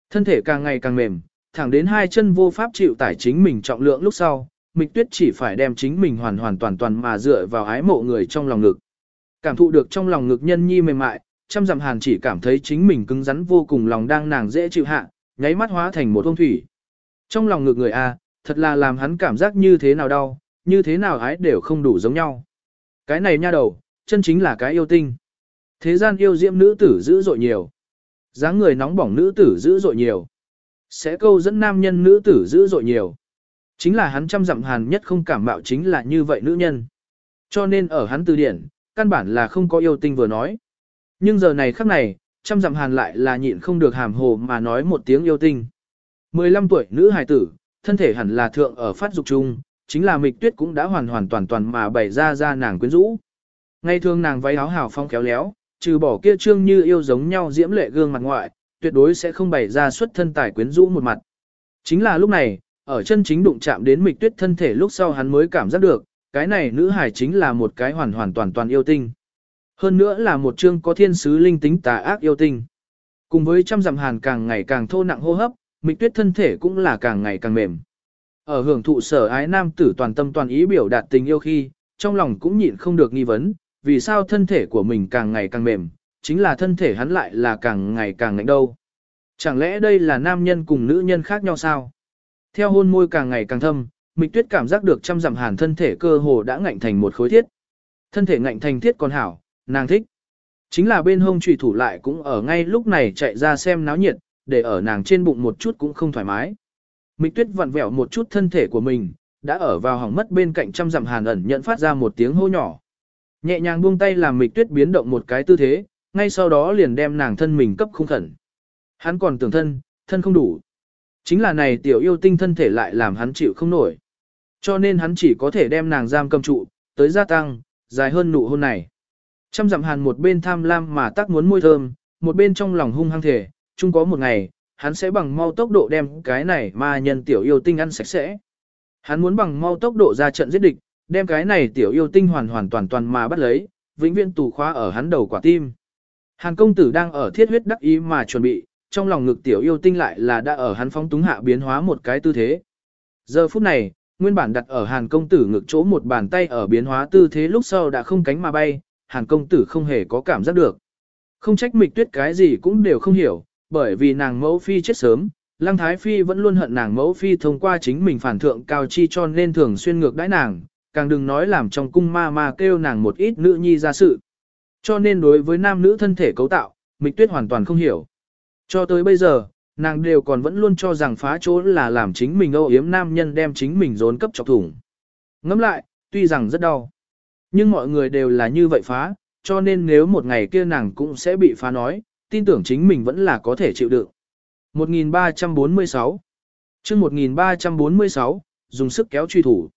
Thân thể càng ngày càng mềm, thẳng đến hai chân vô pháp chịu tải chính mình trọng lượng lúc sau, Mịch Tuyết chỉ phải đem chính mình hoàn hoàn toàn toàn mà dựa vào ái mộ người trong lòng ngực. Cảm thụ được trong lòng ngực nhân nhi mềm mại, trăm dặm hàn chỉ cảm thấy chính mình cứng rắn vô cùng lòng đang nàng dễ chịu hạ, nháy mắt hóa thành một ông thủy. Trong lòng ngược người A, thật là làm hắn cảm giác như thế nào đau, như thế nào ái đều không đủ giống nhau. Cái này nha đầu, chân chính là cái yêu tinh. Thế gian yêu diễm nữ tử dữ dội nhiều. dáng người nóng bỏng nữ tử dữ dội nhiều. Sẽ câu dẫn nam nhân nữ tử dữ dội nhiều. Chính là hắn trăm dặm hàn nhất không cảm mạo chính là như vậy nữ nhân. Cho nên ở hắn từ điển, căn bản là không có yêu tinh vừa nói. Nhưng giờ này khắc này, trăm dặm hàn lại là nhịn không được hàm hồ mà nói một tiếng yêu tinh. 15 tuổi nữ hài tử, thân thể hẳn là thượng ở phát dục chung, chính là mịch tuyết cũng đã hoàn hoàn toàn toàn mà bày ra ra nàng quyến rũ. Ngay thường nàng váy áo hào phong khéo léo, trừ bỏ kia trương như yêu giống nhau diễm lệ gương mặt ngoại, tuyệt đối sẽ không bày ra xuất thân tài quyến rũ một mặt. Chính là lúc này, ở chân chính đụng chạm đến mịch tuyết thân thể lúc sau hắn mới cảm giác được, cái này nữ hải chính là một cái hoàn hoàn toàn toàn yêu tinh. Hơn nữa là một chương có thiên sứ linh tính tà ác yêu tinh. Cùng với trăm dặm hàn càng ngày càng thô nặng hô hấp, mịch tuyết thân thể cũng là càng ngày càng mềm. Ở hưởng thụ sở ái nam tử toàn tâm toàn ý biểu đạt tình yêu khi, trong lòng cũng nhịn không được nghi vấn, vì sao thân thể của mình càng ngày càng mềm, chính là thân thể hắn lại là càng ngày càng ngạnh đâu. Chẳng lẽ đây là nam nhân cùng nữ nhân khác nhau sao? Theo hôn môi càng ngày càng thâm, Mịch Tuyết cảm giác được trăm dặm hàn thân thể cơ hồ đã ngạnh thành một khối thiết. Thân thể ngạnh thành thiết còn hảo, nàng thích. Chính là bên hông trùy thủ lại cũng ở ngay lúc này chạy ra xem náo nhiệt, để ở nàng trên bụng một chút cũng không thoải mái. Mịch Tuyết vặn vẹo một chút thân thể của mình, đã ở vào hỏng mất bên cạnh trăm dặm hàn ẩn nhận phát ra một tiếng hô nhỏ. Nhẹ nhàng buông tay làm Mịch Tuyết biến động một cái tư thế, ngay sau đó liền đem nàng thân mình cấp khung khẩn. Hắn còn tưởng thân, thân không đủ. Chính là này tiểu yêu tinh thân thể lại làm hắn chịu không nổi. Cho nên hắn chỉ có thể đem nàng giam cầm trụ, tới gia tăng, dài hơn nụ hôn này. Trăm dặm hàn một bên tham lam mà tác muốn môi thơm, một bên trong lòng hung hăng thể, chung có một ngày, hắn sẽ bằng mau tốc độ đem cái này mà nhân tiểu yêu tinh ăn sạch sẽ. Hắn muốn bằng mau tốc độ ra trận giết địch, đem cái này tiểu yêu tinh hoàn hoàn toàn toàn mà bắt lấy, vĩnh viễn tù khóa ở hắn đầu quả tim. Hàn công tử đang ở thiết huyết đắc ý mà chuẩn bị, trong lòng ngực tiểu yêu tinh lại là đã ở hắn phóng túng hạ biến hóa một cái tư thế. Giờ phút này, nguyên bản đặt ở hàn công tử ngực chỗ một bàn tay ở biến hóa tư thế lúc sau đã không cánh mà bay, hàn công tử không hề có cảm giác được. Không trách mịch tuyết cái gì cũng đều không hiểu, bởi vì nàng mẫu phi chết sớm, lăng thái phi vẫn luôn hận nàng mẫu phi thông qua chính mình phản thượng cao chi cho nên thường xuyên ngược đãi nàng, càng đừng nói làm trong cung ma ma kêu nàng một ít nữ nhi ra sự. Cho nên đối với nam nữ thân thể cấu tạo, mịch tuyết hoàn toàn không hiểu. Cho tới bây giờ, nàng đều còn vẫn luôn cho rằng phá chỗ là làm chính mình âu yếm nam nhân đem chính mình rốn cấp chọc thủng. Ngẫm lại, tuy rằng rất đau. Nhưng mọi người đều là như vậy phá, cho nên nếu một ngày kia nàng cũng sẽ bị phá nói, tin tưởng chính mình vẫn là có thể chịu đựng. 1346 chương 1346, dùng sức kéo truy thủ.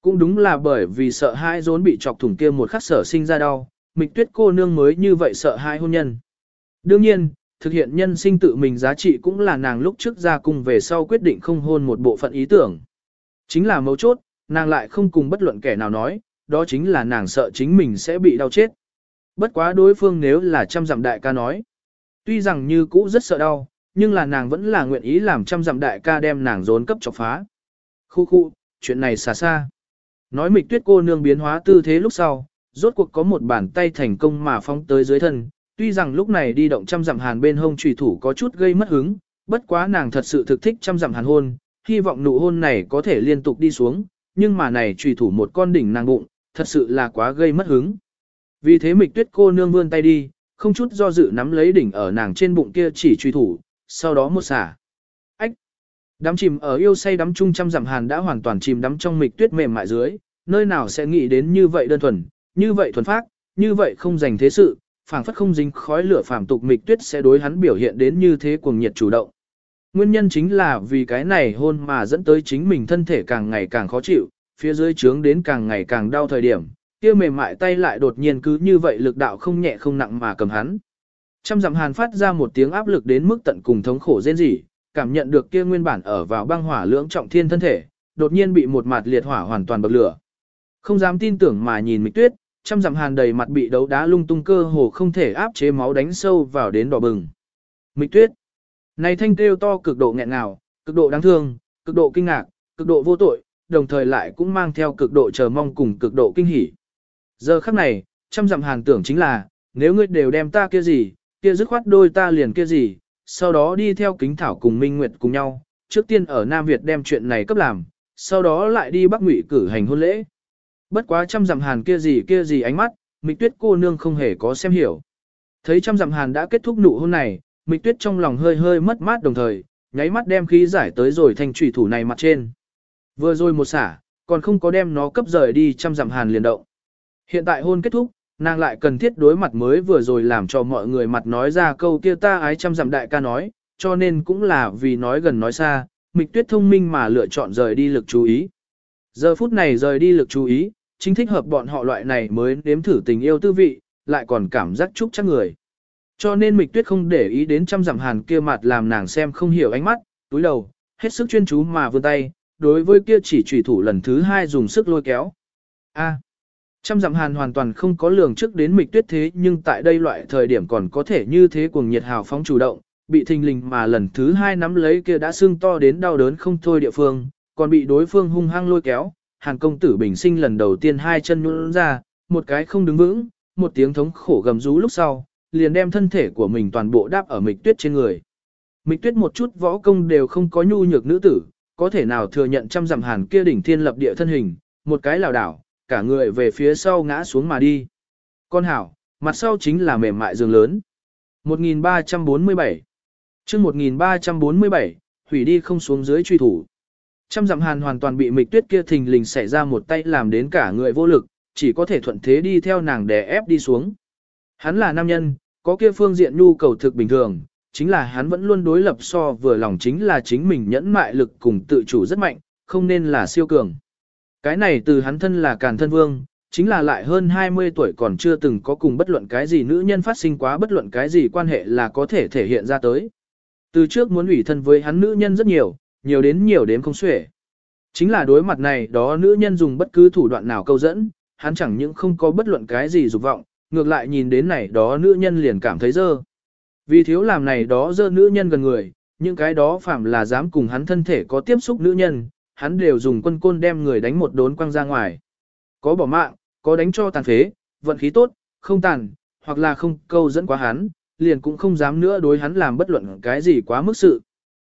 Cũng đúng là bởi vì sợ hai rốn bị chọc thủng kia một khắc sở sinh ra đau, mịch tuyết cô nương mới như vậy sợ hai hôn nhân. Đương nhiên, thực hiện nhân sinh tự mình giá trị cũng là nàng lúc trước ra cùng về sau quyết định không hôn một bộ phận ý tưởng. Chính là mấu chốt, nàng lại không cùng bất luận kẻ nào nói, đó chính là nàng sợ chính mình sẽ bị đau chết. Bất quá đối phương nếu là trăm dặm đại ca nói. Tuy rằng như cũ rất sợ đau, nhưng là nàng vẫn là nguyện ý làm trăm dặm đại ca đem nàng rốn cấp chọc phá. Khu khu, chuyện này xa xa. Nói mịch tuyết cô nương biến hóa tư thế lúc sau, rốt cuộc có một bàn tay thành công mà phóng tới dưới thân, Tuy rằng lúc này đi động trăm dặm hàn bên hông trùy thủ có chút gây mất hứng, bất quá nàng thật sự thực thích trăm dặm hàn hôn, hy vọng nụ hôn này có thể liên tục đi xuống, nhưng mà này trùy thủ một con đỉnh nàng bụng, thật sự là quá gây mất hứng. Vì thế mịch tuyết cô nương vươn tay đi, không chút do dự nắm lấy đỉnh ở nàng trên bụng kia chỉ truy thủ, sau đó một xả. Ách! Đám chìm ở yêu say đắm chung trăm dặm hàn đã hoàn toàn chìm đắm trong mịch tuyết mềm mại dưới, nơi nào sẽ nghĩ đến như vậy đơn thuần, như vậy thuần phác, như vậy không dành thế sự, phảng phất không dính khói lửa phàm tục mịch tuyết sẽ đối hắn biểu hiện đến như thế cuồng nhiệt chủ động. Nguyên nhân chính là vì cái này hôn mà dẫn tới chính mình thân thể càng ngày càng khó chịu, phía dưới trướng đến càng ngày càng đau thời điểm, kia mềm mại tay lại đột nhiên cứ như vậy lực đạo không nhẹ không nặng mà cầm hắn. Trăm dặm hàn phát ra một tiếng áp lực đến mức tận cùng thống khổ rên rỉ, cảm nhận được kia nguyên bản ở vào băng hỏa lưỡng trọng thiên thân thể, đột nhiên bị một mặt liệt hỏa hoàn toàn bậc lửa. Không dám tin tưởng mà nhìn Mịch Tuyết, trăm dặm hàn đầy mặt bị đấu đá lung tung cơ hồ không thể áp chế máu đánh sâu vào đến đỏ bừng. Mịch tuyết. Này thanh kêu to cực độ nghẹn ngào, cực độ đáng thương, cực độ kinh ngạc, cực độ vô tội, đồng thời lại cũng mang theo cực độ chờ mong cùng cực độ kinh hỉ. Giờ khắc này, trăm dặm hàn tưởng chính là, nếu ngươi đều đem ta kia gì, kia dứt khoát đôi ta liền kia gì, sau đó đi theo kính thảo cùng Minh Nguyệt cùng nhau, trước tiên ở Nam Việt đem chuyện này cấp làm, sau đó lại đi Bắc Ngụy cử hành hôn lễ. Bất quá trăm dặm hàn kia gì kia gì ánh mắt, mịch tuyết cô nương không hề có xem hiểu. Thấy trăm dặm hàn đã kết thúc nụ hôn này, mịch tuyết trong lòng hơi hơi mất mát đồng thời, nháy mắt đem khí giải tới rồi thành trùy thủ này mặt trên. Vừa rồi một xả, còn không có đem nó cấp rời đi trăm dặm hàn liền động. Hiện tại hôn kết thúc, nàng lại cần thiết đối mặt mới vừa rồi làm cho mọi người mặt nói ra câu kia ta ái trăm dặm đại ca nói, cho nên cũng là vì nói gần nói xa, mịch tuyết thông minh mà lựa chọn rời đi lực chú ý. Giờ phút này rời đi lực chú ý, chính thích hợp bọn họ loại này mới nếm thử tình yêu tư vị, lại còn cảm giác chúc chắc người. Cho nên mịch tuyết không để ý đến trăm dặm hàn kia mặt làm nàng xem không hiểu ánh mắt, túi đầu, hết sức chuyên chú mà vươn tay, đối với kia chỉ trùy thủ lần thứ hai dùng sức lôi kéo. A trăm dặm hàn hoàn toàn không có lường trước đến mịch tuyết thế nhưng tại đây loại thời điểm còn có thể như thế cuồng nhiệt hào phóng chủ động, bị thình lình mà lần thứ hai nắm lấy kia đã sưng to đến đau đớn không thôi địa phương, còn bị đối phương hung hăng lôi kéo, Hàn công tử bình sinh lần đầu tiên hai chân nhũn ra, một cái không đứng vững, một tiếng thống khổ gầm rú lúc sau, liền đem thân thể của mình toàn bộ đáp ở mịch tuyết trên người. Mịch tuyết một chút võ công đều không có nhu nhược nữ tử, có thể nào thừa nhận trăm dặm hàn kia đỉnh thiên lập địa thân hình, một cái lảo đảo, cả người về phía sau ngã xuống mà đi. Con hảo, mặt sau chính là mềm mại giường lớn. 1347 chương 1347, hủy đi không xuống dưới truy thủ. Trăm dặm hàn hoàn toàn bị mịch tuyết kia thình lình xảy ra một tay làm đến cả người vô lực, chỉ có thể thuận thế đi theo nàng đè ép đi xuống. Hắn là nam nhân, có kia phương diện nhu cầu thực bình thường, chính là hắn vẫn luôn đối lập so vừa lòng chính là chính mình nhẫn mại lực cùng tự chủ rất mạnh, không nên là siêu cường. Cái này từ hắn thân là càn thân vương, chính là lại hơn 20 tuổi còn chưa từng có cùng bất luận cái gì nữ nhân phát sinh quá bất luận cái gì quan hệ là có thể thể hiện ra tới. Từ trước muốn ủy thân với hắn nữ nhân rất nhiều, nhiều đến nhiều đến không xuể. Chính là đối mặt này đó nữ nhân dùng bất cứ thủ đoạn nào câu dẫn, hắn chẳng những không có bất luận cái gì dục vọng, ngược lại nhìn đến này đó nữ nhân liền cảm thấy dơ. Vì thiếu làm này đó dơ nữ nhân gần người, những cái đó phạm là dám cùng hắn thân thể có tiếp xúc nữ nhân, hắn đều dùng quân côn đem người đánh một đốn quăng ra ngoài. Có bỏ mạng, có đánh cho tàn phế, vận khí tốt, không tàn, hoặc là không câu dẫn quá hắn, liền cũng không dám nữa đối hắn làm bất luận cái gì quá mức sự.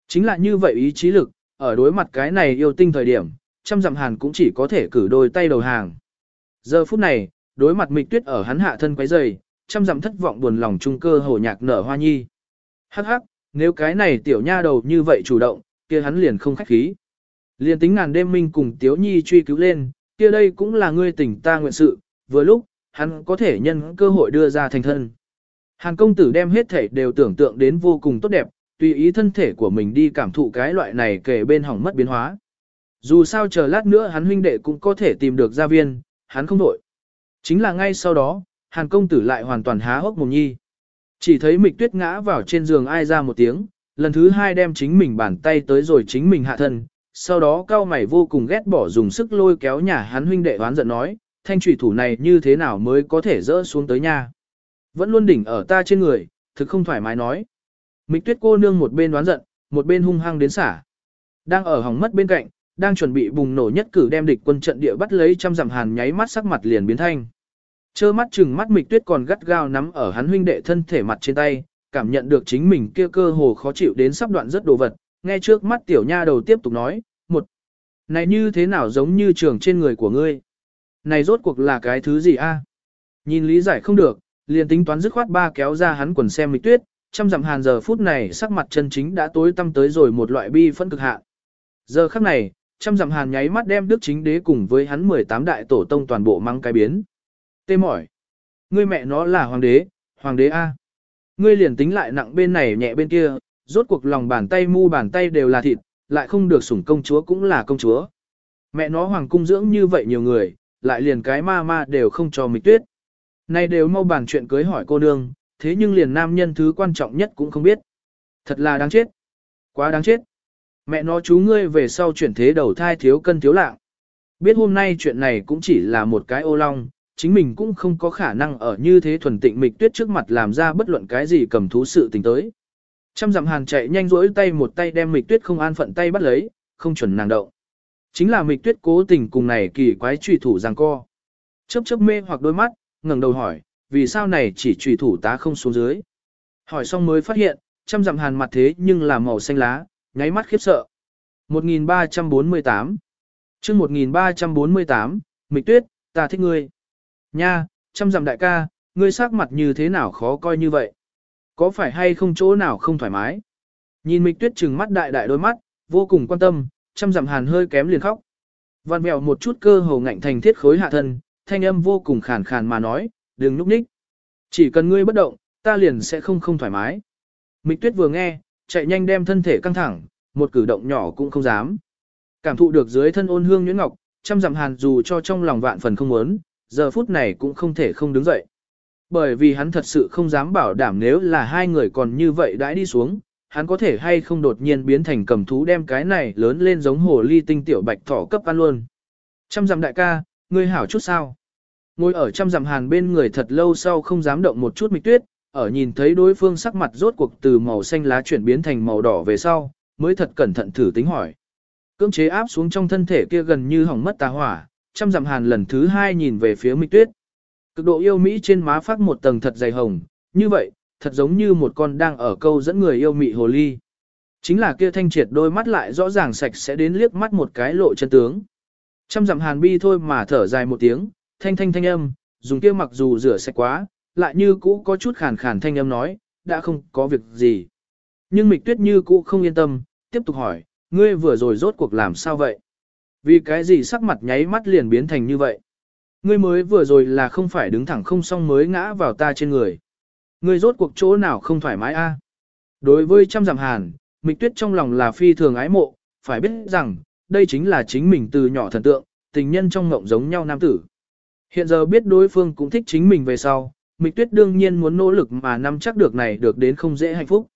Chính là như vậy ý chí lực, ở đối mặt cái này yêu tinh thời điểm, trăm dặm hàn cũng chỉ có thể cử đôi tay đầu hàng. Giờ phút này, đối mặt mịch tuyết ở hắn hạ thân quấy dày, trăm dặm thất vọng buồn lòng trung cơ hồ nhạc nở hoa nhi. Hắc hắc, nếu cái này tiểu nha đầu như vậy chủ động, kia hắn liền không khách khí liên tính ngàn đêm minh cùng tiếu nhi truy cứu lên, kia đây cũng là ngươi tỉnh ta nguyện sự, vừa lúc, hắn có thể nhân cơ hội đưa ra thành thân. Hàn công tử đem hết thể đều tưởng tượng đến vô cùng tốt đẹp, tùy ý thân thể của mình đi cảm thụ cái loại này kể bên hỏng mất biến hóa. Dù sao chờ lát nữa hắn huynh đệ cũng có thể tìm được gia viên, hắn không đổi. Chính là ngay sau đó, Hàn công tử lại hoàn toàn há hốc mồm nhi. Chỉ thấy mịch tuyết ngã vào trên giường ai ra một tiếng, lần thứ hai đem chính mình bàn tay tới rồi chính mình hạ thân, sau đó cao mày vô cùng ghét bỏ dùng sức lôi kéo nhà hắn huynh đệ oán giận nói, thanh trùy thủ này như thế nào mới có thể rỡ xuống tới nhà. Vẫn luôn đỉnh ở ta trên người, thực không thoải mái nói. Mịch tuyết cô nương một bên đoán giận, một bên hung hăng đến xả. Đang ở hỏng mất bên cạnh, đang chuẩn bị bùng nổ nhất cử đem địch quân trận địa bắt lấy trăm dặm hàn nháy mắt sắc mặt liền biến thanh. Chơ mắt chừng mắt mịch tuyết còn gắt gao nắm ở hắn huynh đệ thân thể mặt trên tay, cảm nhận được chính mình kia cơ hồ khó chịu đến sắp đoạn rất đồ vật, nghe trước mắt tiểu nha đầu tiếp tục nói, một, này như thế nào giống như trường trên người của ngươi? Này rốt cuộc là cái thứ gì a? Nhìn lý giải không được, liền tính toán dứt khoát ba kéo ra hắn quần xem mịch tuyết, trăm dặm hàn giờ phút này sắc mặt chân chính đã tối tăm tới rồi một loại bi phân cực hạn. Giờ khắc này, trăm dặm hàn nháy mắt đem đức chính đế cùng với hắn 18 đại tổ tông toàn bộ mang cái biến. Tê mỏi. Ngươi mẹ nó là hoàng đế, hoàng đế A. Ngươi liền tính lại nặng bên này nhẹ bên kia, rốt cuộc lòng bàn tay mu bàn tay đều là thịt, lại không được sủng công chúa cũng là công chúa. Mẹ nó hoàng cung dưỡng như vậy nhiều người, lại liền cái ma ma đều không cho mịch tuyết. Này đều mau bàn chuyện cưới hỏi cô nương, thế nhưng liền nam nhân thứ quan trọng nhất cũng không biết. Thật là đáng chết. Quá đáng chết. Mẹ nó chú ngươi về sau chuyển thế đầu thai thiếu cân thiếu lạng. Biết hôm nay chuyện này cũng chỉ là một cái ô long, chính mình cũng không có khả năng ở như thế thuần tịnh mịch tuyết trước mặt làm ra bất luận cái gì cầm thú sự tình tới. Trăm dặm hàn chạy nhanh rỗi tay một tay đem mịch tuyết không an phận tay bắt lấy, không chuẩn nàng động. Chính là mịch tuyết cố tình cùng này kỳ quái trùy thủ giằng co. Chớp chớp mê hoặc đôi mắt, ngẩng đầu hỏi, vì sao này chỉ trùy thủ tá không xuống dưới. Hỏi xong mới phát hiện, trăm dặm hàn mặt thế nhưng là màu xanh lá, nháy mắt khiếp sợ. 1348 chương 1348, Mịch Tuyết, ta thích ngươi. Nha, trăm dặm đại ca, ngươi sắc mặt như thế nào khó coi như vậy? Có phải hay không chỗ nào không thoải mái? Nhìn Mịch Tuyết trừng mắt đại đại đôi mắt, vô cùng quan tâm, chăm dặm hàn hơi kém liền khóc. Văn mèo một chút cơ hồ ngạnh thành thiết khối hạ thân, thanh âm vô cùng khàn khàn mà nói, đừng núp ních. Chỉ cần ngươi bất động, ta liền sẽ không không thoải mái. Mịch tuyết vừa nghe, chạy nhanh đem thân thể căng thẳng, một cử động nhỏ cũng không dám. Cảm thụ được dưới thân ôn hương nhuyễn ngọc, chăm dặm hàn dù cho trong lòng vạn phần không muốn, giờ phút này cũng không thể không đứng dậy. Bởi vì hắn thật sự không dám bảo đảm nếu là hai người còn như vậy đãi đi xuống, hắn có thể hay không đột nhiên biến thành cầm thú đem cái này lớn lên giống hồ ly tinh tiểu bạch thỏ cấp ăn luôn. Trăm dặm đại ca, ngươi hảo chút sao? Ngồi ở trăm dặm hàn bên người thật lâu sau không dám động một chút mịch tuyết, ở nhìn thấy đối phương sắc mặt rốt cuộc từ màu xanh lá chuyển biến thành màu đỏ về sau, mới thật cẩn thận thử tính hỏi. Cưỡng chế áp xuống trong thân thể kia gần như hỏng mất tà hỏa, trăm dặm hàn lần thứ hai nhìn về phía mịch tuyết. Cực độ yêu Mỹ trên má phát một tầng thật dày hồng, như vậy, thật giống như một con đang ở câu dẫn người yêu mỹ hồ ly. Chính là kia thanh triệt đôi mắt lại rõ ràng sạch sẽ đến liếc mắt một cái lộ chân tướng. Trăm dặm hàn bi thôi mà thở dài một tiếng, thanh thanh thanh âm, dùng kia mặc dù rửa sạch quá, lại như cũ có chút khàn khàn thanh âm nói, đã không có việc gì. Nhưng mịch tuyết như cũ không yên tâm, tiếp tục hỏi, ngươi vừa rồi rốt cuộc làm sao vậy? Vì cái gì sắc mặt nháy mắt liền biến thành như vậy? Ngươi mới vừa rồi là không phải đứng thẳng không xong mới ngã vào ta trên người. Ngươi rốt cuộc chỗ nào không thoải mái a? Đối với trăm dặm hàn, mịch tuyết trong lòng là phi thường ái mộ, phải biết rằng, đây chính là chính mình từ nhỏ thần tượng, tình nhân trong ngộng giống nhau nam tử. Hiện giờ biết đối phương cũng thích chính mình về sau, mịch tuyết đương nhiên muốn nỗ lực mà nắm chắc được này được đến không dễ hạnh phúc.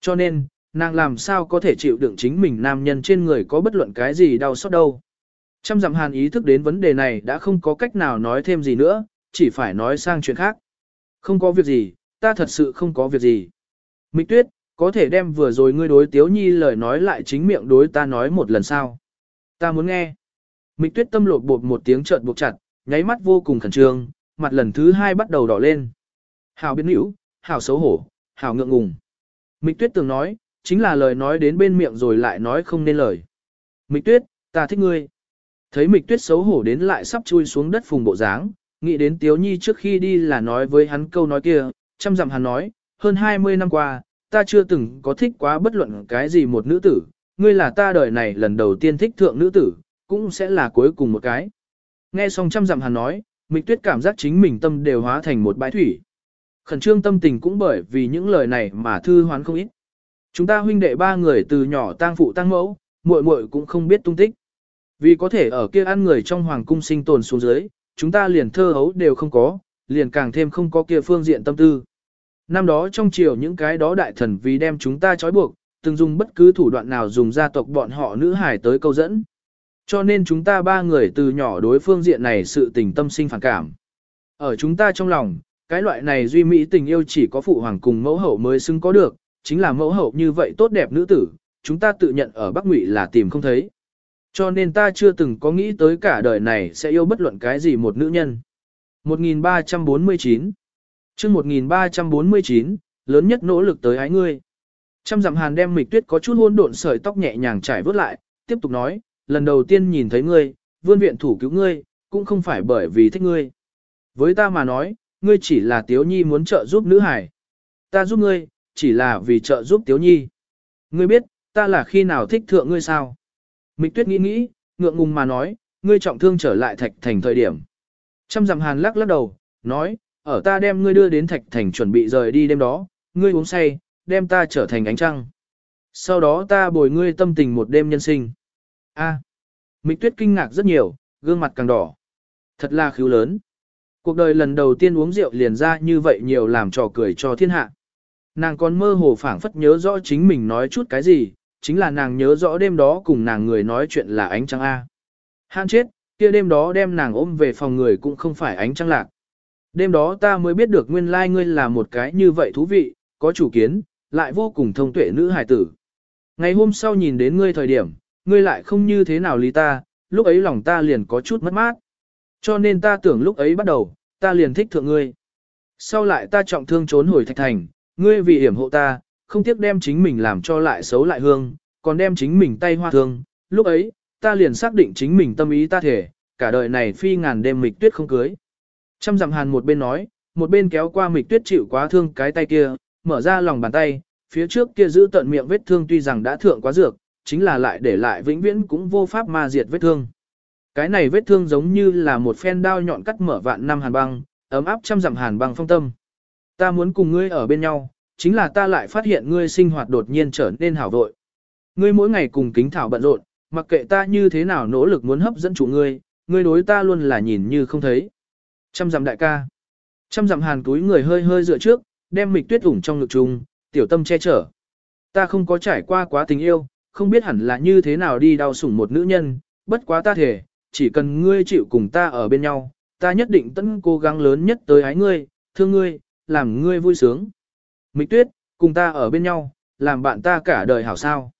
Cho nên, nàng làm sao có thể chịu đựng chính mình nam nhân trên người có bất luận cái gì đau xót đâu. Trăm dặm hàn ý thức đến vấn đề này đã không có cách nào nói thêm gì nữa, chỉ phải nói sang chuyện khác. Không có việc gì, ta thật sự không có việc gì. Mịch tuyết, có thể đem vừa rồi ngươi đối tiếu nhi lời nói lại chính miệng đối ta nói một lần sao. Ta muốn nghe. Mịch tuyết tâm lột bột một tiếng trợn buộc chặt, nháy mắt vô cùng khẩn trương, mặt lần thứ hai bắt đầu đỏ lên. Hảo biến hữu, hảo xấu hổ, hảo ngượng ngùng. Mịch tuyết từng nói, chính là lời nói đến bên miệng rồi lại nói không nên lời. Mịch tuyết, ta thích ngươi. Thấy mịch tuyết xấu hổ đến lại sắp chui xuống đất phùng bộ dáng, nghĩ đến Tiếu Nhi trước khi đi là nói với hắn câu nói kia, chăm dặm hắn nói, hơn 20 năm qua, ta chưa từng có thích quá bất luận cái gì một nữ tử, ngươi là ta đời này lần đầu tiên thích thượng nữ tử, cũng sẽ là cuối cùng một cái. Nghe xong chăm dặm hắn nói, mịch tuyết cảm giác chính mình tâm đều hóa thành một bãi thủy. Khẩn trương tâm tình cũng bởi vì những lời này mà thư hoán không ít. Chúng ta huynh đệ ba người từ nhỏ tang phụ tang mẫu, muội muội cũng không biết tung tích. Vì có thể ở kia ăn người trong hoàng cung sinh tồn xuống dưới, chúng ta liền thơ hấu đều không có, liền càng thêm không có kia phương diện tâm tư. Năm đó trong triều những cái đó đại thần vì đem chúng ta trói buộc, từng dùng bất cứ thủ đoạn nào dùng gia tộc bọn họ nữ hải tới câu dẫn. Cho nên chúng ta ba người từ nhỏ đối phương diện này sự tình tâm sinh phản cảm. Ở chúng ta trong lòng, cái loại này duy mỹ tình yêu chỉ có phụ hoàng cùng mẫu hậu mới xứng có được, chính là mẫu hậu như vậy tốt đẹp nữ tử, chúng ta tự nhận ở Bắc Ngụy là tìm không thấy. Cho nên ta chưa từng có nghĩ tới cả đời này sẽ yêu bất luận cái gì một nữ nhân. 1349 chương 1349, lớn nhất nỗ lực tới ái ngươi. Trăm dặm hàn đem mịch tuyết có chút hôn độn sợi tóc nhẹ nhàng trải vớt lại, tiếp tục nói, lần đầu tiên nhìn thấy ngươi, vươn viện thủ cứu ngươi, cũng không phải bởi vì thích ngươi. Với ta mà nói, ngươi chỉ là tiếu nhi muốn trợ giúp nữ hải. Ta giúp ngươi, chỉ là vì trợ giúp tiếu nhi. Ngươi biết, ta là khi nào thích thượng ngươi sao? Mịch tuyết nghĩ nghĩ, ngượng ngùng mà nói, ngươi trọng thương trở lại thạch thành thời điểm. Trăm dặm hàn lắc lắc đầu, nói, ở ta đem ngươi đưa đến thạch thành chuẩn bị rời đi đêm đó, ngươi uống say, đem ta trở thành ánh trăng. Sau đó ta bồi ngươi tâm tình một đêm nhân sinh. A. À, Mịch tuyết kinh ngạc rất nhiều, gương mặt càng đỏ. Thật là khiếu lớn. Cuộc đời lần đầu tiên uống rượu liền ra như vậy nhiều làm trò cười cho thiên hạ. Nàng còn mơ hồ phảng phất nhớ rõ chính mình nói chút cái gì, chính là nàng nhớ rõ đêm đó cùng nàng người nói chuyện là ánh trăng A. Hạn chết, kia đêm đó đem nàng ôm về phòng người cũng không phải ánh trăng lạc. Đêm đó ta mới biết được nguyên lai ngươi là một cái như vậy thú vị, có chủ kiến, lại vô cùng thông tuệ nữ hài tử. Ngày hôm sau nhìn đến ngươi thời điểm, ngươi lại không như thế nào lý ta, lúc ấy lòng ta liền có chút mất mát. Cho nên ta tưởng lúc ấy bắt đầu, ta liền thích thượng ngươi. Sau lại ta trọng thương trốn hồi thạch thành, ngươi vì hiểm hộ ta, không tiếc đem chính mình làm cho lại xấu lại hương, còn đem chính mình tay hoa thương. Lúc ấy, ta liền xác định chính mình tâm ý ta thể, cả đời này phi ngàn đêm mịch tuyết không cưới. Trăm dặm hàn một bên nói, một bên kéo qua mịch tuyết chịu quá thương cái tay kia, mở ra lòng bàn tay, phía trước kia giữ tận miệng vết thương tuy rằng đã thượng quá dược, chính là lại để lại vĩnh viễn cũng vô pháp ma diệt vết thương. Cái này vết thương giống như là một phen đao nhọn cắt mở vạn năm hàn băng, ấm áp trăm dặm hàn băng phong tâm. Ta muốn cùng ngươi ở bên nhau, chính là ta lại phát hiện ngươi sinh hoạt đột nhiên trở nên hảo vội. Ngươi mỗi ngày cùng kính thảo bận rộn, mặc kệ ta như thế nào nỗ lực muốn hấp dẫn chủ ngươi, ngươi đối ta luôn là nhìn như không thấy. Trăm dặm đại ca. Trăm dặm hàn túi người hơi hơi dựa trước, đem mịch tuyết ủng trong ngực trùng, tiểu tâm che chở. Ta không có trải qua quá tình yêu, không biết hẳn là như thế nào đi đau sủng một nữ nhân, bất quá ta thể, chỉ cần ngươi chịu cùng ta ở bên nhau, ta nhất định tận cố gắng lớn nhất tới ái ngươi, thương ngươi, làm ngươi vui sướng. Mịch tuyết, cùng ta ở bên nhau, làm bạn ta cả đời hảo sao.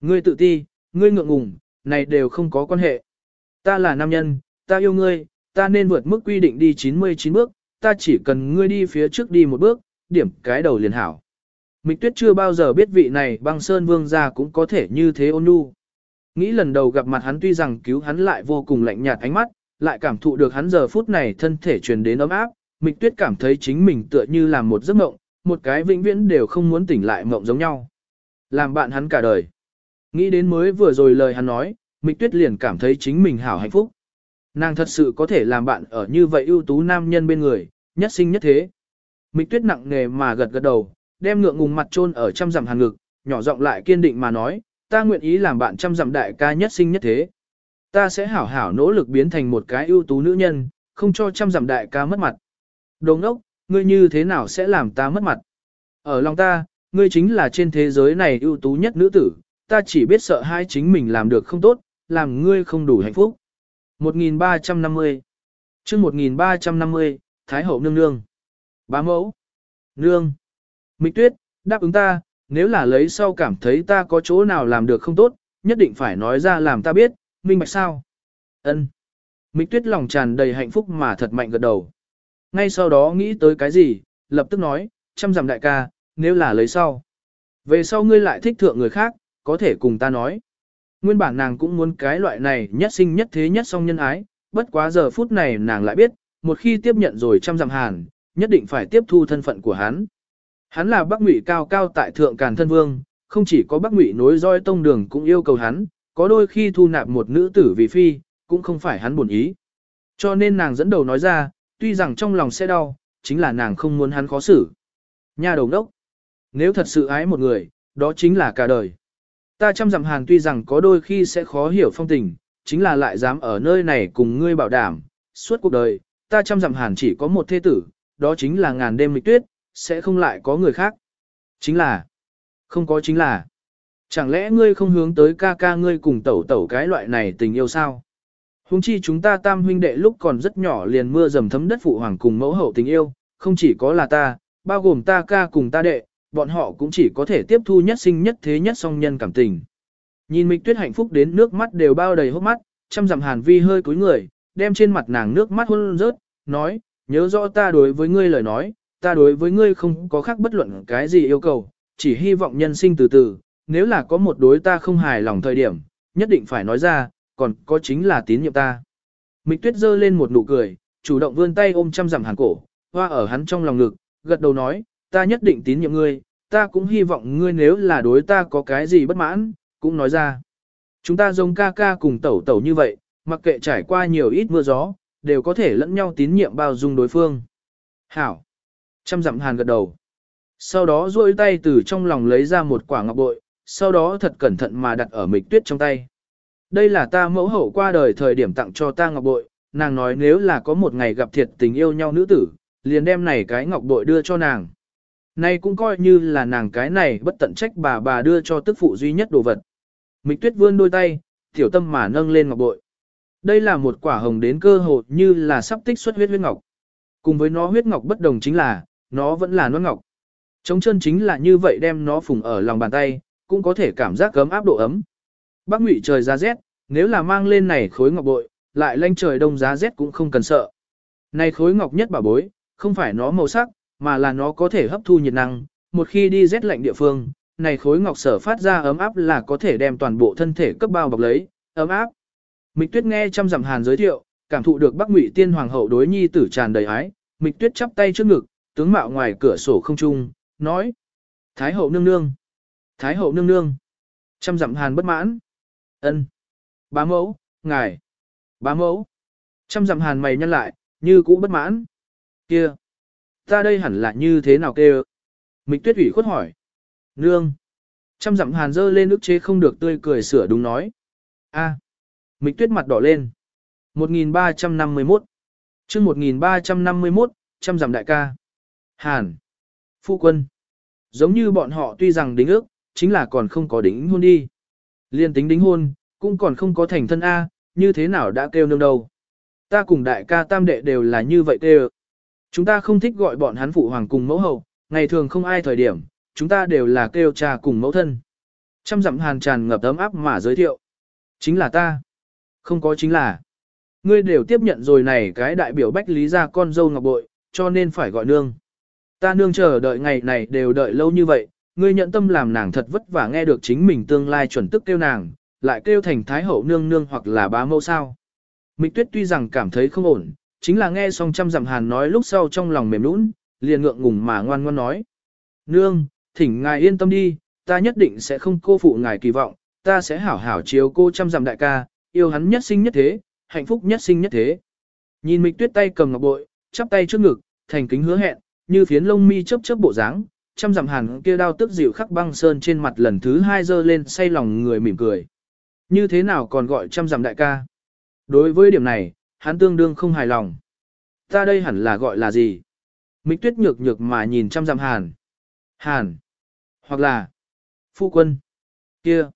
Ngươi tự ti, ngươi ngượng ngùng, này đều không có quan hệ. Ta là nam nhân, ta yêu ngươi, ta nên vượt mức quy định đi 99 bước, ta chỉ cần ngươi đi phía trước đi một bước, điểm cái đầu liền hảo. Mịch tuyết chưa bao giờ biết vị này băng sơn vương gia cũng có thể như thế ôn nhu. Nghĩ lần đầu gặp mặt hắn tuy rằng cứu hắn lại vô cùng lạnh nhạt ánh mắt, lại cảm thụ được hắn giờ phút này thân thể truyền đến ấm áp, Mịch Tuyết cảm thấy chính mình tựa như là một giấc mộng, một cái vĩnh viễn đều không muốn tỉnh lại mộng giống nhau. Làm bạn hắn cả đời. Nghĩ đến mới vừa rồi lời hắn nói, Mịch Tuyết liền cảm thấy chính mình hảo hạnh phúc. Nàng thật sự có thể làm bạn ở như vậy ưu tú nam nhân bên người, nhất sinh nhất thế. Mịch Tuyết nặng nề mà gật gật đầu, đem ngượng ngùng mặt chôn ở trăm dặm hàng ngực, nhỏ giọng lại kiên định mà nói, ta nguyện ý làm bạn trăm dặm đại ca nhất sinh nhất thế. Ta sẽ hảo hảo nỗ lực biến thành một cái ưu tú nữ nhân, không cho trăm dặm đại ca mất mặt. Đồ ngốc, ngươi như thế nào sẽ làm ta mất mặt? Ở lòng ta, ngươi chính là trên thế giới này ưu tú nhất nữ tử, ta chỉ biết sợ hai chính mình làm được không tốt, làm ngươi không đủ hạnh phúc. 1350 chương 1350, Thái hậu nương nương. Bá mẫu. Nương. Mịch tuyết, đáp ứng ta, nếu là lấy sau cảm thấy ta có chỗ nào làm được không tốt, nhất định phải nói ra làm ta biết, minh bạch sao. Ân. Mịch tuyết lòng tràn đầy hạnh phúc mà thật mạnh gật đầu. Ngay sau đó nghĩ tới cái gì, lập tức nói, chăm dặm đại ca, nếu là lấy sau. Về sau ngươi lại thích thượng người khác, có thể cùng ta nói. Nguyên bản nàng cũng muốn cái loại này nhất sinh nhất thế nhất song nhân ái, bất quá giờ phút này nàng lại biết, một khi tiếp nhận rồi chăm dặm hàn, nhất định phải tiếp thu thân phận của hắn. Hắn là Bắc Ngụy cao cao tại thượng Càn Thân Vương, không chỉ có Bắc Ngụy nối roi tông đường cũng yêu cầu hắn, có đôi khi thu nạp một nữ tử vì phi, cũng không phải hắn buồn ý. Cho nên nàng dẫn đầu nói ra, tuy rằng trong lòng sẽ đau, chính là nàng không muốn hắn khó xử. Nhà đầu đốc, nếu thật sự ái một người, đó chính là cả đời. Ta chăm dặm hàng tuy rằng có đôi khi sẽ khó hiểu phong tình, chính là lại dám ở nơi này cùng ngươi bảo đảm, suốt cuộc đời, ta chăm dặm hàn chỉ có một thế tử, đó chính là ngàn đêm lịch tuyết, sẽ không lại có người khác. Chính là, không có chính là, chẳng lẽ ngươi không hướng tới ca ca ngươi cùng tẩu tẩu cái loại này tình yêu sao? Hùng chi chúng ta tam huynh đệ lúc còn rất nhỏ liền mưa dầm thấm đất phụ hoàng cùng mẫu hậu tình yêu, không chỉ có là ta, bao gồm ta ca cùng ta đệ, bọn họ cũng chỉ có thể tiếp thu nhất sinh nhất thế nhất song nhân cảm tình. Nhìn Mịch Tuyết hạnh phúc đến nước mắt đều bao đầy hốc mắt, chăm dặm Hàn Vi hơi cúi người, đem trên mặt nàng nước mắt hôn rớt, nói, nhớ rõ ta đối với ngươi lời nói, ta đối với ngươi không có khác bất luận cái gì yêu cầu, chỉ hy vọng nhân sinh từ từ, nếu là có một đối ta không hài lòng thời điểm, nhất định phải nói ra, còn có chính là tín nhiệm ta. Mịch tuyết giơ lên một nụ cười, chủ động vươn tay ôm chăm dặm hàn cổ, hoa ở hắn trong lòng ngực, gật đầu nói, ta nhất định tín nhiệm ngươi, ta cũng hy vọng ngươi nếu là đối ta có cái gì bất mãn, cũng nói ra. Chúng ta giống ca ca cùng tẩu tẩu như vậy, mặc kệ trải qua nhiều ít mưa gió, đều có thể lẫn nhau tín nhiệm bao dung đối phương. Hảo. Chăm dặm hàn gật đầu. Sau đó duỗi tay từ trong lòng lấy ra một quả ngọc bội, sau đó thật cẩn thận mà đặt ở mịch tuyết trong tay. Đây là ta mẫu hậu qua đời thời điểm tặng cho ta ngọc bội, nàng nói nếu là có một ngày gặp thiệt tình yêu nhau nữ tử, liền đem này cái ngọc bội đưa cho nàng. Nay cũng coi như là nàng cái này bất tận trách bà bà đưa cho tức phụ duy nhất đồ vật. Mịch tuyết vươn đôi tay, tiểu tâm mà nâng lên ngọc bội. Đây là một quả hồng đến cơ hồ như là sắp tích xuất huyết huyết ngọc. Cùng với nó huyết ngọc bất đồng chính là, nó vẫn là nón ngọc. Trống chân chính là như vậy đem nó phùng ở lòng bàn tay, cũng có thể cảm giác cấm áp độ ấm. Bắc ngụy trời giá rét, nếu là mang lên này khối ngọc bội, lại lanh trời đông giá rét cũng không cần sợ. Này khối ngọc nhất bảo bối, không phải nó màu sắc, mà là nó có thể hấp thu nhiệt năng, một khi đi rét lạnh địa phương, này khối ngọc sở phát ra ấm áp là có thể đem toàn bộ thân thể cấp bao bọc lấy, ấm áp. Mịch Tuyết nghe trăm dặm hàn giới thiệu, cảm thụ được Bắc Ngụy Tiên hoàng hậu đối nhi tử tràn đầy ái, Mịch Tuyết chắp tay trước ngực, tướng mạo ngoài cửa sổ không trung, nói: "Thái hậu nương nương, Thái hậu nương nương." Trăm dặm hàn bất mãn. "Ân." "Bá mẫu, ngài." "Bá mẫu." Trăm dặm hàn mày nhăn lại, như cũ bất mãn. "Kia, ta đây hẳn là như thế nào kêu?" Mịch Tuyết ủy khuất hỏi. "Nương." Trăm dặm hàn dơ lên ức chế không được tươi cười sửa đúng nói. "A." Mịch tuyết mặt đỏ lên. 1351 chương 1351, trăm dặm đại ca. Hàn. Phu quân. Giống như bọn họ tuy rằng đính ước, chính là còn không có đính hôn đi. Liên tính đính hôn, cũng còn không có thành thân A, như thế nào đã kêu nương đâu. Ta cùng đại ca tam đệ đều là như vậy kêu. Chúng ta không thích gọi bọn hắn phụ hoàng cùng mẫu hậu, ngày thường không ai thời điểm, chúng ta đều là kêu cha cùng mẫu thân. Trăm dặm hàn tràn ngập ấm áp mà giới thiệu. Chính là ta. Không có chính là, ngươi đều tiếp nhận rồi này cái đại biểu bách lý ra con dâu ngọc bội, cho nên phải gọi nương. Ta nương chờ đợi ngày này đều đợi lâu như vậy, ngươi nhận tâm làm nàng thật vất vả nghe được chính mình tương lai chuẩn tức kêu nàng, lại kêu thành thái hậu nương nương hoặc là bá mẫu sao. Mịch tuyết tuy rằng cảm thấy không ổn, chính là nghe xong trăm dặm hàn nói lúc sau trong lòng mềm nũng, liền ngượng ngùng mà ngoan ngoan nói. Nương, thỉnh ngài yên tâm đi, ta nhất định sẽ không cô phụ ngài kỳ vọng, ta sẽ hảo hảo chiếu cô trăm dặm đại ca, yêu hắn nhất sinh nhất thế, hạnh phúc nhất sinh nhất thế. Nhìn mịch tuyết tay cầm ngọc bội, chắp tay trước ngực, thành kính hứa hẹn, như phiến lông mi chớp chớp bộ dáng, trăm dặm hàn kia đao tức dịu khắc băng sơn trên mặt lần thứ hai dơ lên say lòng người mỉm cười. Như thế nào còn gọi trăm dặm đại ca? Đối với điểm này, hắn tương đương không hài lòng. Ta đây hẳn là gọi là gì? Mịch tuyết nhược nhược mà nhìn trăm dặm hàn. Hàn. Hoặc là. Phu quân. Kia.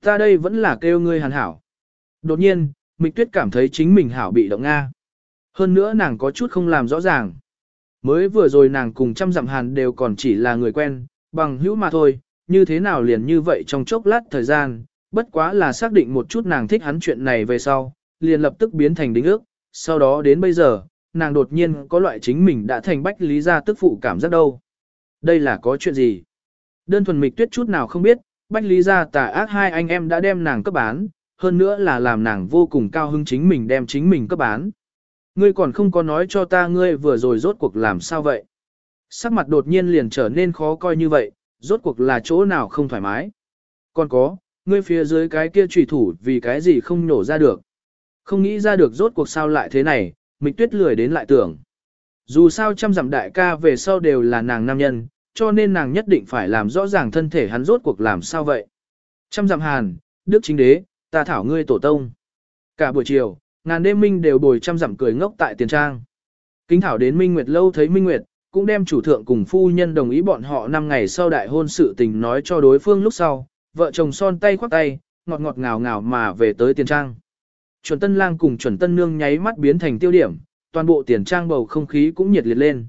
Ta đây vẫn là kêu ngươi hàn hảo. Đột nhiên, Mịch tuyết cảm thấy chính mình hảo bị động Nga. Hơn nữa nàng có chút không làm rõ ràng. Mới vừa rồi nàng cùng trăm dặm hàn đều còn chỉ là người quen, bằng hữu mà thôi, như thế nào liền như vậy trong chốc lát thời gian, bất quá là xác định một chút nàng thích hắn chuyện này về sau, liền lập tức biến thành đính ước, sau đó đến bây giờ, nàng đột nhiên có loại chính mình đã thành bách lý gia tức phụ cảm giác đâu. Đây là có chuyện gì? Đơn thuần mịch tuyết chút nào không biết, bách lý gia tà ác hai anh em đã đem nàng cấp bán, hơn nữa là làm nàng vô cùng cao hứng chính mình đem chính mình cấp bán. Ngươi còn không có nói cho ta ngươi vừa rồi rốt cuộc làm sao vậy? Sắc mặt đột nhiên liền trở nên khó coi như vậy, rốt cuộc là chỗ nào không thoải mái. Còn có, ngươi phía dưới cái kia trùy thủ vì cái gì không nổ ra được. Không nghĩ ra được rốt cuộc sao lại thế này, mịch tuyết lười đến lại tưởng. Dù sao trăm dặm đại ca về sau đều là nàng nam nhân, cho nên nàng nhất định phải làm rõ ràng thân thể hắn rốt cuộc làm sao vậy. Trăm dặm hàn, đức chính đế, ta thảo ngươi tổ tông. Cả buổi chiều, ngàn đêm minh đều bồi trăm dặm cười ngốc tại tiền trang. Kính thảo đến Minh Nguyệt lâu thấy Minh Nguyệt, cũng đem chủ thượng cùng phu nhân đồng ý bọn họ 5 ngày sau đại hôn sự tình nói cho đối phương lúc sau, vợ chồng son tay khoác tay, ngọt ngọt ngào ngào mà về tới tiền trang. Chuẩn tân lang cùng chuẩn tân nương nháy mắt biến thành tiêu điểm, toàn bộ tiền trang bầu không khí cũng nhiệt liệt lên.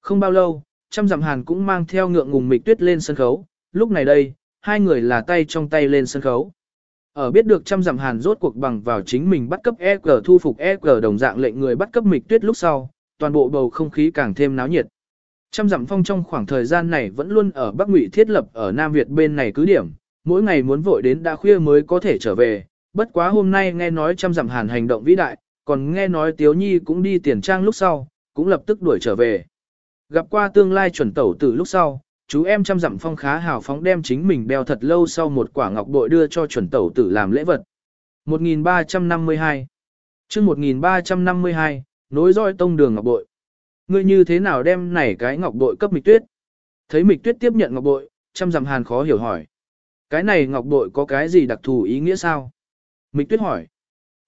Không bao lâu, trăm dặm hàn cũng mang theo ngượng ngùng mịch tuyết lên sân khấu, lúc này đây, hai người là tay trong tay lên sân khấu. Ở biết được trăm dặm hàn rốt cuộc bằng vào chính mình bắt cấp EG thu phục EG đồng dạng lệnh người bắt cấp mịch tuyết lúc sau, toàn bộ bầu không khí càng thêm náo nhiệt. Trăm dặm phong trong khoảng thời gian này vẫn luôn ở Bắc Ngụy thiết lập ở Nam Việt bên này cứ điểm, mỗi ngày muốn vội đến đã khuya mới có thể trở về, bất quá hôm nay nghe nói trăm dặm hàn hành động vĩ đại, còn nghe nói Tiếu Nhi cũng đi tiền trang lúc sau, cũng lập tức đuổi trở về. Gặp qua tương lai chuẩn tẩu từ lúc sau, chú em trăm dặm phong khá hào phóng đem chính mình đeo thật lâu sau một quả ngọc bội đưa cho chuẩn tẩu tử làm lễ vật. 1352 chương 1352, nối roi tông đường ngọc bội. Ngươi như thế nào đem này cái ngọc bội cấp mịch tuyết? Thấy mịch tuyết tiếp nhận ngọc bội, trăm dặm hàn khó hiểu hỏi. Cái này ngọc bội có cái gì đặc thù ý nghĩa sao? Mịch tuyết hỏi.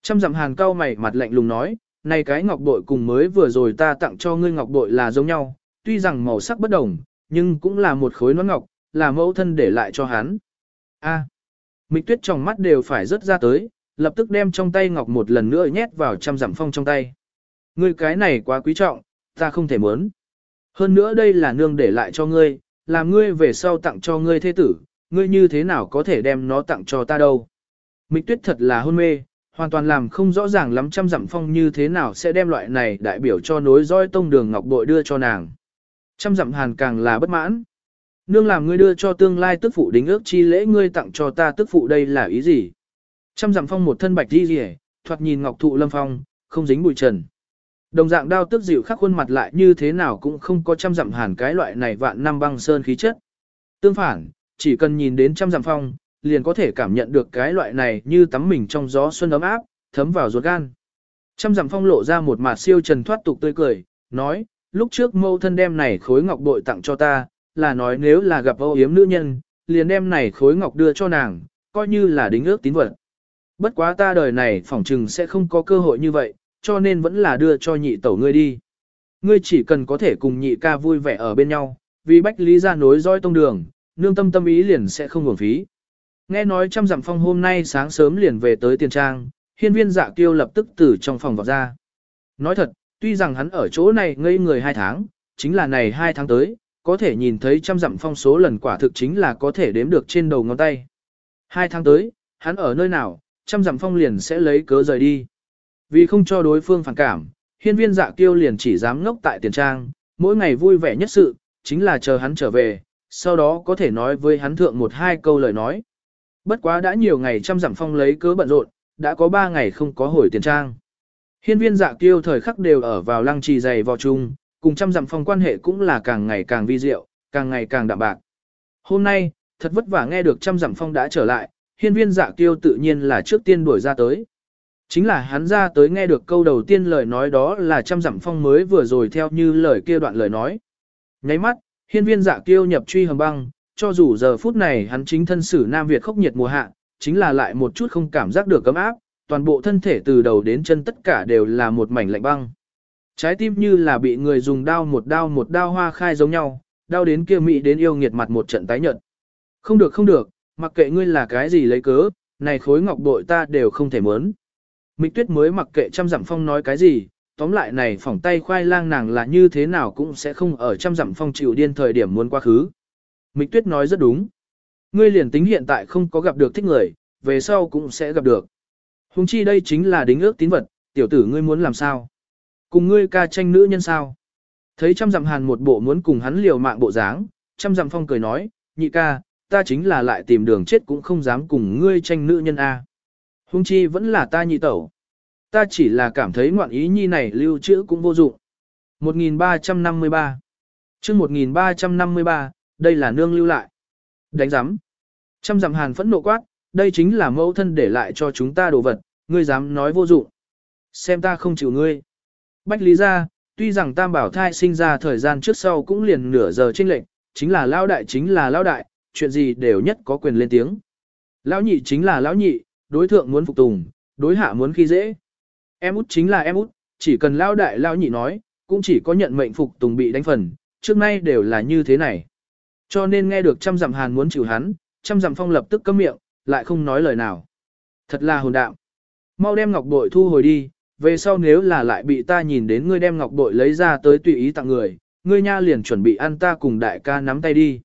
Trăm dặm hàn cao mày mặt lạnh lùng nói, này cái ngọc bội cùng mới vừa rồi ta tặng cho ngươi ngọc bội là giống nhau, tuy rằng màu sắc bất đồng, nhưng cũng là một khối nón ngọc, là mẫu thân để lại cho hắn. A. À, Mịch tuyết trong mắt đều phải rớt ra tới, lập tức đem trong tay ngọc một lần nữa nhét vào trăm giảm phong trong tay. Ngươi cái này quá quý trọng, ta không thể muốn. Hơn nữa đây là nương để lại cho ngươi, làm ngươi về sau tặng cho ngươi thế tử, ngươi như thế nào có thể đem nó tặng cho ta đâu. Mịch tuyết thật là hôn mê, hoàn toàn làm không rõ ràng lắm trăm dặm phong như thế nào sẽ đem loại này đại biểu cho nối roi tông đường ngọc bội đưa cho nàng. Trăm dặm hàn càng là bất mãn. Nương làm ngươi đưa cho tương lai tức phụ đính ước chi lễ ngươi tặng cho ta tức phụ đây là ý gì? Trăm dặm phong một thân bạch đi rỉ, thoạt nhìn ngọc thụ lâm phong, không dính bụi trần. Đồng dạng đao tức dịu khắc khuôn mặt lại như thế nào cũng không có trăm dặm hàn cái loại này vạn năm băng sơn khí chất. Tương phản, chỉ cần nhìn đến trăm dặm phong, liền có thể cảm nhận được cái loại này như tắm mình trong gió xuân ấm áp, thấm vào ruột gan. Trăm dặm phong lộ ra một mặt siêu trần thoát tục tươi cười, nói, lúc trước mâu thân đem này khối ngọc bội tặng cho ta, là nói nếu là gặp âu yếm nữ nhân, liền đem này khối ngọc đưa cho nàng, coi như là đính ước tín vật. Bất quá ta đời này phỏng chừng sẽ không có cơ hội như vậy, cho nên vẫn là đưa cho nhị tẩu ngươi đi. Ngươi chỉ cần có thể cùng nhị ca vui vẻ ở bên nhau, vì bách lý ra nối dõi tông đường, nương tâm tâm ý liền sẽ không hưởng phí. Nghe nói trăm dặm phong hôm nay sáng sớm liền về tới tiền trang, hiên viên dạ kiêu lập tức từ trong phòng vào ra. Nói thật, tuy rằng hắn ở chỗ này ngây người hai tháng, chính là này hai tháng tới, có thể nhìn thấy trăm dặm phong số lần quả thực chính là có thể đếm được trên đầu ngón tay. Hai tháng tới, hắn ở nơi nào, trăm dặm phong liền sẽ lấy cớ rời đi. Vì không cho đối phương phản cảm, hiên viên dạ kiêu liền chỉ dám ngốc tại tiền trang, mỗi ngày vui vẻ nhất sự, chính là chờ hắn trở về, sau đó có thể nói với hắn thượng một hai câu lời nói. Bất quá đã nhiều ngày trăm dặm phong lấy cớ bận rộn, đã có ba ngày không có hồi tiền trang. Hiên viên dạ kiêu thời khắc đều ở vào lăng trì dày vào chung, cùng trăm dặm phong quan hệ cũng là càng ngày càng vi diệu, càng ngày càng đạm bạc. Hôm nay, thật vất vả nghe được trăm dặm phong đã trở lại, hiên viên dạ kiêu tự nhiên là trước tiên đuổi ra tới. Chính là hắn ra tới nghe được câu đầu tiên lời nói đó là trăm dặm phong mới vừa rồi theo như lời kia đoạn lời nói. Nháy mắt, hiên viên dạ kiêu nhập truy hầm băng, cho dù giờ phút này hắn chính thân xử Nam Việt khốc nhiệt mùa hạ, chính là lại một chút không cảm giác được cấm áp, toàn bộ thân thể từ đầu đến chân tất cả đều là một mảnh lạnh băng. Trái tim như là bị người dùng đao một đao một đao hoa khai giống nhau, đau đến kia mị đến yêu nghiệt mặt một trận tái nhợt. Không được không được, mặc kệ ngươi là cái gì lấy cớ, này khối ngọc bội ta đều không thể mớn. Mịch tuyết mới mặc kệ trăm dặm phong nói cái gì, tóm lại này phỏng tay khoai lang nàng là như thế nào cũng sẽ không ở trăm dặm phong chịu điên thời điểm muốn quá khứ. Mịch tuyết nói rất đúng. Ngươi liền tính hiện tại không có gặp được thích người, về sau cũng sẽ gặp được. Hùng chi đây chính là đính ước tín vật, tiểu tử ngươi muốn làm sao? Cùng ngươi ca tranh nữ nhân sao? Thấy trăm dặm hàn một bộ muốn cùng hắn liều mạng bộ dáng, trăm dặm phong cười nói, nhị ca, ta chính là lại tìm đường chết cũng không dám cùng ngươi tranh nữ nhân A. Hùng chi vẫn là ta nhị tẩu. Ta chỉ là cảm thấy ngoạn ý nhi này lưu trữ cũng vô dụng. 1353 chương 1353, đây là nương lưu lại. Đánh giám. Trăm dặm hàn phẫn nộ quát, đây chính là mẫu thân để lại cho chúng ta đồ vật, ngươi dám nói vô dụng. Xem ta không chịu ngươi. Bách lý ra, tuy rằng tam bảo thai sinh ra thời gian trước sau cũng liền nửa giờ trên lệnh, chính là lao đại chính là lao đại, chuyện gì đều nhất có quyền lên tiếng. Lão nhị chính là lão nhị, đối thượng muốn phục tùng, đối hạ muốn khi dễ. Em út chính là em út, chỉ cần lao đại lao nhị nói, cũng chỉ có nhận mệnh phục tùng bị đánh phần, trước nay đều là như thế này. Cho nên nghe được trăm dặm hàn muốn chịu hắn, trăm dặm phong lập tức cấm miệng, lại không nói lời nào. Thật là hồn đạm. Mau đem ngọc bội thu hồi đi, về sau nếu là lại bị ta nhìn đến ngươi đem ngọc bội lấy ra tới tùy ý tặng người, ngươi nha liền chuẩn bị ăn ta cùng đại ca nắm tay đi.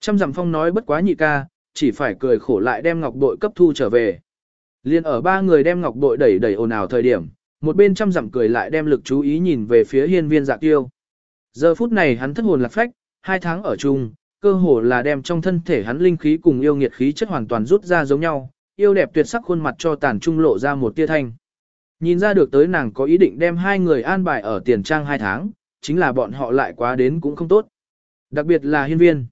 Trăm dặm phong nói bất quá nhị ca, chỉ phải cười khổ lại đem ngọc bội cấp thu trở về. Liên ở ba người đem ngọc bội đẩy đẩy ồn ào thời điểm, một bên trăm dặm cười lại đem lực chú ý nhìn về phía hiên viên dạ tiêu. Giờ phút này hắn thất hồn lạc phách, hai tháng ở chung, cơ hồ là đem trong thân thể hắn linh khí cùng yêu nghiệt khí chất hoàn toàn rút ra giống nhau, yêu đẹp tuyệt sắc khuôn mặt cho tàn trung lộ ra một tia thanh. Nhìn ra được tới nàng có ý định đem hai người an bài ở tiền trang hai tháng, chính là bọn họ lại quá đến cũng không tốt. Đặc biệt là hiên viên.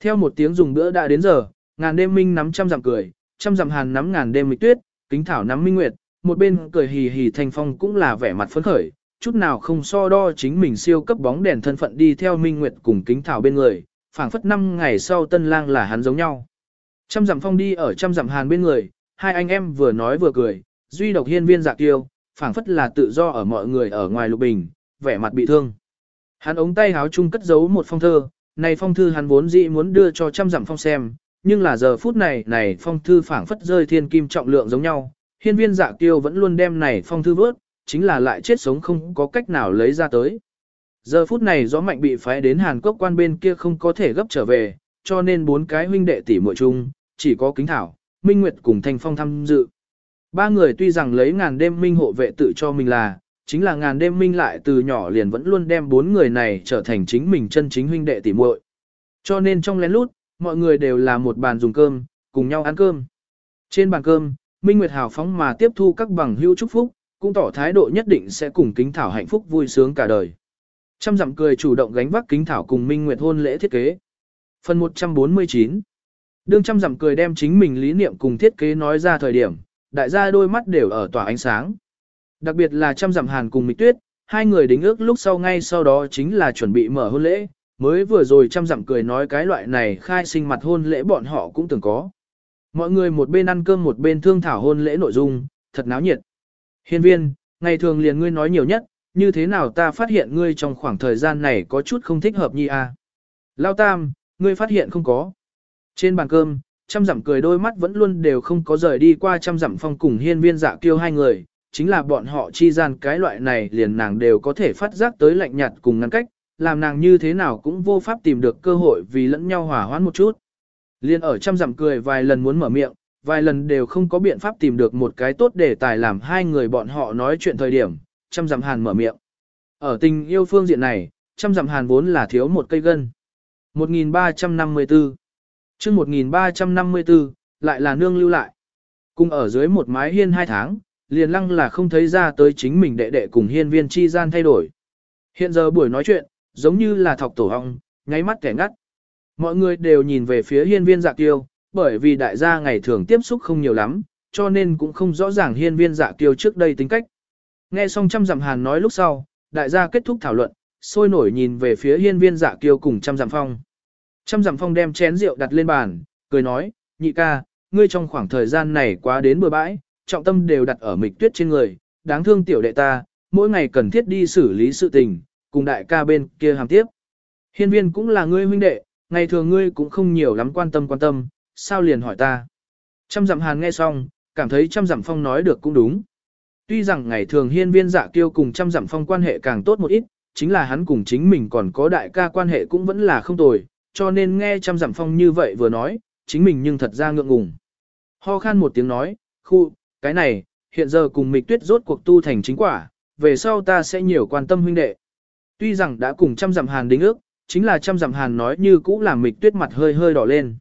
Theo một tiếng dùng bữa đã đến giờ, ngàn đêm minh nắm trăm dặm cười, trăm dặm hàn nắm ngàn đêm mịch tuyết, kính thảo nắm minh nguyệt, một bên cười hì hì thành phong cũng là vẻ mặt phấn khởi, chút nào không so đo chính mình siêu cấp bóng đèn thân phận đi theo minh nguyệt cùng kính thảo bên người, phảng phất năm ngày sau tân lang là hắn giống nhau. Trăm dặm phong đi ở trăm dặm hàn bên người, hai anh em vừa nói vừa cười, duy độc hiên viên dạ kiêu, phảng phất là tự do ở mọi người ở ngoài lục bình, vẻ mặt bị thương. Hắn ống tay háo chung cất giấu một phong thơ, này phong thư hắn vốn dĩ muốn đưa cho trăm dặm phong xem, nhưng là giờ phút này này phong thư phảng phất rơi thiên kim trọng lượng giống nhau, hiên viên dạ kiêu vẫn luôn đem này phong thư vớt, chính là lại chết sống không có cách nào lấy ra tới. Giờ phút này gió mạnh bị phái đến Hàn Quốc quan bên kia không có thể gấp trở về, cho nên bốn cái huynh đệ tỷ muội chung, chỉ có Kính Thảo, Minh Nguyệt cùng Thanh Phong tham dự. Ba người tuy rằng lấy ngàn đêm minh hộ vệ tự cho mình là, chính là ngàn đêm minh lại từ nhỏ liền vẫn luôn đem bốn người này trở thành chính mình chân chính huynh đệ tỷ muội. Cho nên trong lén lút, mọi người đều là một bàn dùng cơm, cùng nhau ăn cơm. Trên bàn cơm, Minh Nguyệt hào phóng mà tiếp thu các bằng hữu chúc phúc, cũng tỏ thái độ nhất định sẽ cùng kính thảo hạnh phúc vui sướng cả đời. Trăm dặm cười chủ động gánh vác kính thảo cùng Minh Nguyệt hôn lễ thiết kế. Phần 149 Đương trăm dặm cười đem chính mình lý niệm cùng thiết kế nói ra thời điểm, đại gia đôi mắt đều ở tỏa ánh sáng. Đặc biệt là trăm dặm hàn cùng Mịch Tuyết, hai người đính ước lúc sau ngay sau đó chính là chuẩn bị mở hôn lễ, mới vừa rồi trăm dặm cười nói cái loại này khai sinh mặt hôn lễ bọn họ cũng từng có. Mọi người một bên ăn cơm một bên thương thảo hôn lễ nội dung, thật náo nhiệt. Hiên viên, ngày thường liền ngươi nói nhiều nhất, như thế nào ta phát hiện ngươi trong khoảng thời gian này có chút không thích hợp nhi a? À? Lao tam, ngươi phát hiện không có. Trên bàn cơm, trăm dặm cười đôi mắt vẫn luôn đều không có rời đi qua trăm dặm phong cùng hiên viên dạ kiêu hai người, chính là bọn họ chi gian cái loại này liền nàng đều có thể phát giác tới lạnh nhạt cùng ngăn cách, làm nàng như thế nào cũng vô pháp tìm được cơ hội vì lẫn nhau hòa hoãn một chút. Liên ở trăm dặm cười vài lần muốn mở miệng, vài lần đều không có biện pháp tìm được một cái tốt để tài làm hai người bọn họ nói chuyện thời điểm, trăm dặm hàn mở miệng. Ở tình yêu phương diện này, trăm dặm hàn vốn là thiếu một cây gân. 1354 chương 1354, lại là nương lưu lại. Cùng ở dưới một mái hiên hai tháng, liền lăng là không thấy ra tới chính mình đệ đệ cùng hiên viên chi gian thay đổi. Hiện giờ buổi nói chuyện, giống như là thọc tổ hong, nháy mắt kẻ ngắt. Mọi người đều nhìn về phía hiên viên dạ kiêu, bởi vì đại gia ngày thường tiếp xúc không nhiều lắm, cho nên cũng không rõ ràng hiên viên dạ kiêu trước đây tính cách. Nghe xong trăm dặm hàn nói lúc sau, đại gia kết thúc thảo luận, sôi nổi nhìn về phía hiên viên dạ kiêu cùng trăm dặm phong. Trăm dặm phong đem chén rượu đặt lên bàn, cười nói, nhị ca, ngươi trong khoảng thời gian này quá đến bừa bãi, trọng tâm đều đặt ở mịch tuyết trên người, đáng thương tiểu đệ ta, mỗi ngày cần thiết đi xử lý sự tình, cùng đại ca bên kia hàm tiếp. Hiên viên cũng là ngươi huynh đệ, ngày thường ngươi cũng không nhiều lắm quan tâm quan tâm, sao liền hỏi ta. Trăm dặm hàn nghe xong, cảm thấy trăm dặm phong nói được cũng đúng. Tuy rằng ngày thường hiên viên dạ kiêu cùng trăm dặm phong quan hệ càng tốt một ít, chính là hắn cùng chính mình còn có đại ca quan hệ cũng vẫn là không tồi, cho nên nghe trăm dặm phong như vậy vừa nói, chính mình nhưng thật ra ngượng ngùng. Ho khan một tiếng nói, khu, cái này, hiện giờ cùng mịch tuyết rốt cuộc tu thành chính quả, về sau ta sẽ nhiều quan tâm huynh đệ. Tuy rằng đã cùng trăm dặm hàn đính ước, chính là trăm dặm hàn nói như cũ làm mịch tuyết mặt hơi hơi đỏ lên.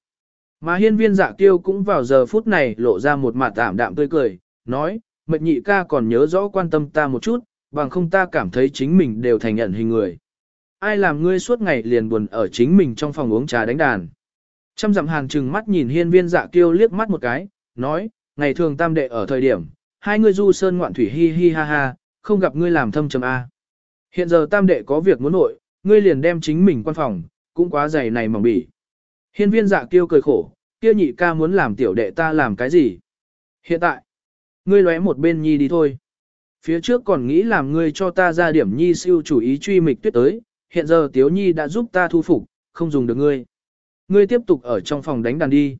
Mà hiên viên dạ kiêu cũng vào giờ phút này lộ ra một mặt tạm đạm tươi cười, nói, mệt nhị ca còn nhớ rõ quan tâm ta một chút, bằng không ta cảm thấy chính mình đều thành nhận hình người. Ai làm ngươi suốt ngày liền buồn ở chính mình trong phòng uống trà đánh đàn. Trăm dặm hàng trừng mắt nhìn hiên viên dạ kiêu liếc mắt một cái, nói, ngày thường tam đệ ở thời điểm, hai ngươi du sơn ngoạn thủy hi hi ha ha, không gặp ngươi làm thâm trầm A. Hiện giờ tam đệ có việc muốn nội, ngươi liền đem chính mình quan phòng, cũng quá dày này mỏng bỉ. Hiên viên dạ kiêu cười khổ, kia nhị ca muốn làm tiểu đệ ta làm cái gì? Hiện tại, ngươi lóe một bên nhi đi thôi. Phía trước còn nghĩ làm ngươi cho ta ra điểm nhi siêu chủ ý truy mịch tuyết tới, hiện giờ tiếu nhi đã giúp ta thu phục, không dùng được ngươi. Ngươi tiếp tục ở trong phòng đánh đàn đi.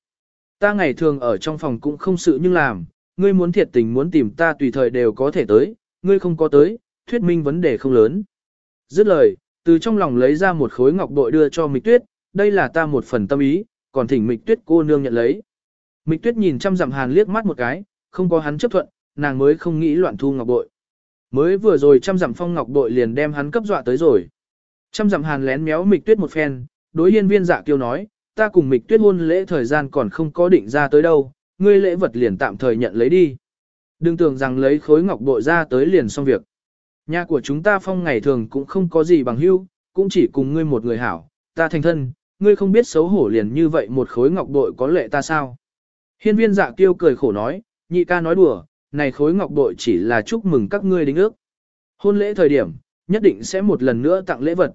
Ta ngày thường ở trong phòng cũng không sự nhưng làm, ngươi muốn thiệt tình muốn tìm ta tùy thời đều có thể tới, ngươi không có tới, thuyết minh vấn đề không lớn. Dứt lời, từ trong lòng lấy ra một khối ngọc bội đưa cho Mịch Tuyết, đây là ta một phần tâm ý, còn thỉnh Mịch Tuyết cô nương nhận lấy. Mịch Tuyết nhìn chăm dặm hàn liếc mắt một cái, không có hắn chấp thuận, nàng mới không nghĩ loạn thu ngọc bội. Mới vừa rồi trăm dặm phong ngọc bội liền đem hắn cấp dọa tới rồi. Trăm dặm hàn lén méo Mịch Tuyết một phen, đối hiên viên dạ kiêu nói, ta cùng Mịch Tuyết hôn lễ thời gian còn không có định ra tới đâu, ngươi lễ vật liền tạm thời nhận lấy đi. Đừng tưởng rằng lấy khối ngọc bội ra tới liền xong việc. Nhà của chúng ta phong ngày thường cũng không có gì bằng hữu, cũng chỉ cùng ngươi một người hảo, ta thành thân, ngươi không biết xấu hổ liền như vậy một khối ngọc bội có lệ ta sao. Hiên viên dạ kiêu cười khổ nói, nhị ca nói đùa, này khối ngọc bội chỉ là chúc mừng các ngươi đính ước. Hôn lễ thời điểm, nhất định sẽ một lần nữa tặng lễ vật.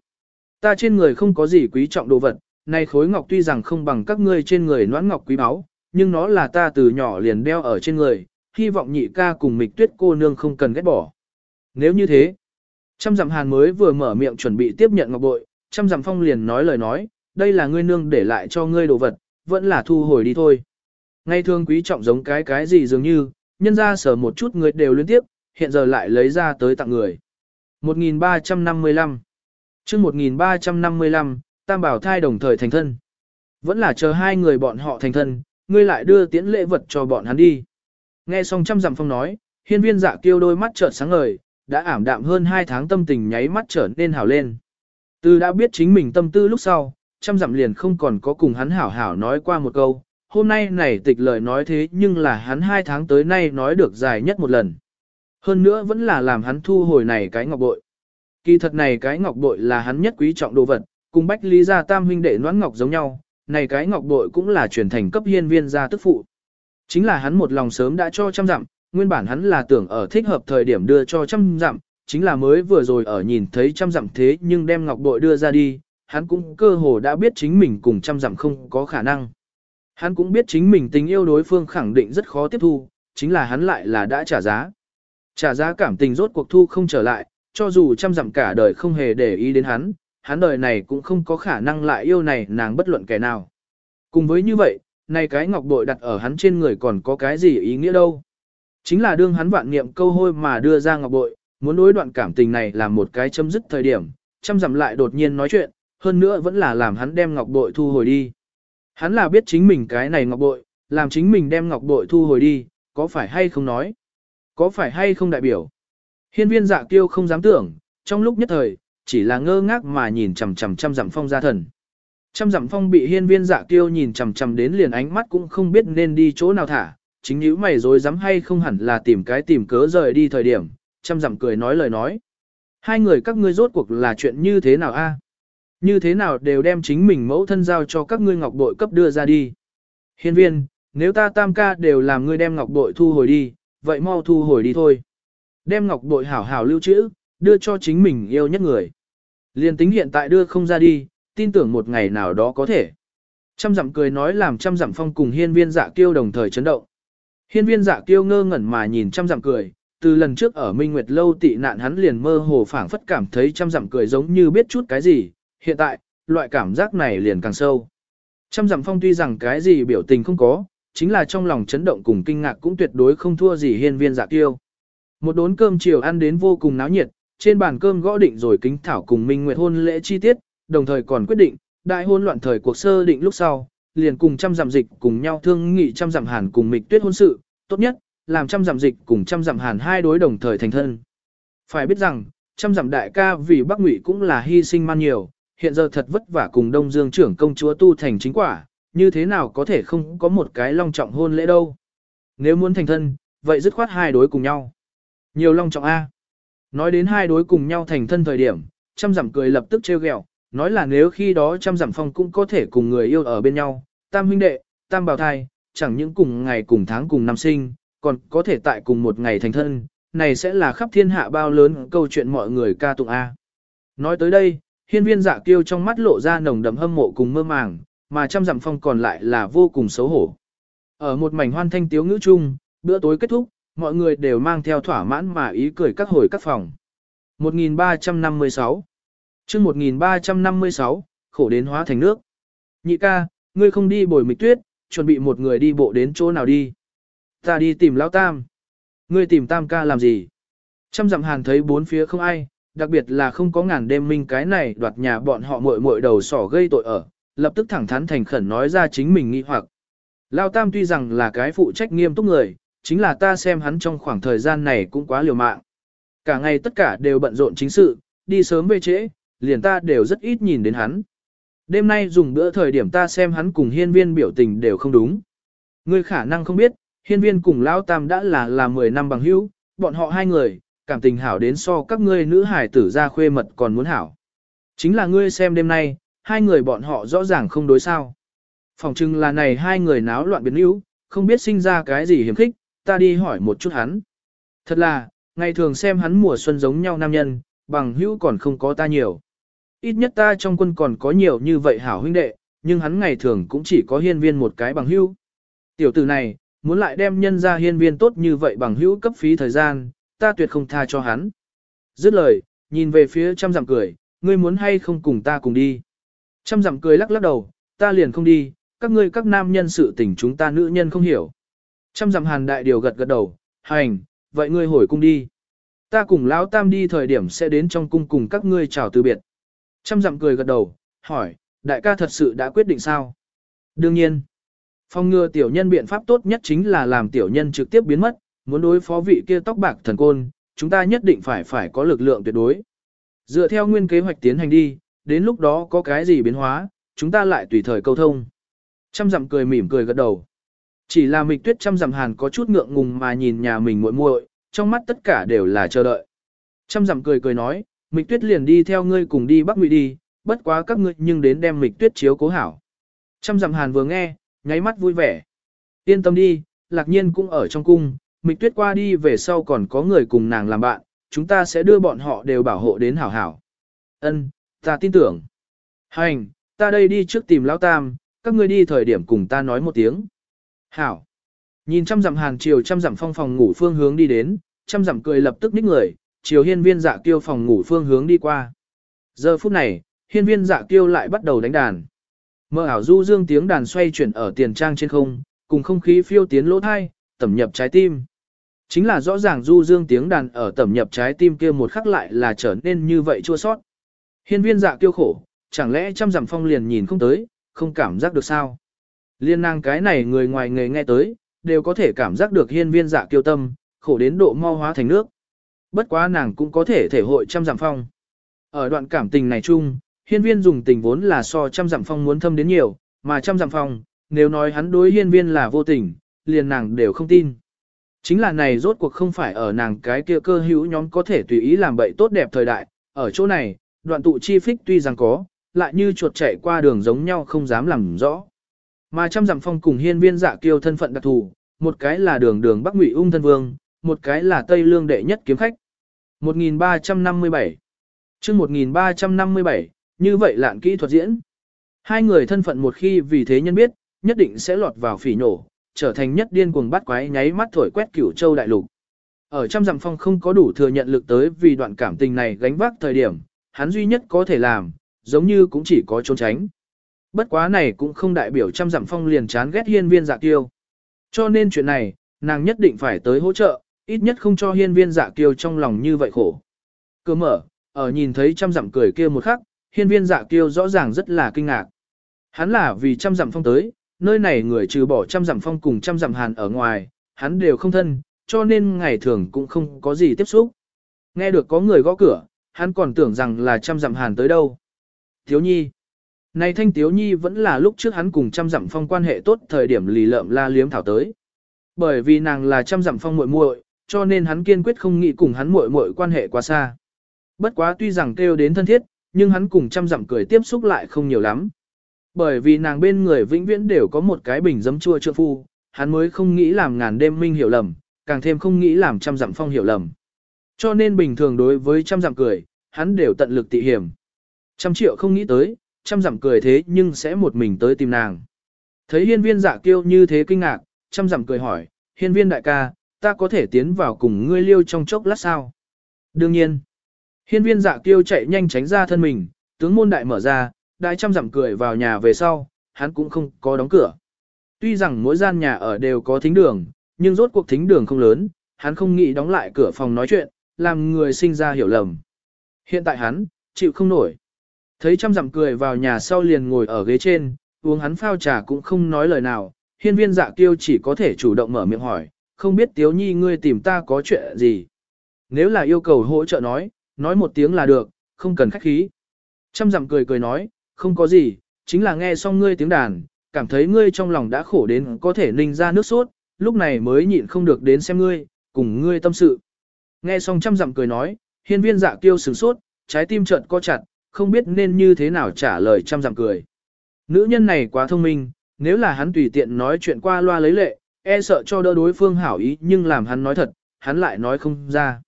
Ta trên người không có gì quý trọng đồ vật, này khối ngọc tuy rằng không bằng các ngươi trên người noãn ngọc quý báu, nhưng nó là ta từ nhỏ liền đeo ở trên người, hy vọng nhị ca cùng mịch tuyết cô nương không cần ghét bỏ. Nếu như thế, trăm dặm hàn mới vừa mở miệng chuẩn bị tiếp nhận ngọc bội, trăm dặm phong liền nói lời nói, đây là ngươi nương để lại cho ngươi đồ vật, vẫn là thu hồi đi thôi. Ngay thường quý trọng giống cái cái gì dường như, nhân ra sở một chút người đều liên tiếp, hiện giờ lại lấy ra tới tặng người. 1355 chương 1355, Tam Bảo thai đồng thời thành thân. Vẫn là chờ hai người bọn họ thành thân, ngươi lại đưa tiễn lễ vật cho bọn hắn đi. Nghe xong trăm dặm phong nói, hiên viên dạ kêu đôi mắt trợn sáng ngời, đã ảm đạm hơn hai tháng tâm tình nháy mắt trở nên hảo lên. Từ đã biết chính mình tâm tư lúc sau, trăm dặm liền không còn có cùng hắn hảo hảo nói qua một câu, hôm nay này tịch lời nói thế nhưng là hắn hai tháng tới nay nói được dài nhất một lần. Hơn nữa vẫn là làm hắn thu hồi này cái ngọc bội. Kỳ thật này cái ngọc bội là hắn nhất quý trọng đồ vật, cùng bách lý gia tam huynh đệ noãn ngọc giống nhau, này cái ngọc bội cũng là truyền thành cấp hiên viên gia tức phụ. Chính là hắn một lòng sớm đã cho trăm dặm, nguyên bản hắn là tưởng ở thích hợp thời điểm đưa cho trăm dặm, chính là mới vừa rồi ở nhìn thấy trăm dặm thế nhưng đem ngọc bội đưa ra đi, hắn cũng cơ hồ đã biết chính mình cùng trăm dặm không có khả năng. Hắn cũng biết chính mình tình yêu đối phương khẳng định rất khó tiếp thu, chính là hắn lại là đã trả giá. Trả giá cảm tình rốt cuộc thu không trở lại, cho dù trăm dặm cả đời không hề để ý đến hắn, hắn đời này cũng không có khả năng lại yêu này nàng bất luận kẻ nào. Cùng với như vậy, này cái ngọc bội đặt ở hắn trên người còn có cái gì ý nghĩa đâu. Chính là đương hắn vạn niệm câu hôi mà đưa ra ngọc bội, muốn đối đoạn cảm tình này là một cái chấm dứt thời điểm, chăm dặm lại đột nhiên nói chuyện, hơn nữa vẫn là làm hắn đem ngọc bội thu hồi đi. Hắn là biết chính mình cái này ngọc bội, làm chính mình đem ngọc bội thu hồi đi, có phải hay không nói? Có phải hay không đại biểu? Hiên viên dạ kiêu không dám tưởng, trong lúc nhất thời, chỉ là ngơ ngác mà nhìn chằm chằm chăm dặm phong gia thần. Trăm dặm phong bị hiên viên dạ kiêu nhìn chằm chằm đến liền ánh mắt cũng không biết nên đi chỗ nào thả, chính nữ mày rồi dám hay không hẳn là tìm cái tìm cớ rời đi thời điểm, trăm dặm cười nói lời nói. Hai người các ngươi rốt cuộc là chuyện như thế nào a? Như thế nào đều đem chính mình mẫu thân giao cho các ngươi ngọc bội cấp đưa ra đi. Hiên viên, nếu ta tam ca đều làm ngươi đem ngọc bội thu hồi đi, vậy mau thu hồi đi thôi. Đem ngọc bội hảo hảo lưu trữ, đưa cho chính mình yêu nhất người. Liên tính hiện tại đưa không ra đi, tin tưởng một ngày nào đó có thể. Trăm dặm cười nói làm trăm dặm phong cùng hiên viên dạ kiêu đồng thời chấn động. Hiên viên dạ kiêu ngơ ngẩn mà nhìn trăm dặm cười, từ lần trước ở Minh Nguyệt lâu tị nạn hắn liền mơ hồ phảng phất cảm thấy trăm dặm cười giống như biết chút cái gì, hiện tại, loại cảm giác này liền càng sâu. Trăm dặm phong tuy rằng cái gì biểu tình không có, chính là trong lòng chấn động cùng kinh ngạc cũng tuyệt đối không thua gì hiên viên dạ tiêu. Một đốn cơm chiều ăn đến vô cùng náo nhiệt, trên bàn cơm gõ định rồi kính thảo cùng Minh Nguyệt hôn lễ chi tiết, đồng thời còn quyết định, đại hôn loạn thời cuộc sơ định lúc sau, liền cùng trăm dặm dịch cùng nhau thương nghị trăm dặm hàn cùng mịch tuyết hôn sự, tốt nhất, làm trăm dặm dịch cùng trăm dặm hàn hai đối đồng thời thành thân. Phải biết rằng, trăm dặm đại ca vì Bắc Ngụy cũng là hy sinh man nhiều, hiện giờ thật vất vả cùng Đông Dương trưởng công chúa tu thành chính quả, như thế nào có thể không có một cái long trọng hôn lễ đâu. Nếu muốn thành thân, vậy dứt khoát hai đối cùng nhau. Nhiều long trọng A. Nói đến hai đối cùng nhau thành thân thời điểm, trăm giảm cười lập tức trêu ghẹo, nói là nếu khi đó trăm giảm phong cũng có thể cùng người yêu ở bên nhau, tam huynh đệ, tam bào thai, chẳng những cùng ngày cùng tháng cùng năm sinh, còn có thể tại cùng một ngày thành thân, này sẽ là khắp thiên hạ bao lớn câu chuyện mọi người ca tụng A. Nói tới đây, hiên viên dạ kiêu trong mắt lộ ra nồng đậm hâm mộ cùng mơ màng, mà trăm dặm phong còn lại là vô cùng xấu hổ. Ở một mảnh hoan thanh tiếu ngữ chung, bữa tối kết thúc, mọi người đều mang theo thỏa mãn mà ý cười các hồi các phòng. 1356 chương 1356, khổ đến hóa thành nước. Nhị ca, ngươi không đi bồi mịch tuyết, chuẩn bị một người đi bộ đến chỗ nào đi. Ta đi tìm lão tam. Ngươi tìm tam ca làm gì? Trăm dặm hàn thấy bốn phía không ai, đặc biệt là không có ngàn đêm minh cái này đoạt nhà bọn họ muội muội đầu sỏ gây tội ở, lập tức thẳng thắn thành khẩn nói ra chính mình nghi hoặc. Lão tam tuy rằng là cái phụ trách nghiêm túc người, chính là ta xem hắn trong khoảng thời gian này cũng quá liều mạng. Cả ngày tất cả đều bận rộn chính sự, đi sớm về trễ, liền ta đều rất ít nhìn đến hắn. Đêm nay dùng bữa thời điểm ta xem hắn cùng hiên viên biểu tình đều không đúng. Ngươi khả năng không biết, hiên viên cùng Lão Tam đã là là 10 năm bằng hữu, bọn họ hai người, cảm tình hảo đến so các ngươi nữ hải tử ra khuê mật còn muốn hảo. Chính là ngươi xem đêm nay, hai người bọn họ rõ ràng không đối sao. Phòng chừng là này hai người náo loạn biến yếu, không biết sinh ra cái gì hiểm khích, ta đi hỏi một chút hắn. Thật là, ngày thường xem hắn mùa xuân giống nhau nam nhân, bằng hữu còn không có ta nhiều. Ít nhất ta trong quân còn có nhiều như vậy hảo huynh đệ, nhưng hắn ngày thường cũng chỉ có hiên viên một cái bằng hữu. Tiểu tử này, muốn lại đem nhân ra hiên viên tốt như vậy bằng hữu cấp phí thời gian, ta tuyệt không tha cho hắn. Dứt lời, nhìn về phía trăm dặm cười, ngươi muốn hay không cùng ta cùng đi. Trăm dặm cười lắc lắc đầu, ta liền không đi, các ngươi các nam nhân sự tình chúng ta nữ nhân không hiểu. Trăm dặm hàn đại điều gật gật đầu, hành, vậy ngươi hồi cung đi. Ta cùng lão tam đi thời điểm sẽ đến trong cung cùng các ngươi chào từ biệt. Trăm dặm cười gật đầu, hỏi, đại ca thật sự đã quyết định sao? Đương nhiên, phong ngừa tiểu nhân biện pháp tốt nhất chính là làm tiểu nhân trực tiếp biến mất, muốn đối phó vị kia tóc bạc thần côn, chúng ta nhất định phải phải có lực lượng tuyệt đối. Dựa theo nguyên kế hoạch tiến hành đi, đến lúc đó có cái gì biến hóa, chúng ta lại tùy thời câu thông. Trăm dặm cười mỉm cười gật đầu. Chỉ là mịch tuyết trăm dặm hàn có chút ngượng ngùng mà nhìn nhà mình muội muội, trong mắt tất cả đều là chờ đợi. Trăm dặm cười cười nói, Mịch Tuyết liền đi theo ngươi cùng đi Bắc Ngụy đi, bất quá các ngươi nhưng đến đem Mịch Tuyết chiếu cố hảo. Trăm dặm hàn vừa nghe, nháy mắt vui vẻ. Yên tâm đi, lạc nhiên cũng ở trong cung, Mịch Tuyết qua đi về sau còn có người cùng nàng làm bạn, chúng ta sẽ đưa bọn họ đều bảo hộ đến hảo hảo. Ân, ta tin tưởng. Hành, ta đây đi trước tìm Lão Tam, các ngươi đi thời điểm cùng ta nói một tiếng. Hảo. Nhìn trăm dặm hàng chiều trăm dặm phong phòng ngủ phương hướng đi đến, trăm dặm cười lập tức ních người, chiều hiên viên dạ kiêu phòng ngủ phương hướng đi qua. Giờ phút này, hiên viên dạ kiêu lại bắt đầu đánh đàn. Mơ ảo du dương tiếng đàn xoay chuyển ở tiền trang trên không, cùng không khí phiêu tiến lỗ thai, tẩm nhập trái tim. Chính là rõ ràng du dương tiếng đàn ở tẩm nhập trái tim kia một khắc lại là trở nên như vậy chua sót. Hiên viên dạ kiêu khổ, chẳng lẽ trăm dặm phong liền nhìn không tới, không cảm giác được sao? Liên năng cái này người ngoài nghề nghe tới, đều có thể cảm giác được hiên viên dạ kiêu tâm, khổ đến độ mau hóa thành nước bất quá nàng cũng có thể thể hội trăm dặm phong. Ở đoạn cảm tình này chung, Hiên viên dùng tình vốn là so trăm dặm phong muốn thâm đến nhiều, mà trăm dặm phong, nếu nói hắn đối hiên viên là vô tình, liền nàng đều không tin. Chính là này rốt cuộc không phải ở nàng cái kia cơ hữu nhóm có thể tùy ý làm bậy tốt đẹp thời đại, ở chỗ này, đoạn tụ chi phích tuy rằng có, lại như chuột chạy qua đường giống nhau không dám làm rõ. Mà trăm dặm phong cùng hiên viên dạ kiêu thân phận đặc thù, một cái là đường đường Bắc Ngụy ung thân vương, một cái là Tây Lương đệ nhất kiếm khách. 1357 chương 1357, như vậy lạn kỹ thuật diễn. Hai người thân phận một khi vì thế nhân biết, nhất định sẽ lọt vào phỉ nổ, trở thành nhất điên cuồng bắt quái nháy mắt thổi quét cửu châu đại lục. Ở trăm dặm phong không có đủ thừa nhận lực tới vì đoạn cảm tình này gánh vác thời điểm, hắn duy nhất có thể làm, giống như cũng chỉ có trốn tránh. Bất quá này cũng không đại biểu trăm dặm phong liền chán ghét hiên viên dạ kiêu. Cho nên chuyện này, nàng nhất định phải tới hỗ trợ, ít nhất không cho hiên viên dạ kiêu trong lòng như vậy khổ. Cửa mở, ở nhìn thấy trăm dặm cười kia một khắc, hiên viên dạ kiêu rõ ràng rất là kinh ngạc. Hắn là vì trăm dặm phong tới, nơi này người trừ bỏ trăm dặm phong cùng trăm dặm hàn ở ngoài, hắn đều không thân, cho nên ngày thường cũng không có gì tiếp xúc. Nghe được có người gõ cửa, hắn còn tưởng rằng là trăm dặm hàn tới đâu. Thiếu nhi. Này thanh tiếu nhi vẫn là lúc trước hắn cùng trăm dặm phong quan hệ tốt thời điểm lì lợm la liếm thảo tới. Bởi vì nàng là trăm dặm phong muội muội, cho nên hắn kiên quyết không nghĩ cùng hắn muội muội quan hệ quá xa. Bất quá tuy rằng kêu đến thân thiết, nhưng hắn cùng trăm dặm cười tiếp xúc lại không nhiều lắm. Bởi vì nàng bên người vĩnh viễn đều có một cái bình giấm chua trượng phu, hắn mới không nghĩ làm ngàn đêm minh hiểu lầm, càng thêm không nghĩ làm trăm dặm phong hiểu lầm. Cho nên bình thường đối với trăm dặm cười, hắn đều tận lực tị hiểm. Trăm triệu không nghĩ tới, trăm dặm cười thế nhưng sẽ một mình tới tìm nàng. Thấy hiên viên dạ kiêu như thế kinh ngạc, trăm dặm cười hỏi, hiên viên đại ca, ta có thể tiến vào cùng ngươi liêu trong chốc lát sao? Đương nhiên, hiên viên dạ kiêu chạy nhanh tránh ra thân mình, tướng môn đại mở ra, đại trăm dặm cười vào nhà về sau, hắn cũng không có đóng cửa. Tuy rằng mỗi gian nhà ở đều có thính đường, nhưng rốt cuộc thính đường không lớn, hắn không nghĩ đóng lại cửa phòng nói chuyện, làm người sinh ra hiểu lầm. Hiện tại hắn, chịu không nổi. Thấy trăm dặm cười vào nhà sau liền ngồi ở ghế trên, uống hắn phao trà cũng không nói lời nào, hiên viên dạ kiêu chỉ có thể chủ động mở miệng hỏi, không biết tiếu nhi ngươi tìm ta có chuyện gì. Nếu là yêu cầu hỗ trợ nói, nói một tiếng là được, không cần khách khí. Trăm dặm cười cười nói, không có gì, chính là nghe xong ngươi tiếng đàn, cảm thấy ngươi trong lòng đã khổ đến có thể ninh ra nước sốt, lúc này mới nhịn không được đến xem ngươi, cùng ngươi tâm sự. Nghe xong trăm dặm cười nói, hiên viên dạ kiêu sửng sốt, trái tim trợn co chặt, không biết nên như thế nào trả lời trăm dặm cười. Nữ nhân này quá thông minh, nếu là hắn tùy tiện nói chuyện qua loa lấy lệ, e sợ cho đỡ đối phương hảo ý nhưng làm hắn nói thật, hắn lại nói không ra.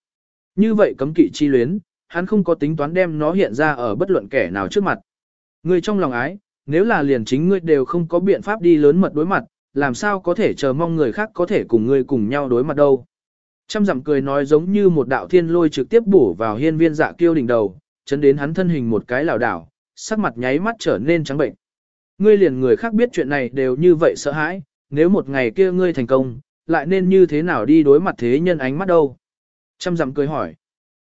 Như vậy cấm kỵ chi luyến, hắn không có tính toán đem nó hiện ra ở bất luận kẻ nào trước mặt. Ngươi trong lòng ái, nếu là liền chính ngươi đều không có biện pháp đi lớn mật đối mặt, làm sao có thể chờ mong người khác có thể cùng ngươi cùng nhau đối mặt đâu. Trăm dặm cười nói giống như một đạo thiên lôi trực tiếp bổ vào hiên viên dạ kiêu đỉnh đầu, chấn đến hắn thân hình một cái lảo đảo, sắc mặt nháy mắt trở nên trắng bệnh. Ngươi liền người khác biết chuyện này đều như vậy sợ hãi, nếu một ngày kia ngươi thành công, lại nên như thế nào đi đối mặt thế nhân ánh mắt đâu? Trăm dặm cười hỏi.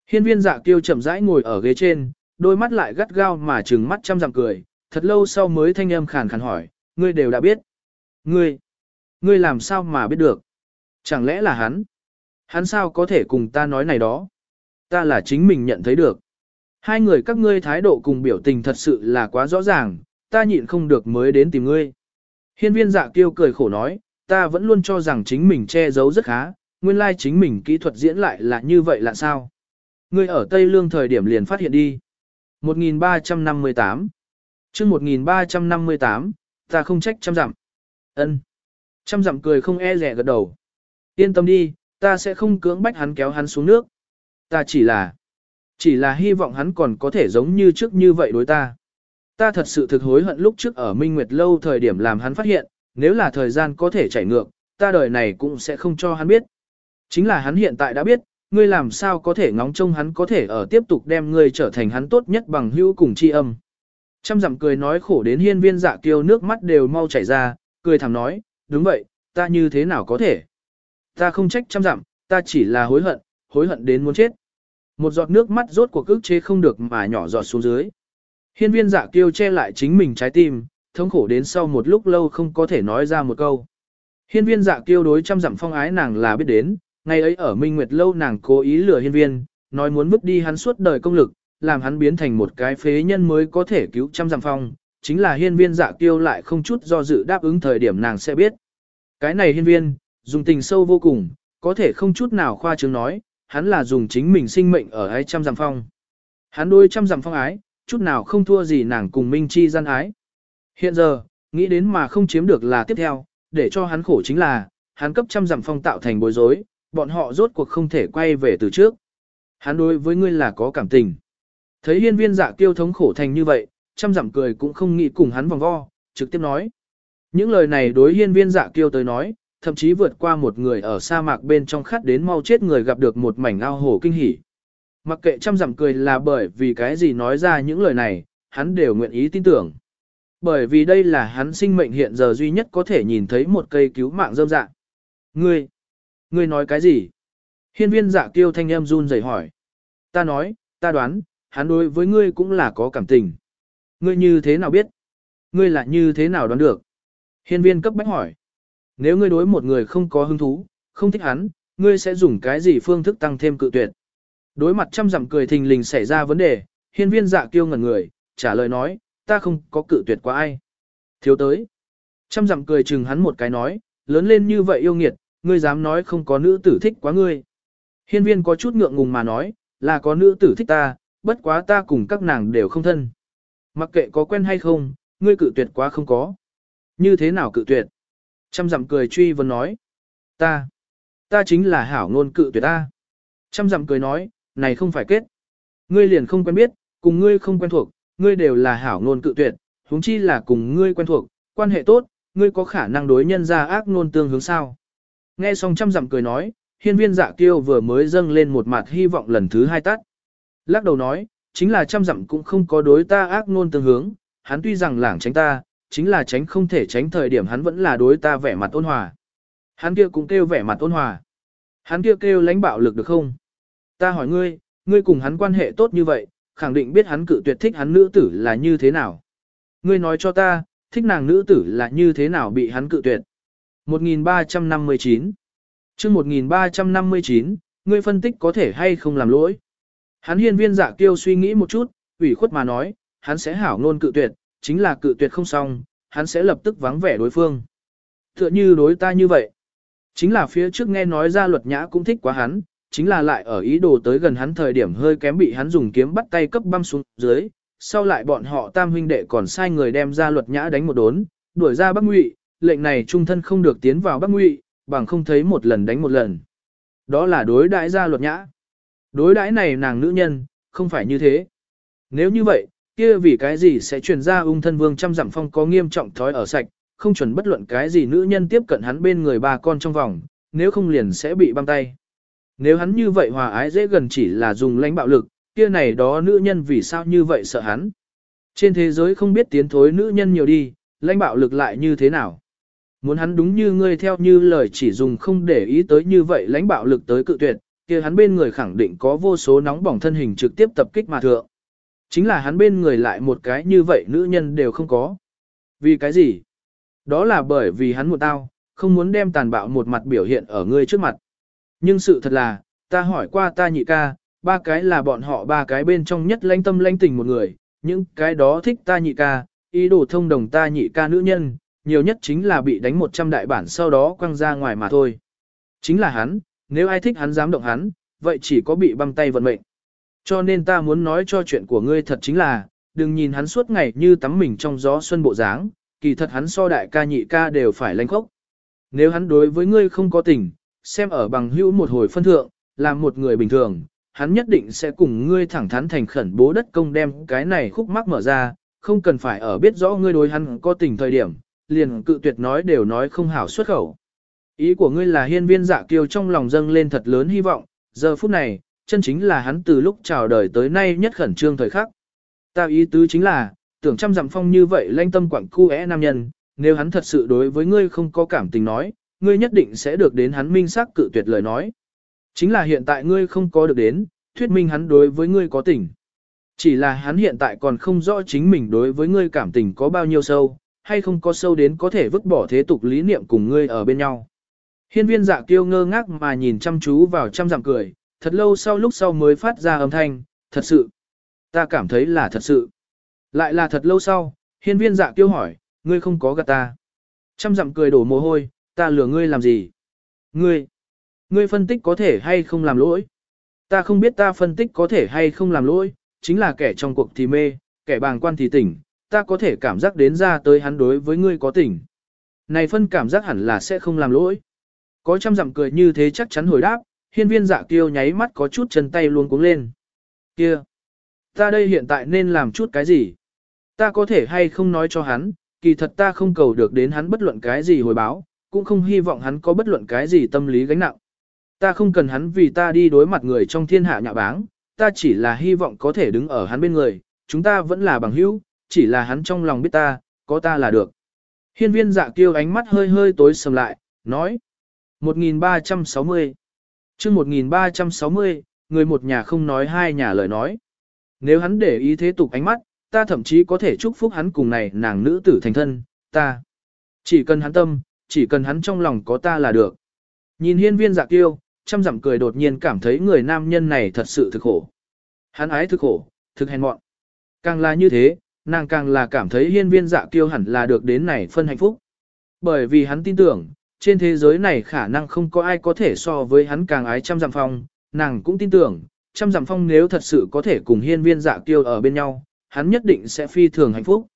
Hiên viên dạ kiêu chậm rãi ngồi ở ghế trên, đôi mắt lại gắt gao mà trừng mắt chăm dặm cười, thật lâu sau mới thanh âm khàn khàn hỏi, ngươi đều đã biết. Ngươi, ngươi làm sao mà biết được? Chẳng lẽ là hắn? Hắn sao có thể cùng ta nói này đó? Ta là chính mình nhận thấy được. Hai người các ngươi thái độ cùng biểu tình thật sự là quá rõ ràng, ta nhịn không được mới đến tìm ngươi. Hiên viên dạ kiêu cười khổ nói, ta vẫn luôn cho rằng chính mình che giấu rất khá, nguyên lai chính mình kỹ thuật diễn lại là như vậy là sao? Ngươi ở Tây Lương thời điểm liền phát hiện đi. 1358 chương 1358, ta không trách trăm dặm. ân Trăm dặm cười không e rẻ gật đầu. Yên tâm đi, ta sẽ không cưỡng bách hắn kéo hắn xuống nước. Ta chỉ là, chỉ là hy vọng hắn còn có thể giống như trước như vậy đối ta. Ta thật sự thực hối hận lúc trước ở Minh Nguyệt lâu thời điểm làm hắn phát hiện, nếu là thời gian có thể chảy ngược, ta đời này cũng sẽ không cho hắn biết. Chính là hắn hiện tại đã biết, ngươi làm sao có thể ngóng trông hắn có thể ở tiếp tục đem ngươi trở thành hắn tốt nhất bằng hữu cùng tri âm. Trăm dặm cười nói khổ đến hiên viên dạ kiêu nước mắt đều mau chảy ra, cười thẳng nói, đúng vậy, ta như thế nào có thể. Ta không trách trăm dặm, ta chỉ là hối hận, hối hận đến muốn chết. Một giọt nước mắt rốt cuộc ức chế không được mà nhỏ giọt xuống dưới. Hiên viên dạ kiêu che lại chính mình trái tim, thống khổ đến sau một lúc lâu không có thể nói ra một câu. Hiên viên dạ kiêu đối trăm dặm phong ái nàng là biết đến, ngày ấy ở Minh Nguyệt lâu nàng cố ý lừa hiên viên, nói muốn vứt đi hắn suốt đời công lực, làm hắn biến thành một cái phế nhân mới có thể cứu trăm dặm phong, chính là hiên viên dạ kiêu lại không chút do dự đáp ứng thời điểm nàng sẽ biết. Cái này hiên viên, dùng tình sâu vô cùng, có thể không chút nào khoa trương nói, hắn là dùng chính mình sinh mệnh ở ấy trăm dặm phong. Hắn đôi trăm dặm phong ái, chút nào không thua gì nàng cùng Minh Chi gian ái. Hiện giờ, nghĩ đến mà không chiếm được là tiếp theo, để cho hắn khổ chính là, hắn cấp trăm dặm phong tạo thành bối rối, bọn họ rốt cuộc không thể quay về từ trước. Hắn đối với ngươi là có cảm tình. Thấy hiên viên dạ kiêu thống khổ thành như vậy, trăm dặm cười cũng không nghĩ cùng hắn vòng vo, trực tiếp nói. Những lời này đối hiên viên dạ kiêu tới nói, thậm chí vượt qua một người ở sa mạc bên trong khát đến mau chết người gặp được một mảnh ao hồ kinh hỉ. Mặc kệ trăm dặm cười là bởi vì cái gì nói ra những lời này, hắn đều nguyện ý tin tưởng. Bởi vì đây là hắn sinh mệnh hiện giờ duy nhất có thể nhìn thấy một cây cứu mạng rơm dạng. Ngươi, ngươi nói cái gì? Hiên viên dạ kiêu thanh em run rẩy hỏi. Ta nói, ta đoán, hắn đối với ngươi cũng là có cảm tình. Ngươi như thế nào biết? Ngươi là như thế nào đoán được? Hiên viên cấp bách hỏi. Nếu ngươi đối một người không có hứng thú, không thích hắn, ngươi sẽ dùng cái gì phương thức tăng thêm cự tuyệt? Đối mặt trăm dặm cười thình lình xảy ra vấn đề, hiên viên dạ kiêu ngẩn người, trả lời nói, ta không có cự tuyệt qua ai. Thiếu tới. Trăm dặm cười chừng hắn một cái nói, lớn lên như vậy yêu nghiệt, ngươi dám nói không có nữ tử thích quá ngươi. Hiên viên có chút ngượng ngùng mà nói, là có nữ tử thích ta, bất quá ta cùng các nàng đều không thân. Mặc kệ có quen hay không, ngươi cự tuyệt quá không có. Như thế nào cự tuyệt? Trăm dặm cười truy vấn nói. Ta, ta chính là hảo ngôn cự tuyệt ta. Trăm dặm cười nói, này không phải kết. Ngươi liền không quen biết, cùng ngươi không quen thuộc, ngươi đều là hảo ngôn cự tuyệt, huống chi là cùng ngươi quen thuộc, quan hệ tốt, ngươi có khả năng đối nhân ra ác ngôn tương hướng sao. Nghe xong trăm dặm cười nói, hiên viên dạ kiêu vừa mới dâng lên một mặt hy vọng lần thứ hai tắt. Lắc đầu nói, chính là trăm dặm cũng không có đối ta ác ngôn tương hướng, hắn tuy rằng lảng tránh ta, chính là tránh không thể tránh thời điểm hắn vẫn là đối ta vẻ mặt ôn hòa. Hắn kia cũng kêu vẻ mặt ôn hòa. Hắn kia kêu lãnh bạo lực được không? Ta hỏi ngươi, ngươi cùng hắn quan hệ tốt như vậy, khẳng định biết hắn cự tuyệt thích hắn nữ tử là như thế nào. Ngươi nói cho ta, thích nàng nữ tử là như thế nào bị hắn cự tuyệt. 1359 chương 1359, ngươi phân tích có thể hay không làm lỗi. Hắn hiên viên dạ kiêu suy nghĩ một chút, ủy khuất mà nói, hắn sẽ hảo ngôn cự tuyệt, chính là cự tuyệt không xong, hắn sẽ lập tức vắng vẻ đối phương. Tựa như đối ta như vậy. Chính là phía trước nghe nói ra luật nhã cũng thích quá hắn, chính là lại ở ý đồ tới gần hắn thời điểm hơi kém bị hắn dùng kiếm bắt tay cấp băm xuống dưới, sau lại bọn họ tam huynh đệ còn sai người đem ra luật nhã đánh một đốn, đuổi ra Bắc Ngụy, lệnh này trung thân không được tiến vào Bắc Ngụy, bằng không thấy một lần đánh một lần. Đó là đối đãi gia luật nhã. Đối đãi này nàng nữ nhân, không phải như thế. Nếu như vậy, kia vì cái gì sẽ truyền ra ung thân vương trăm dặm phong có nghiêm trọng thói ở sạch, không chuẩn bất luận cái gì nữ nhân tiếp cận hắn bên người ba con trong vòng, nếu không liền sẽ bị băm tay. Nếu hắn như vậy hòa ái dễ gần chỉ là dùng lãnh bạo lực, kia này đó nữ nhân vì sao như vậy sợ hắn. Trên thế giới không biết tiến thối nữ nhân nhiều đi, lãnh bạo lực lại như thế nào. Muốn hắn đúng như ngươi theo như lời chỉ dùng không để ý tới như vậy lãnh bạo lực tới cự tuyệt, kia hắn bên người khẳng định có vô số nóng bỏng thân hình trực tiếp tập kích mà thượng. Chính là hắn bên người lại một cái như vậy nữ nhân đều không có. Vì cái gì? Đó là bởi vì hắn một tao, không muốn đem tàn bạo một mặt biểu hiện ở ngươi trước mặt. Nhưng sự thật là, ta hỏi qua ta nhị ca, ba cái là bọn họ ba cái bên trong nhất lãnh tâm lãnh tình một người, những cái đó thích ta nhị ca, ý đồ thông đồng ta nhị ca nữ nhân, nhiều nhất chính là bị đánh 100 đại bản sau đó quăng ra ngoài mà thôi. Chính là hắn, nếu ai thích hắn dám động hắn, vậy chỉ có bị băm tay vận mệnh. Cho nên ta muốn nói cho chuyện của ngươi thật chính là, đừng nhìn hắn suốt ngày như tắm mình trong gió xuân bộ dáng, kỳ thật hắn so đại ca nhị ca đều phải lanh khốc. Nếu hắn đối với ngươi không có tình, xem ở bằng hữu một hồi phân thượng, làm một người bình thường, hắn nhất định sẽ cùng ngươi thẳng thắn thành khẩn bố đất công đem cái này khúc mắc mở ra, không cần phải ở biết rõ ngươi đối hắn có tình thời điểm, liền cự tuyệt nói đều nói không hảo xuất khẩu. Ý của ngươi là hiên viên dạ kiêu trong lòng dâng lên thật lớn hy vọng, giờ phút này, chân chính là hắn từ lúc chào đời tới nay nhất khẩn trương thời khắc. tao ý tứ chính là, tưởng trăm dặm phong như vậy lanh tâm quảng cu é nam nhân, nếu hắn thật sự đối với ngươi không có cảm tình nói, ngươi nhất định sẽ được đến hắn minh xác cự tuyệt lời nói. Chính là hiện tại ngươi không có được đến, thuyết minh hắn đối với ngươi có tình. Chỉ là hắn hiện tại còn không rõ chính mình đối với ngươi cảm tình có bao nhiêu sâu, hay không có sâu đến có thể vứt bỏ thế tục lý niệm cùng ngươi ở bên nhau. Hiên viên dạ kiêu ngơ ngác mà nhìn chăm chú vào trăm dặm cười, thật lâu sau lúc sau mới phát ra âm thanh, thật sự. Ta cảm thấy là thật sự. Lại là thật lâu sau, hiên viên dạ kiêu hỏi, ngươi không có gạt ta. Trăm dặm cười đổ mồ hôi, ta lừa ngươi làm gì? Ngươi, ngươi phân tích có thể hay không làm lỗi? Ta không biết ta phân tích có thể hay không làm lỗi, chính là kẻ trong cuộc thì mê, kẻ bàng quan thì tỉnh, ta có thể cảm giác đến ra tới hắn đối với ngươi có tình, Này phân cảm giác hẳn là sẽ không làm lỗi. Có trăm dặm cười như thế chắc chắn hồi đáp, hiên viên dạ kiêu nháy mắt có chút chân tay luôn cuống lên. Kia! Ta đây hiện tại nên làm chút cái gì? Ta có thể hay không nói cho hắn, kỳ thật ta không cầu được đến hắn bất luận cái gì hồi báo, cũng không hy vọng hắn có bất luận cái gì tâm lý gánh nặng. Ta không cần hắn vì ta đi đối mặt người trong thiên hạ nhạ báng, ta chỉ là hy vọng có thể đứng ở hắn bên người, chúng ta vẫn là bằng hữu, chỉ là hắn trong lòng biết ta, có ta là được. Hiên viên dạ kiêu ánh mắt hơi hơi tối sầm lại, nói. 1360 chương 1360, người một nhà không nói hai nhà lời nói. Nếu hắn để ý thế tục ánh mắt, ta thậm chí có thể chúc phúc hắn cùng này nàng nữ tử thành thân, ta. Chỉ cần hắn tâm, chỉ cần hắn trong lòng có ta là được. Nhìn hiên viên dạ kiêu, chăm dặm cười đột nhiên cảm thấy người nam nhân này thật sự thực khổ. Hắn ái thực khổ, thực hèn mọn. Càng là như thế, nàng càng là cảm thấy hiên viên dạ kiêu hẳn là được đến này phân hạnh phúc. Bởi vì hắn tin tưởng, trên thế giới này khả năng không có ai có thể so với hắn càng ái trăm dặm phong, nàng cũng tin tưởng, trăm dặm phong nếu thật sự có thể cùng hiên viên dạ kiêu ở bên nhau, hắn nhất định sẽ phi thường hạnh phúc.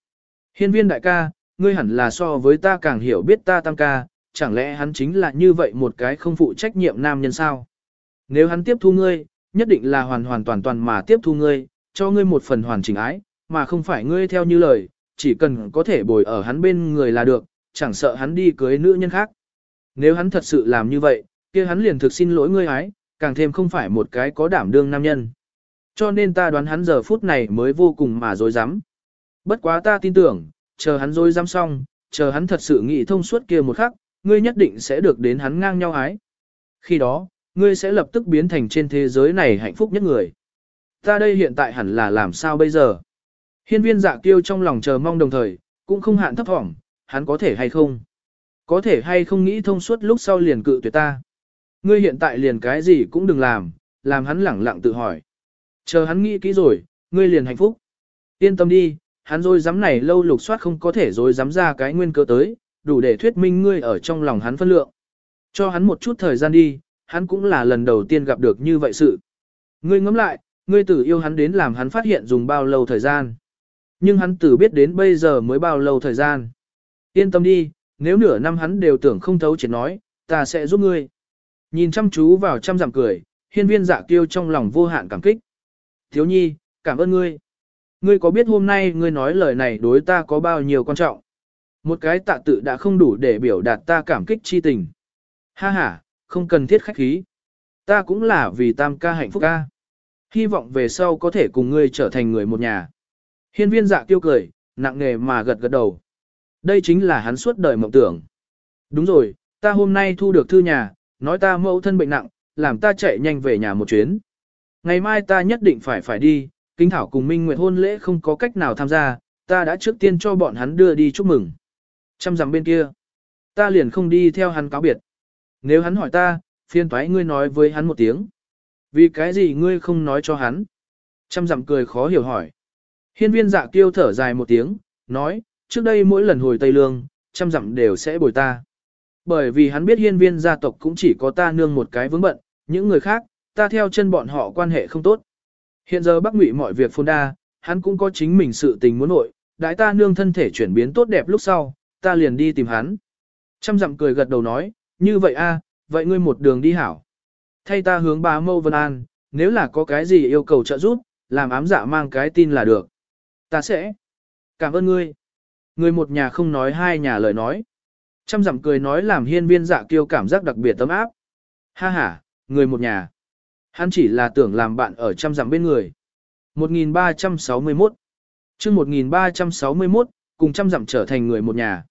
Hiên viên đại ca, ngươi hẳn là so với ta càng hiểu biết ta tăng ca, chẳng lẽ hắn chính là như vậy một cái không phụ trách nhiệm nam nhân sao? Nếu hắn tiếp thu ngươi, nhất định là hoàn hoàn toàn toàn mà tiếp thu ngươi, cho ngươi một phần hoàn chỉnh ái, mà không phải ngươi theo như lời, chỉ cần có thể bồi ở hắn bên người là được, chẳng sợ hắn đi cưới nữ nhân khác. Nếu hắn thật sự làm như vậy, kia hắn liền thực xin lỗi ngươi ái, càng thêm không phải một cái có đảm đương nam nhân. Cho nên ta đoán hắn giờ phút này mới vô cùng mà dối rắm Bất quá ta tin tưởng, chờ hắn dối rắm xong, chờ hắn thật sự nghĩ thông suốt kia một khắc, ngươi nhất định sẽ được đến hắn ngang nhau ái. Khi đó, ngươi sẽ lập tức biến thành trên thế giới này hạnh phúc nhất người. Ta đây hiện tại hẳn là làm sao bây giờ? Hiên viên dạ kiêu trong lòng chờ mong đồng thời, cũng không hạn thấp thỏm, hắn có thể hay không? Có thể hay không nghĩ thông suốt lúc sau liền cự tuyệt ta? Ngươi hiện tại liền cái gì cũng đừng làm, làm hắn lẳng lặng tự hỏi. Chờ hắn nghĩ kỹ rồi, ngươi liền hạnh phúc. Yên tâm đi, hắn rồi dám này lâu lục soát không có thể rồi dám ra cái nguyên cơ tới, đủ để thuyết minh ngươi ở trong lòng hắn phân lượng. Cho hắn một chút thời gian đi, hắn cũng là lần đầu tiên gặp được như vậy sự. Ngươi ngẫm lại, ngươi tử yêu hắn đến làm hắn phát hiện dùng bao lâu thời gian. Nhưng hắn tử biết đến bây giờ mới bao lâu thời gian. Yên tâm đi, nếu nửa năm hắn đều tưởng không thấu chỉ nói, ta sẽ giúp ngươi. Nhìn chăm chú vào chăm giảm cười, hiên viên dạ kiêu trong lòng vô hạn cảm kích. Thiếu nhi, cảm ơn ngươi. Ngươi có biết hôm nay ngươi nói lời này đối ta có bao nhiêu quan trọng? Một cái tạ tự đã không đủ để biểu đạt ta cảm kích chi tình. Ha ha, không cần thiết khách khí. Ta cũng là vì tam ca hạnh phúc ca. Hy vọng về sau có thể cùng ngươi trở thành người một nhà. Hiên viên dạ tiêu cười, nặng nề mà gật gật đầu. Đây chính là hắn suốt đời mộng tưởng. Đúng rồi, ta hôm nay thu được thư nhà, nói ta mẫu thân bệnh nặng, làm ta chạy nhanh về nhà một chuyến. Ngày mai ta nhất định phải phải đi, kính thảo cùng Minh Nguyệt hôn lễ không có cách nào tham gia, ta đã trước tiên cho bọn hắn đưa đi chúc mừng. Trăm dặm bên kia, ta liền không đi theo hắn cáo biệt. Nếu hắn hỏi ta, phiên toái ngươi nói với hắn một tiếng. Vì cái gì ngươi không nói cho hắn? Trăm dặm cười khó hiểu hỏi. Hiên viên dạ tiêu thở dài một tiếng, nói, trước đây mỗi lần hồi Tây Lương, trăm dặm đều sẽ bồi ta. Bởi vì hắn biết hiên viên gia tộc cũng chỉ có ta nương một cái vướng bận, những người khác, ta theo chân bọn họ quan hệ không tốt. Hiện giờ Bắc Ngụy mọi việc phôn đa, hắn cũng có chính mình sự tình muốn nội, đại ta nương thân thể chuyển biến tốt đẹp lúc sau, ta liền đi tìm hắn. Trăm dặm cười gật đầu nói, như vậy a, vậy ngươi một đường đi hảo. Thay ta hướng bá mâu vân an, nếu là có cái gì yêu cầu trợ giúp, làm ám dạ mang cái tin là được. Ta sẽ. Cảm ơn ngươi. Người một nhà không nói hai nhà lời nói. Trăm dặm cười nói làm hiên viên dạ kiêu cảm giác đặc biệt tấm áp. Ha ha, người một nhà. Hắn chỉ là tưởng làm bạn ở trăm dặm bên người. 1361 chương 1361, cùng trăm dặm trở thành người một nhà.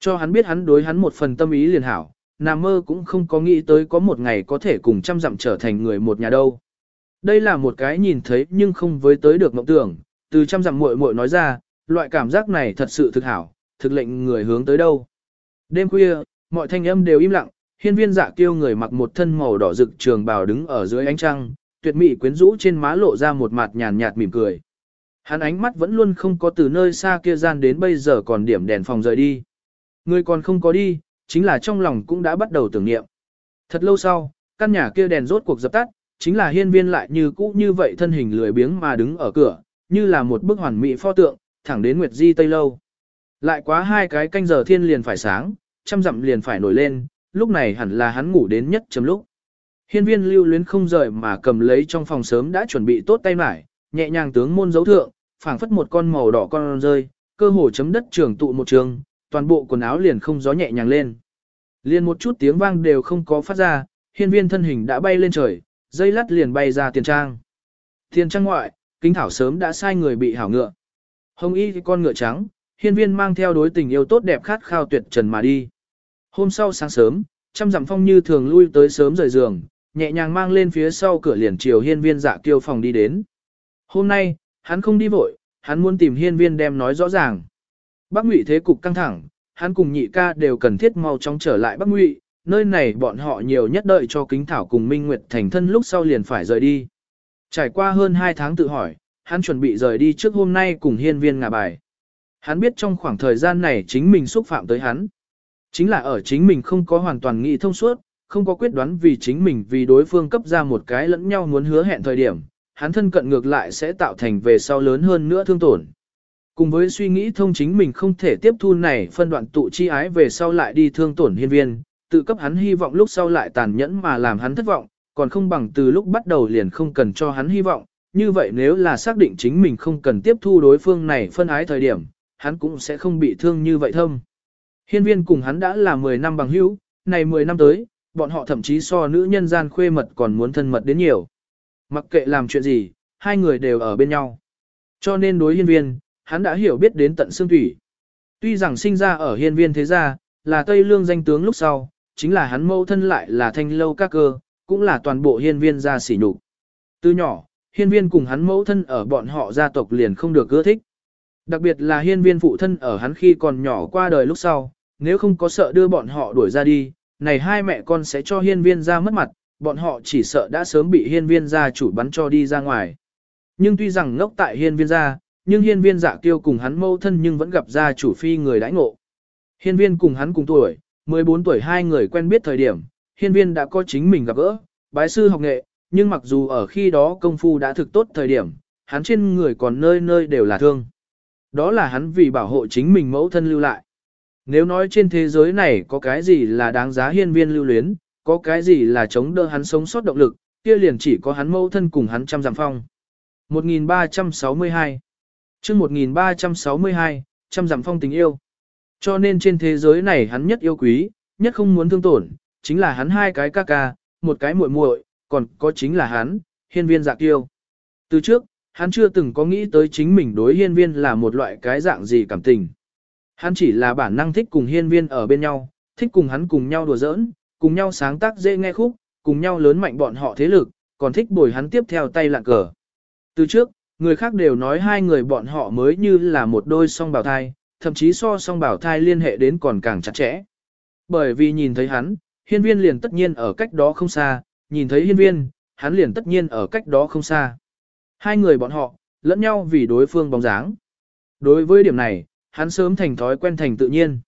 Cho hắn biết hắn đối hắn một phần tâm ý liền hảo, nam mơ cũng không có nghĩ tới có một ngày có thể cùng trăm dặm trở thành người một nhà đâu. Đây là một cái nhìn thấy nhưng không với tới được mộng tưởng, từ trăm dặm muội muội nói ra, loại cảm giác này thật sự thực hảo, thực lệnh người hướng tới đâu. Đêm khuya, mọi thanh âm đều im lặng, hiên viên dạ kiêu người mặc một thân màu đỏ rực trường bào đứng ở dưới ánh trăng, tuyệt mỹ quyến rũ trên má lộ ra một mặt nhàn nhạt mỉm cười. Hắn ánh mắt vẫn luôn không có từ nơi xa kia gian đến bây giờ còn điểm đèn phòng rời đi. Người còn không có đi, chính là trong lòng cũng đã bắt đầu tưởng niệm. Thật lâu sau, căn nhà kia đèn rốt cuộc dập tắt, chính là hiên viên lại như cũ như vậy thân hình lười biếng mà đứng ở cửa, như là một bức hoàn mỹ pho tượng, thẳng đến Nguyệt Di Tây Lâu. Lại quá hai cái canh giờ thiên liền phải sáng, trăm dặm liền phải nổi lên, lúc này hẳn là hắn ngủ đến nhất chấm lúc. Hiên viên lưu luyến không rời mà cầm lấy trong phòng sớm đã chuẩn bị tốt tay mải, nhẹ nhàng tướng môn dấu thượng, phảng phất một con màu đỏ con rơi, cơ hồ chấm đất trường tụ một trường, toàn bộ quần áo liền không gió nhẹ nhàng lên. Liền một chút tiếng vang đều không có phát ra, hiên viên thân hình đã bay lên trời, dây lắt liền bay ra tiền trang. Tiền trang ngoại, kính thảo sớm đã sai người bị hảo ngựa. Hồng y thì con ngựa trắng, hiên viên mang theo đối tình yêu tốt đẹp khát khao tuyệt trần mà đi. Hôm sau sáng sớm, trăm dặm phong như thường lui tới sớm rời giường, nhẹ nhàng mang lên phía sau cửa liền chiều hiên viên dạ kiêu phòng đi đến. Hôm nay, hắn không đi vội, hắn muốn tìm hiên viên đem nói rõ ràng. Bắc ngụy thế cục căng thẳng, hắn cùng nhị ca đều cần thiết mau chóng trở lại Bắc ngụy, nơi này bọn họ nhiều nhất đợi cho kính thảo cùng Minh Nguyệt thành thân lúc sau liền phải rời đi. Trải qua hơn 2 tháng tự hỏi, hắn chuẩn bị rời đi trước hôm nay cùng hiên viên ngả bài. Hắn biết trong khoảng thời gian này chính mình xúc phạm tới hắn. Chính là ở chính mình không có hoàn toàn nghĩ thông suốt, không có quyết đoán vì chính mình vì đối phương cấp ra một cái lẫn nhau muốn hứa hẹn thời điểm, hắn thân cận ngược lại sẽ tạo thành về sau lớn hơn nữa thương tổn. Cùng với suy nghĩ thông chính mình không thể tiếp thu này phân đoạn tụ chi ái về sau lại đi thương tổn hiên viên, tự cấp hắn hy vọng lúc sau lại tàn nhẫn mà làm hắn thất vọng, còn không bằng từ lúc bắt đầu liền không cần cho hắn hy vọng, như vậy nếu là xác định chính mình không cần tiếp thu đối phương này phân ái thời điểm, hắn cũng sẽ không bị thương như vậy thâm. Hiên viên cùng hắn đã là 10 năm bằng hữu, này 10 năm tới, bọn họ thậm chí so nữ nhân gian khuê mật còn muốn thân mật đến nhiều. Mặc kệ làm chuyện gì, hai người đều ở bên nhau. Cho nên đối hiên viên, hắn đã hiểu biết đến tận xương thủy. Tuy rằng sinh ra ở hiên viên thế gia, là Tây Lương danh tướng lúc sau, chính là hắn mâu thân lại là thanh lâu các cơ, cũng là toàn bộ hiên viên gia sỉ nhục. Từ nhỏ, hiên viên cùng hắn mẫu thân ở bọn họ gia tộc liền không được ưa thích. Đặc biệt là hiên viên phụ thân ở hắn khi còn nhỏ qua đời lúc sau, nếu không có sợ đưa bọn họ đuổi ra đi, này hai mẹ con sẽ cho hiên viên ra mất mặt, bọn họ chỉ sợ đã sớm bị hiên viên gia chủ bắn cho đi ra ngoài. Nhưng tuy rằng ngốc tại hiên viên gia, nhưng hiên viên dạ kiêu cùng hắn mâu thân nhưng vẫn gặp gia chủ phi người đãi ngộ. Hiên viên cùng hắn cùng tuổi, 14 tuổi hai người quen biết thời điểm, hiên viên đã có chính mình gặp gỡ, bái sư học nghệ, nhưng mặc dù ở khi đó công phu đã thực tốt thời điểm, hắn trên người còn nơi nơi đều là thương. Đó là hắn vì bảo hộ chính mình mẫu thân lưu lại. Nếu nói trên thế giới này có cái gì là đáng giá hiên viên lưu luyến, có cái gì là chống đỡ hắn sống sót động lực, kia liền chỉ có hắn mẫu thân cùng hắn trăm giảm phong. 1362 chương 1362, trăm giảm phong tình yêu. Cho nên trên thế giới này hắn nhất yêu quý, nhất không muốn thương tổn, chính là hắn hai cái ca ca, một cái muội muội, còn có chính là hắn, hiên viên dạ kiêu. Từ trước, hắn chưa từng có nghĩ tới chính mình đối hiên viên là một loại cái dạng gì cảm tình. Hắn chỉ là bản năng thích cùng hiên viên ở bên nhau, thích cùng hắn cùng nhau đùa giỡn, cùng nhau sáng tác dễ nghe khúc, cùng nhau lớn mạnh bọn họ thế lực, còn thích bồi hắn tiếp theo tay lạng cờ. Từ trước, người khác đều nói hai người bọn họ mới như là một đôi song bào thai, thậm chí so song bào thai liên hệ đến còn càng chặt chẽ. Bởi vì nhìn thấy hắn, hiên viên liền tất nhiên ở cách đó không xa, nhìn thấy hiên viên, hắn liền tất nhiên ở cách đó không xa. Hai người bọn họ, lẫn nhau vì đối phương bóng dáng. Đối với điểm này, hắn sớm thành thói quen thành tự nhiên.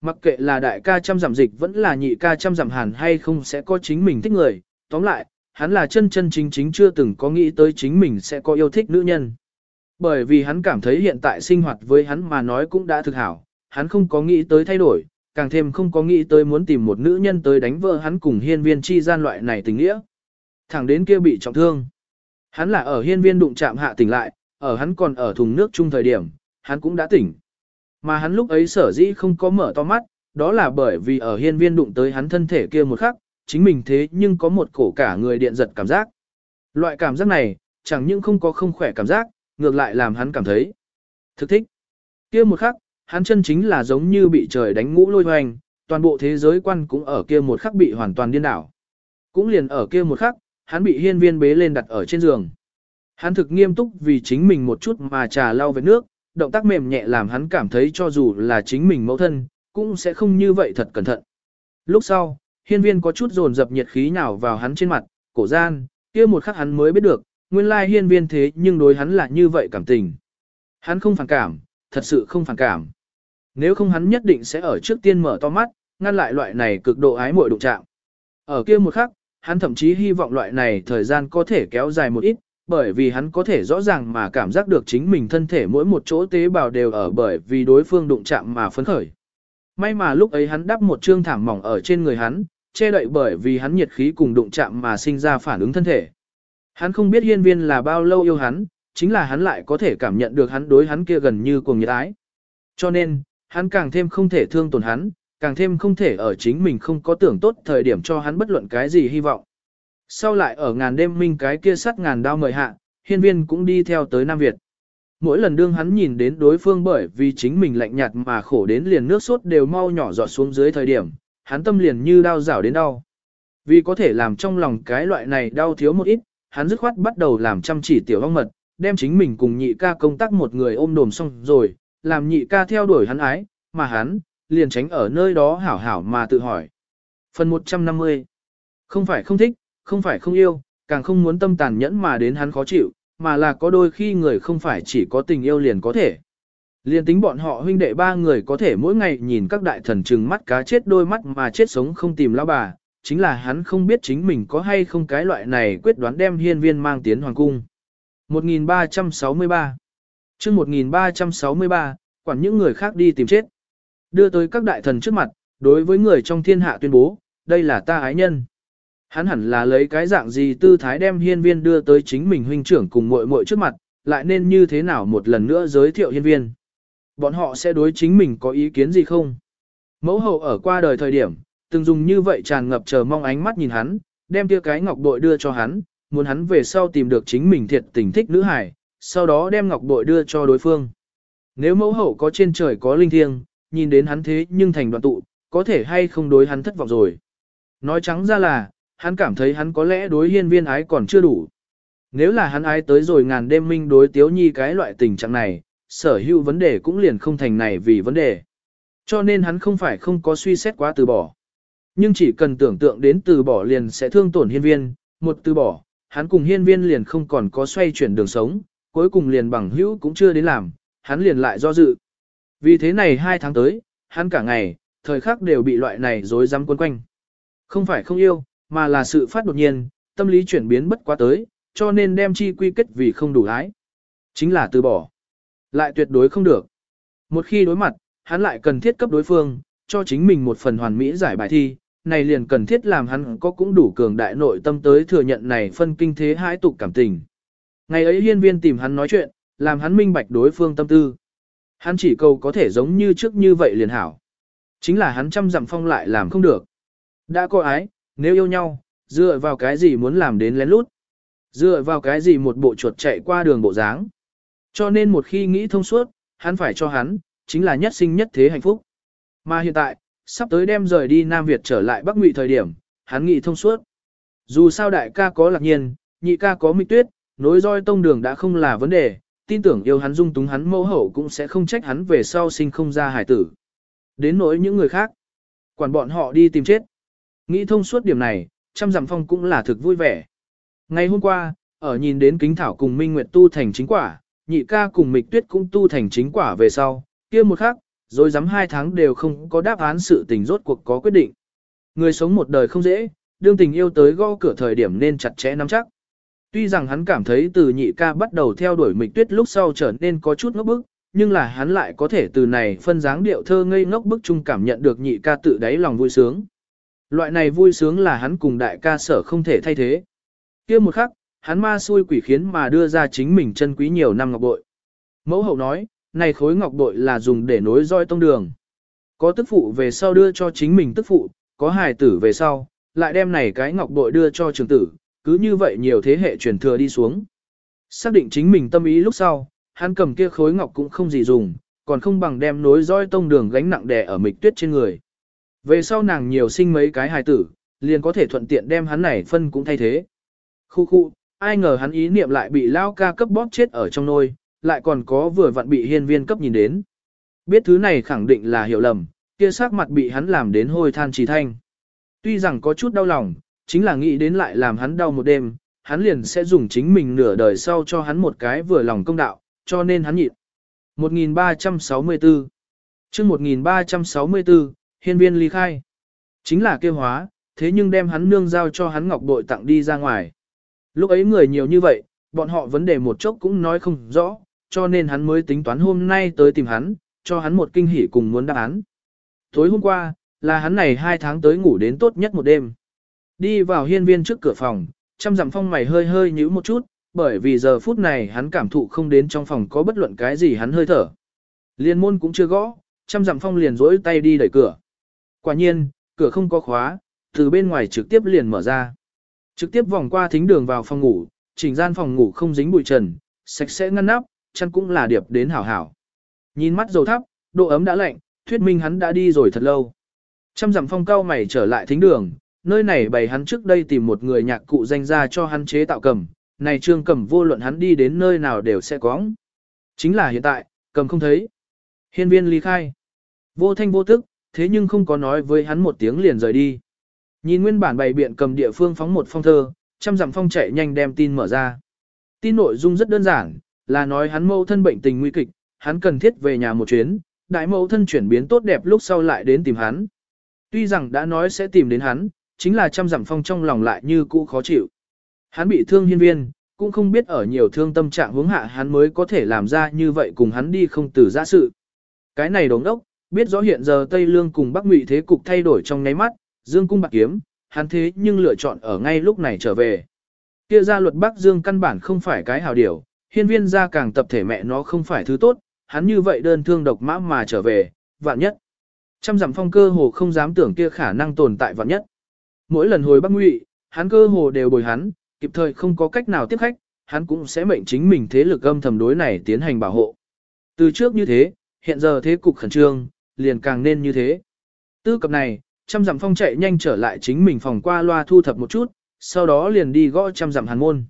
Mặc kệ là đại ca trăm giảm dịch vẫn là nhị ca trăm giảm hàn hay không sẽ có chính mình thích người, tóm lại, hắn là chân chân chính chính chưa từng có nghĩ tới chính mình sẽ có yêu thích nữ nhân. Bởi vì hắn cảm thấy hiện tại sinh hoạt với hắn mà nói cũng đã thực hảo, hắn không có nghĩ tới thay đổi, càng thêm không có nghĩ tới muốn tìm một nữ nhân tới đánh vợ hắn cùng hiên viên chi gian loại này tình nghĩa. Thẳng đến kia bị trọng thương. Hắn là ở hiên viên đụng chạm hạ tỉnh lại, ở hắn còn ở thùng nước chung thời điểm, hắn cũng đã tỉnh. Mà hắn lúc ấy sở dĩ không có mở to mắt, đó là bởi vì ở hiên viên đụng tới hắn thân thể kia một khắc, chính mình thế nhưng có một cổ cả người điện giật cảm giác. Loại cảm giác này, chẳng những không có không khỏe cảm giác, ngược lại làm hắn cảm thấy thực thích. Kia một khắc, hắn chân chính là giống như bị trời đánh ngũ lôi hoành, toàn bộ thế giới quan cũng ở kia một khắc bị hoàn toàn điên đảo. Cũng liền ở kia một khắc, hắn bị hiên viên bế lên đặt ở trên giường. Hắn thực nghiêm túc vì chính mình một chút mà trà lau với nước, động tác mềm nhẹ làm hắn cảm thấy cho dù là chính mình mẫu thân, cũng sẽ không như vậy thật cẩn thận. Lúc sau, hiên viên có chút dồn dập nhiệt khí nào vào hắn trên mặt, cổ gian, kia một khắc hắn mới biết được, nguyên lai hiên viên thế nhưng đối hắn là như vậy cảm tình. Hắn không phản cảm, thật sự không phản cảm. Nếu không hắn nhất định sẽ ở trước tiên mở to mắt, ngăn lại loại này cực độ ái muội đụng chạm. Ở kia một khắc, hắn thậm chí hy vọng loại này thời gian có thể kéo dài một ít, bởi vì hắn có thể rõ ràng mà cảm giác được chính mình thân thể mỗi một chỗ tế bào đều ở bởi vì đối phương đụng chạm mà phấn khởi. May mà lúc ấy hắn đắp một trương thảm mỏng ở trên người hắn, che đậy bởi vì hắn nhiệt khí cùng đụng chạm mà sinh ra phản ứng thân thể. Hắn không biết hiên viên là bao lâu yêu hắn, chính là hắn lại có thể cảm nhận được hắn đối hắn kia gần như cuồng nhiệt ái. Cho nên, hắn càng thêm không thể thương tổn hắn, càng thêm không thể ở chính mình không có tưởng tốt thời điểm cho hắn bất luận cái gì hy vọng. Sau lại ở ngàn đêm minh cái kia sắt ngàn đao mời hạ, hiên viên cũng đi theo tới Nam Việt. Mỗi lần đương hắn nhìn đến đối phương bởi vì chính mình lạnh nhạt mà khổ đến liền nước sốt đều mau nhỏ giọt xuống dưới thời điểm, hắn tâm liền như đau rảo đến đau. Vì có thể làm trong lòng cái loại này đau thiếu một ít, hắn dứt khoát bắt đầu làm chăm chỉ tiểu hoang mật, đem chính mình cùng nhị ca công tác một người ôm đồm xong rồi, làm nhị ca theo đuổi hắn ái, mà hắn, liền tránh ở nơi đó hảo hảo mà tự hỏi. Phần 150 Không phải không thích, không phải không yêu, càng không muốn tâm tàn nhẫn mà đến hắn khó chịu, mà là có đôi khi người không phải chỉ có tình yêu liền có thể. Liên tính bọn họ huynh đệ ba người có thể mỗi ngày nhìn các đại thần trừng mắt cá chết đôi mắt mà chết sống không tìm lão bà, chính là hắn không biết chính mình có hay không cái loại này quyết đoán đem hiên viên mang tiến hoàng cung. 1363 chương 1363, quản những người khác đi tìm chết. Đưa tới các đại thần trước mặt, đối với người trong thiên hạ tuyên bố, đây là ta ái nhân. Hắn hẳn là lấy cái dạng gì tư thái đem hiên viên đưa tới chính mình huynh trưởng cùng muội muội trước mặt, lại nên như thế nào một lần nữa giới thiệu hiên viên. Bọn họ sẽ đối chính mình có ý kiến gì không? Mẫu hậu ở qua đời thời điểm, từng dùng như vậy tràn ngập chờ mong ánh mắt nhìn hắn, đem tia cái ngọc bội đưa cho hắn, muốn hắn về sau tìm được chính mình thiệt tình thích nữ hải, sau đó đem ngọc bội đưa cho đối phương. Nếu mẫu hậu có trên trời có linh thiêng, nhìn đến hắn thế nhưng thành đoạn tụ, có thể hay không đối hắn thất vọng rồi. Nói trắng ra là, hắn cảm thấy hắn có lẽ đối hiên viên ái còn chưa đủ. Nếu là hắn ái tới rồi ngàn đêm minh đối tiếu nhi cái loại tình trạng này, sở hữu vấn đề cũng liền không thành này vì vấn đề. Cho nên hắn không phải không có suy xét quá từ bỏ. Nhưng chỉ cần tưởng tượng đến từ bỏ liền sẽ thương tổn hiên viên, một từ bỏ, hắn cùng hiên viên liền không còn có xoay chuyển đường sống, cuối cùng liền bằng hữu cũng chưa đến làm, hắn liền lại do dự. Vì thế này hai tháng tới, hắn cả ngày, thời khắc đều bị loại này dối rắm quấn quanh. Không phải không yêu, mà là sự phát đột nhiên, tâm lý chuyển biến bất quá tới, cho nên đem chi quy kết vì không đủ ái. Chính là từ bỏ. Lại tuyệt đối không được. Một khi đối mặt, hắn lại cần thiết cấp đối phương, cho chính mình một phần hoàn mỹ giải bài thi, này liền cần thiết làm hắn có cũng đủ cường đại nội tâm tới thừa nhận này phân kinh thế hãi tục cảm tình. Ngày ấy hiên viên tìm hắn nói chuyện, làm hắn minh bạch đối phương tâm tư. Hắn chỉ cầu có thể giống như trước như vậy liền hảo. Chính là hắn chăm dặm phong lại làm không được. Đã có ái, nếu yêu nhau, dựa vào cái gì muốn làm đến lén lút. Dựa vào cái gì một bộ chuột chạy qua đường bộ dáng. Cho nên một khi nghĩ thông suốt, hắn phải cho hắn, chính là nhất sinh nhất thế hạnh phúc. Mà hiện tại, sắp tới đem rời đi Nam Việt trở lại Bắc Ngụy thời điểm, hắn nghĩ thông suốt. Dù sao đại ca có lạc nhiên, nhị ca có mịch tuyết, nối roi tông đường đã không là vấn đề, tin tưởng yêu hắn dung túng hắn mẫu hậu cũng sẽ không trách hắn về sau sinh không ra hải tử. Đến nỗi những người khác, quản bọn họ đi tìm chết. Nghĩ thông suốt điểm này, trăm dặm phong cũng là thực vui vẻ. Ngày hôm qua, ở nhìn đến kính thảo cùng Minh Nguyệt tu thành chính quả, nhị ca cùng mịch tuyết cũng tu thành chính quả về sau, kia một khắc, rồi dám hai tháng đều không có đáp án sự tình rốt cuộc có quyết định. Người sống một đời không dễ, đương tình yêu tới gõ cửa thời điểm nên chặt chẽ nắm chắc. Tuy rằng hắn cảm thấy từ nhị ca bắt đầu theo đuổi mịch tuyết lúc sau trở nên có chút ngốc bức, nhưng là hắn lại có thể từ này phân dáng điệu thơ ngây ngốc bức chung cảm nhận được nhị ca tự đáy lòng vui sướng. Loại này vui sướng là hắn cùng đại ca sở không thể thay thế. kia một khắc, hắn ma xui quỷ khiến mà đưa ra chính mình chân quý nhiều năm ngọc bội. Mẫu hậu nói, này khối ngọc bội là dùng để nối roi tông đường. Có tức phụ về sau đưa cho chính mình tức phụ, có hài tử về sau, lại đem này cái ngọc bội đưa cho trường tử, cứ như vậy nhiều thế hệ truyền thừa đi xuống. Xác định chính mình tâm ý lúc sau, hắn cầm kia khối ngọc cũng không gì dùng, còn không bằng đem nối roi tông đường gánh nặng đè ở mịch tuyết trên người. Về sau nàng nhiều sinh mấy cái hài tử, liền có thể thuận tiện đem hắn này phân cũng thay thế. Khu khu, ai ngờ hắn ý niệm lại bị lao ca cấp bóp chết ở trong nôi, lại còn có vừa vặn bị hiên viên cấp nhìn đến. Biết thứ này khẳng định là hiểu lầm, kia sắc mặt bị hắn làm đến hôi than trì thanh. Tuy rằng có chút đau lòng, chính là nghĩ đến lại làm hắn đau một đêm, hắn liền sẽ dùng chính mình nửa đời sau cho hắn một cái vừa lòng công đạo, cho nên hắn nhịn. 1364 chương 1364, hiên viên ly khai. Chính là kêu hóa, thế nhưng đem hắn nương giao cho hắn ngọc bội tặng đi ra ngoài. Lúc ấy người nhiều như vậy, bọn họ vấn đề một chốc cũng nói không rõ, cho nên hắn mới tính toán hôm nay tới tìm hắn, cho hắn một kinh hỉ cùng muốn đáp án. Tối hôm qua, là hắn này hai tháng tới ngủ đến tốt nhất một đêm. Đi vào hiên viên trước cửa phòng, chăm dặm phong mày hơi hơi nhíu một chút, bởi vì giờ phút này hắn cảm thụ không đến trong phòng có bất luận cái gì hắn hơi thở. Liên môn cũng chưa gõ, chăm dặm phong liền rỗi tay đi đẩy cửa. Quả nhiên, cửa không có khóa, từ bên ngoài trực tiếp liền mở ra. Trực tiếp vòng qua thính đường vào phòng ngủ, chỉnh gian phòng ngủ không dính bụi trần, sạch sẽ ngăn nắp, chăn cũng là điệp đến hảo hảo. Nhìn mắt dầu thắp, độ ấm đã lạnh, thuyết minh hắn đã đi rồi thật lâu. Trăm dặm phong cao mày trở lại thính đường, nơi này bày hắn trước đây tìm một người nhạc cụ danh ra cho hắn chế tạo cầm, này trương cầm vô luận hắn đi đến nơi nào đều sẽ có. Chính là hiện tại, cầm không thấy. Hiên viên ly khai. Vô thanh vô tức, thế nhưng không có nói với hắn một tiếng liền rời đi. Nhìn nguyên bản bày biện cầm địa phương phóng một phong thơ, trăm dặm phong chạy nhanh đem tin mở ra. Tin nội dung rất đơn giản, là nói hắn mâu thân bệnh tình nguy kịch, hắn cần thiết về nhà một chuyến, đại mẫu thân chuyển biến tốt đẹp lúc sau lại đến tìm hắn. Tuy rằng đã nói sẽ tìm đến hắn, chính là trăm dặm phong trong lòng lại như cũ khó chịu. Hắn bị thương hiên viên, cũng không biết ở nhiều thương tâm trạng hướng hạ hắn mới có thể làm ra như vậy cùng hắn đi không từ giã sự. Cái này đồng đốc, biết rõ hiện giờ Tây Lương cùng Bắc Ngụy thế cục thay đổi trong nháy mắt, Dương cung bạc kiếm, hắn thế nhưng lựa chọn ở ngay lúc này trở về. Kia gia luật Bắc Dương căn bản không phải cái hào điều, hiên viên gia càng tập thể mẹ nó không phải thứ tốt, hắn như vậy đơn thương độc mã mà trở về, vạn nhất. Trăm dặm phong cơ hồ không dám tưởng kia khả năng tồn tại vạn nhất. Mỗi lần hồi Bắc Ngụy, hắn cơ hồ đều bồi hắn, kịp thời không có cách nào tiếp khách, hắn cũng sẽ mệnh chính mình thế lực âm thầm đối này tiến hành bảo hộ. Từ trước như thế, hiện giờ thế cục khẩn trương, liền càng nên như thế. Tư cập này, trăm dặm phong chạy nhanh trở lại chính mình phòng qua loa thu thập một chút, sau đó liền đi gõ trăm dặm hàn môn.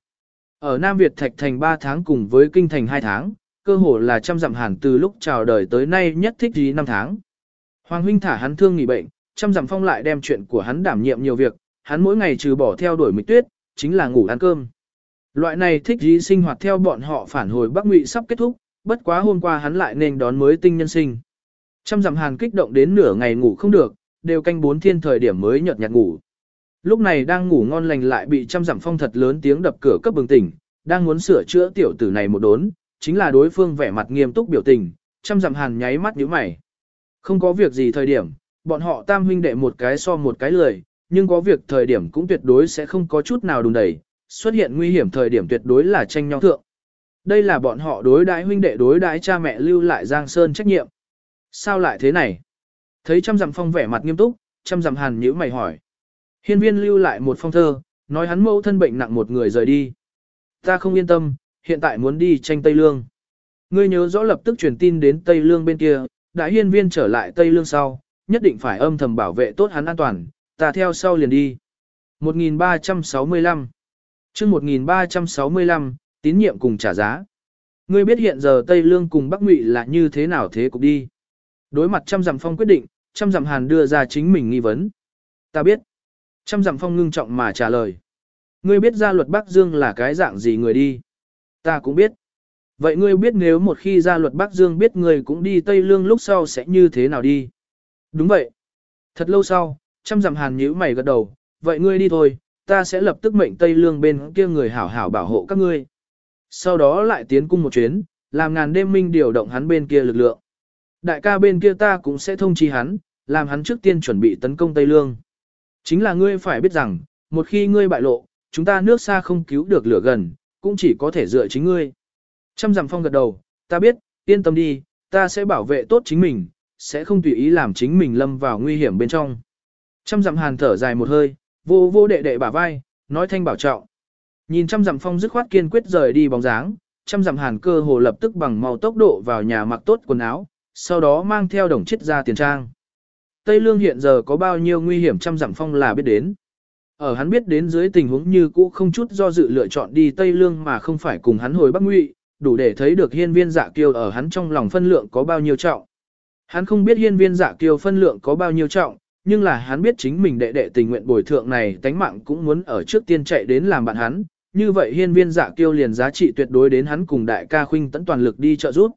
Ở Nam Việt Thạch Thành 3 tháng cùng với Kinh Thành 2 tháng, cơ hồ là trăm dặm hàn từ lúc chào đời tới nay nhất thích gì năm tháng. Hoàng huynh thả hắn thương nghỉ bệnh, trăm dặm phong lại đem chuyện của hắn đảm nhiệm nhiều việc, hắn mỗi ngày trừ bỏ theo đuổi mịch tuyết, chính là ngủ ăn cơm. Loại này thích gì sinh hoạt theo bọn họ phản hồi Bắc Ngụy sắp kết thúc, bất quá hôm qua hắn lại nên đón mới tinh nhân sinh. Trăm dặm hàn kích động đến nửa ngày ngủ không được, đều canh bốn thiên thời điểm mới nhợt nhạt ngủ. Lúc này đang ngủ ngon lành lại bị trăm dặm phong thật lớn tiếng đập cửa cấp bừng tỉnh, đang muốn sửa chữa tiểu tử này một đốn, chính là đối phương vẻ mặt nghiêm túc biểu tình, trăm dặm hàn nháy mắt nhíu mày. Không có việc gì thời điểm, bọn họ tam huynh đệ một cái so một cái lười, nhưng có việc thời điểm cũng tuyệt đối sẽ không có chút nào đùn đẩy, xuất hiện nguy hiểm thời điểm tuyệt đối là tranh nhau thượng. Đây là bọn họ đối đãi huynh đệ đối đãi cha mẹ lưu lại Giang Sơn trách nhiệm. Sao lại thế này? Thấy trăm dặm phong vẻ mặt nghiêm túc, trăm dặm hàn nhíu mày hỏi. Hiên viên lưu lại một phong thơ, nói hắn mẫu thân bệnh nặng một người rời đi. Ta không yên tâm, hiện tại muốn đi tranh Tây Lương. Ngươi nhớ rõ lập tức truyền tin đến Tây Lương bên kia, đã hiên viên trở lại Tây Lương sau, nhất định phải âm thầm bảo vệ tốt hắn an toàn, ta theo sau liền đi. 1365 chương 1365, tín nhiệm cùng trả giá. Ngươi biết hiện giờ Tây Lương cùng Bắc Ngụy là như thế nào thế cục đi. Đối mặt trăm dặm phong quyết định, trăm dặm hàn đưa ra chính mình nghi vấn. Ta biết. Trăm dặm phong ngưng trọng mà trả lời. Ngươi biết gia luật Bắc Dương là cái dạng gì người đi. Ta cũng biết. Vậy ngươi biết nếu một khi gia luật Bắc Dương biết ngươi cũng đi Tây Lương lúc sau sẽ như thế nào đi? Đúng vậy. Thật lâu sau, trăm dặm hàn nhíu mày gật đầu, vậy ngươi đi thôi, ta sẽ lập tức mệnh Tây Lương bên kia người hảo hảo bảo hộ các ngươi. Sau đó lại tiến cung một chuyến, làm ngàn đêm minh điều động hắn bên kia lực lượng. Đại ca bên kia ta cũng sẽ thông chi hắn, làm hắn trước tiên chuẩn bị tấn công Tây Lương. Chính là ngươi phải biết rằng, một khi ngươi bại lộ, chúng ta nước xa không cứu được lửa gần, cũng chỉ có thể dựa chính ngươi. Trăm dặm phong gật đầu, ta biết, yên tâm đi, ta sẽ bảo vệ tốt chính mình, sẽ không tùy ý làm chính mình lâm vào nguy hiểm bên trong. Trăm dặm hàn thở dài một hơi, vô vô đệ đệ bả vai, nói thanh bảo trọng. Nhìn trăm dặm phong dứt khoát kiên quyết rời đi bóng dáng, trăm dặm hàn cơ hồ lập tức bằng màu tốc độ vào nhà mặc tốt quần áo, sau đó mang theo đồng chết ra tiền trang. Tây Lương hiện giờ có bao nhiêu nguy hiểm trăm dặm phong là biết đến. Ở hắn biết đến dưới tình huống như cũ không chút do dự lựa chọn đi Tây Lương mà không phải cùng hắn hồi Bắc Ngụy, đủ để thấy được hiên viên dạ kiêu ở hắn trong lòng phân lượng có bao nhiêu trọng. Hắn không biết hiên viên dạ kiêu phân lượng có bao nhiêu trọng, nhưng là hắn biết chính mình đệ đệ tình nguyện bồi thượng này tánh mạng cũng muốn ở trước tiên chạy đến làm bạn hắn, như vậy hiên viên dạ kiêu liền giá trị tuyệt đối đến hắn cùng đại ca khuynh tấn toàn lực đi trợ giúp.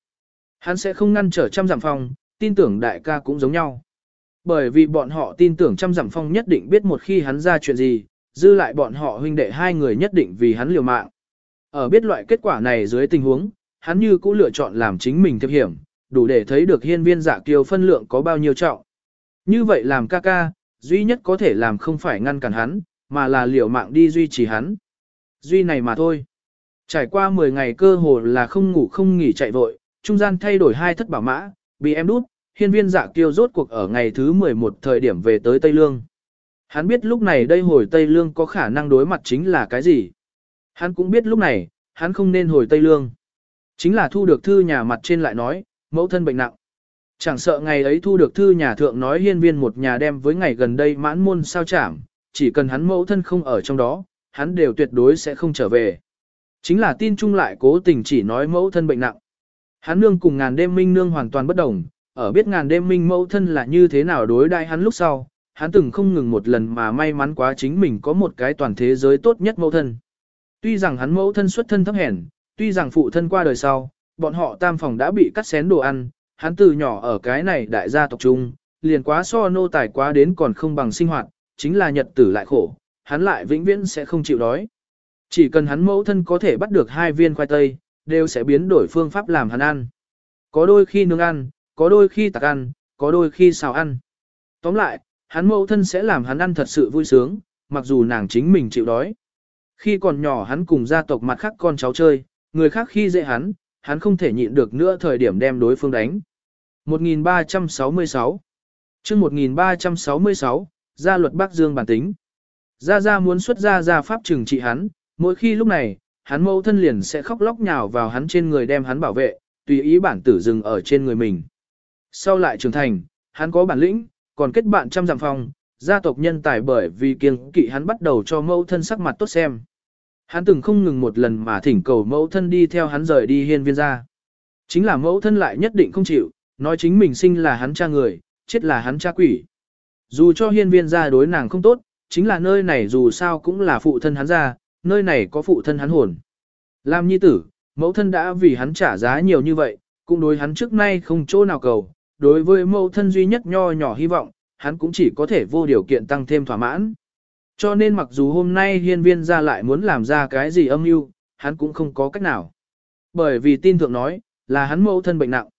Hắn sẽ không ngăn trở trăm giảm phong, tin tưởng đại ca cũng giống nhau. Bởi vì bọn họ tin tưởng trăm dặm phong nhất định biết một khi hắn ra chuyện gì, dư lại bọn họ huynh đệ hai người nhất định vì hắn liều mạng. Ở biết loại kết quả này dưới tình huống, hắn như cũ lựa chọn làm chính mình thiệp hiểm, đủ để thấy được hiên viên giả kiều phân lượng có bao nhiêu trọng. Như vậy làm ca ca, duy nhất có thể làm không phải ngăn cản hắn, mà là liều mạng đi duy trì hắn. Duy này mà thôi. Trải qua 10 ngày cơ hồ là không ngủ không nghỉ chạy vội, trung gian thay đổi hai thất bảo mã, bị em đút, hiên viên dạ kiêu rốt cuộc ở ngày thứ 11 thời điểm về tới Tây Lương. Hắn biết lúc này đây hồi Tây Lương có khả năng đối mặt chính là cái gì. Hắn cũng biết lúc này, hắn không nên hồi Tây Lương. Chính là thu được thư nhà mặt trên lại nói, mẫu thân bệnh nặng. Chẳng sợ ngày ấy thu được thư nhà thượng nói hiên viên một nhà đem với ngày gần đây mãn môn sao chảm, chỉ cần hắn mẫu thân không ở trong đó, hắn đều tuyệt đối sẽ không trở về. Chính là tin chung lại cố tình chỉ nói mẫu thân bệnh nặng. Hắn nương cùng ngàn đêm minh nương hoàn toàn bất đồng, ở biết ngàn đêm minh mẫu thân là như thế nào đối đại hắn lúc sau, hắn từng không ngừng một lần mà may mắn quá chính mình có một cái toàn thế giới tốt nhất mẫu thân. Tuy rằng hắn mẫu thân xuất thân thấp hèn, tuy rằng phụ thân qua đời sau, bọn họ tam phòng đã bị cắt xén đồ ăn, hắn từ nhỏ ở cái này đại gia tộc trung, liền quá so nô tài quá đến còn không bằng sinh hoạt, chính là nhật tử lại khổ, hắn lại vĩnh viễn sẽ không chịu đói. Chỉ cần hắn mẫu thân có thể bắt được hai viên khoai tây, đều sẽ biến đổi phương pháp làm hắn ăn. Có đôi khi nướng ăn, có đôi khi tạc ăn, có đôi khi xào ăn. Tóm lại, hắn mẫu thân sẽ làm hắn ăn thật sự vui sướng, mặc dù nàng chính mình chịu đói. Khi còn nhỏ hắn cùng gia tộc mặt khác con cháu chơi, người khác khi dễ hắn, hắn không thể nhịn được nữa thời điểm đem đối phương đánh. 1366 chương 1366, gia luật Bắc Dương bản tính. Gia Gia muốn xuất gia gia pháp trừng trị hắn, mỗi khi lúc này, hắn mẫu thân liền sẽ khóc lóc nhào vào hắn trên người đem hắn bảo vệ, tùy ý bản tử dừng ở trên người mình. Sau lại trưởng thành, hắn có bản lĩnh, còn kết bạn trăm dặm phong, gia tộc nhân tài bởi vì kiêng kỵ hắn bắt đầu cho mẫu thân sắc mặt tốt xem. Hắn từng không ngừng một lần mà thỉnh cầu mẫu thân đi theo hắn rời đi hiên viên gia. Chính là mẫu thân lại nhất định không chịu, nói chính mình sinh là hắn cha người, chết là hắn cha quỷ. Dù cho hiên viên gia đối nàng không tốt, chính là nơi này dù sao cũng là phụ thân hắn gia, nơi này có phụ thân hắn hồn. Làm nhi tử, mẫu thân đã vì hắn trả giá nhiều như vậy, cũng đối hắn trước nay không chỗ nào cầu, đối với mẫu thân duy nhất nho nhỏ hy vọng, hắn cũng chỉ có thể vô điều kiện tăng thêm thỏa mãn. Cho nên mặc dù hôm nay hiên viên ra lại muốn làm ra cái gì âm mưu, hắn cũng không có cách nào. Bởi vì tin thượng nói, là hắn mẫu thân bệnh nặng.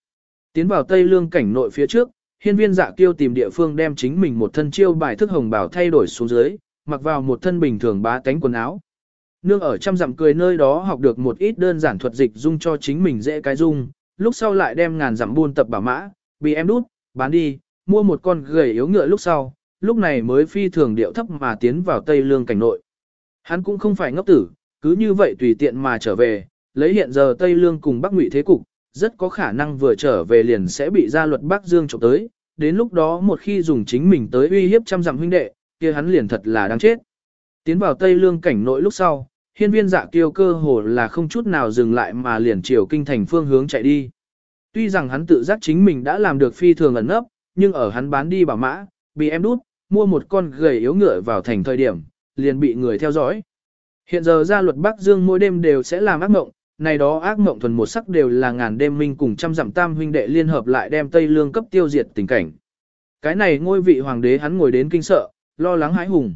Tiến vào Tây Lương cảnh nội phía trước, hiên viên dạ kiêu tìm địa phương đem chính mình một thân chiêu bài thức hồng bảo thay đổi xuống dưới, mặc vào một thân bình thường bá tánh quần áo. Nương ở trăm dặm cười nơi đó học được một ít đơn giản thuật dịch dung cho chính mình dễ cái dung, lúc sau lại đem ngàn dặm buôn tập bảo mã, bị em đút, bán đi, mua một con gầy yếu ngựa lúc sau, lúc này mới phi thường điệu thấp mà tiến vào Tây Lương cảnh nội. Hắn cũng không phải ngốc tử, cứ như vậy tùy tiện mà trở về, lấy hiện giờ Tây Lương cùng Bắc Ngụy thế cục, rất có khả năng vừa trở về liền sẽ bị gia luật Bắc Dương trộm tới, đến lúc đó một khi dùng chính mình tới uy hiếp trăm dặm huynh đệ, kia hắn liền thật là đáng chết. Tiến vào Tây Lương cảnh nội lúc sau, hiên viên dạ kiêu cơ hồ là không chút nào dừng lại mà liền chiều kinh thành phương hướng chạy đi. Tuy rằng hắn tự giác chính mình đã làm được phi thường ẩn nấp, nhưng ở hắn bán đi bảo mã, bị em đút, mua một con gầy yếu ngựa vào thành thời điểm, liền bị người theo dõi. Hiện giờ gia luật Bắc Dương mỗi đêm đều sẽ làm ác mộng, này đó ác mộng thuần một sắc đều là ngàn đêm minh cùng trăm dặm tam huynh đệ liên hợp lại đem Tây Lương cấp tiêu diệt tình cảnh. Cái này ngôi vị hoàng đế hắn ngồi đến kinh sợ, lo lắng hãi hùng.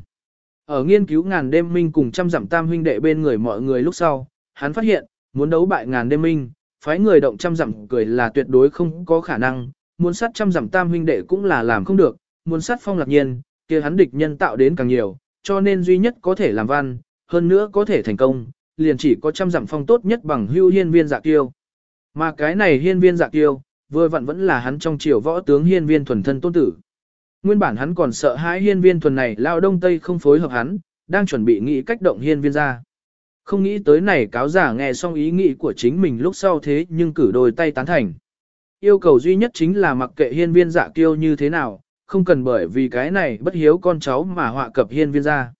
Ở nghiên cứu ngàn đêm minh cùng trăm dặm tam huynh đệ bên người mọi người lúc sau, hắn phát hiện, muốn đấu bại ngàn đêm minh, phái người động trăm dặm cười là tuyệt đối không có khả năng, muốn sát trăm dặm tam huynh đệ cũng là làm không được, muốn sát phong lạc nhiên, kia hắn địch nhân tạo đến càng nhiều, cho nên duy nhất có thể làm văn, hơn nữa có thể thành công, liền chỉ có trăm dặm phong tốt nhất bằng hưu hiên viên dạ kiêu. Mà cái này hiên viên dạ kiêu, vừa vặn vẫn là hắn trong triều võ tướng hiên viên thuần thân tôn tử. Nguyên bản hắn còn sợ hãi hiên viên thuần này lao đông tây không phối hợp hắn, đang chuẩn bị nghĩ cách động hiên viên ra. Không nghĩ tới này cáo giả nghe xong ý nghĩ của chính mình lúc sau thế nhưng cử đôi tay tán thành. Yêu cầu duy nhất chính là mặc kệ hiên viên dạ kiêu như thế nào, không cần bởi vì cái này bất hiếu con cháu mà họa cập hiên viên ra.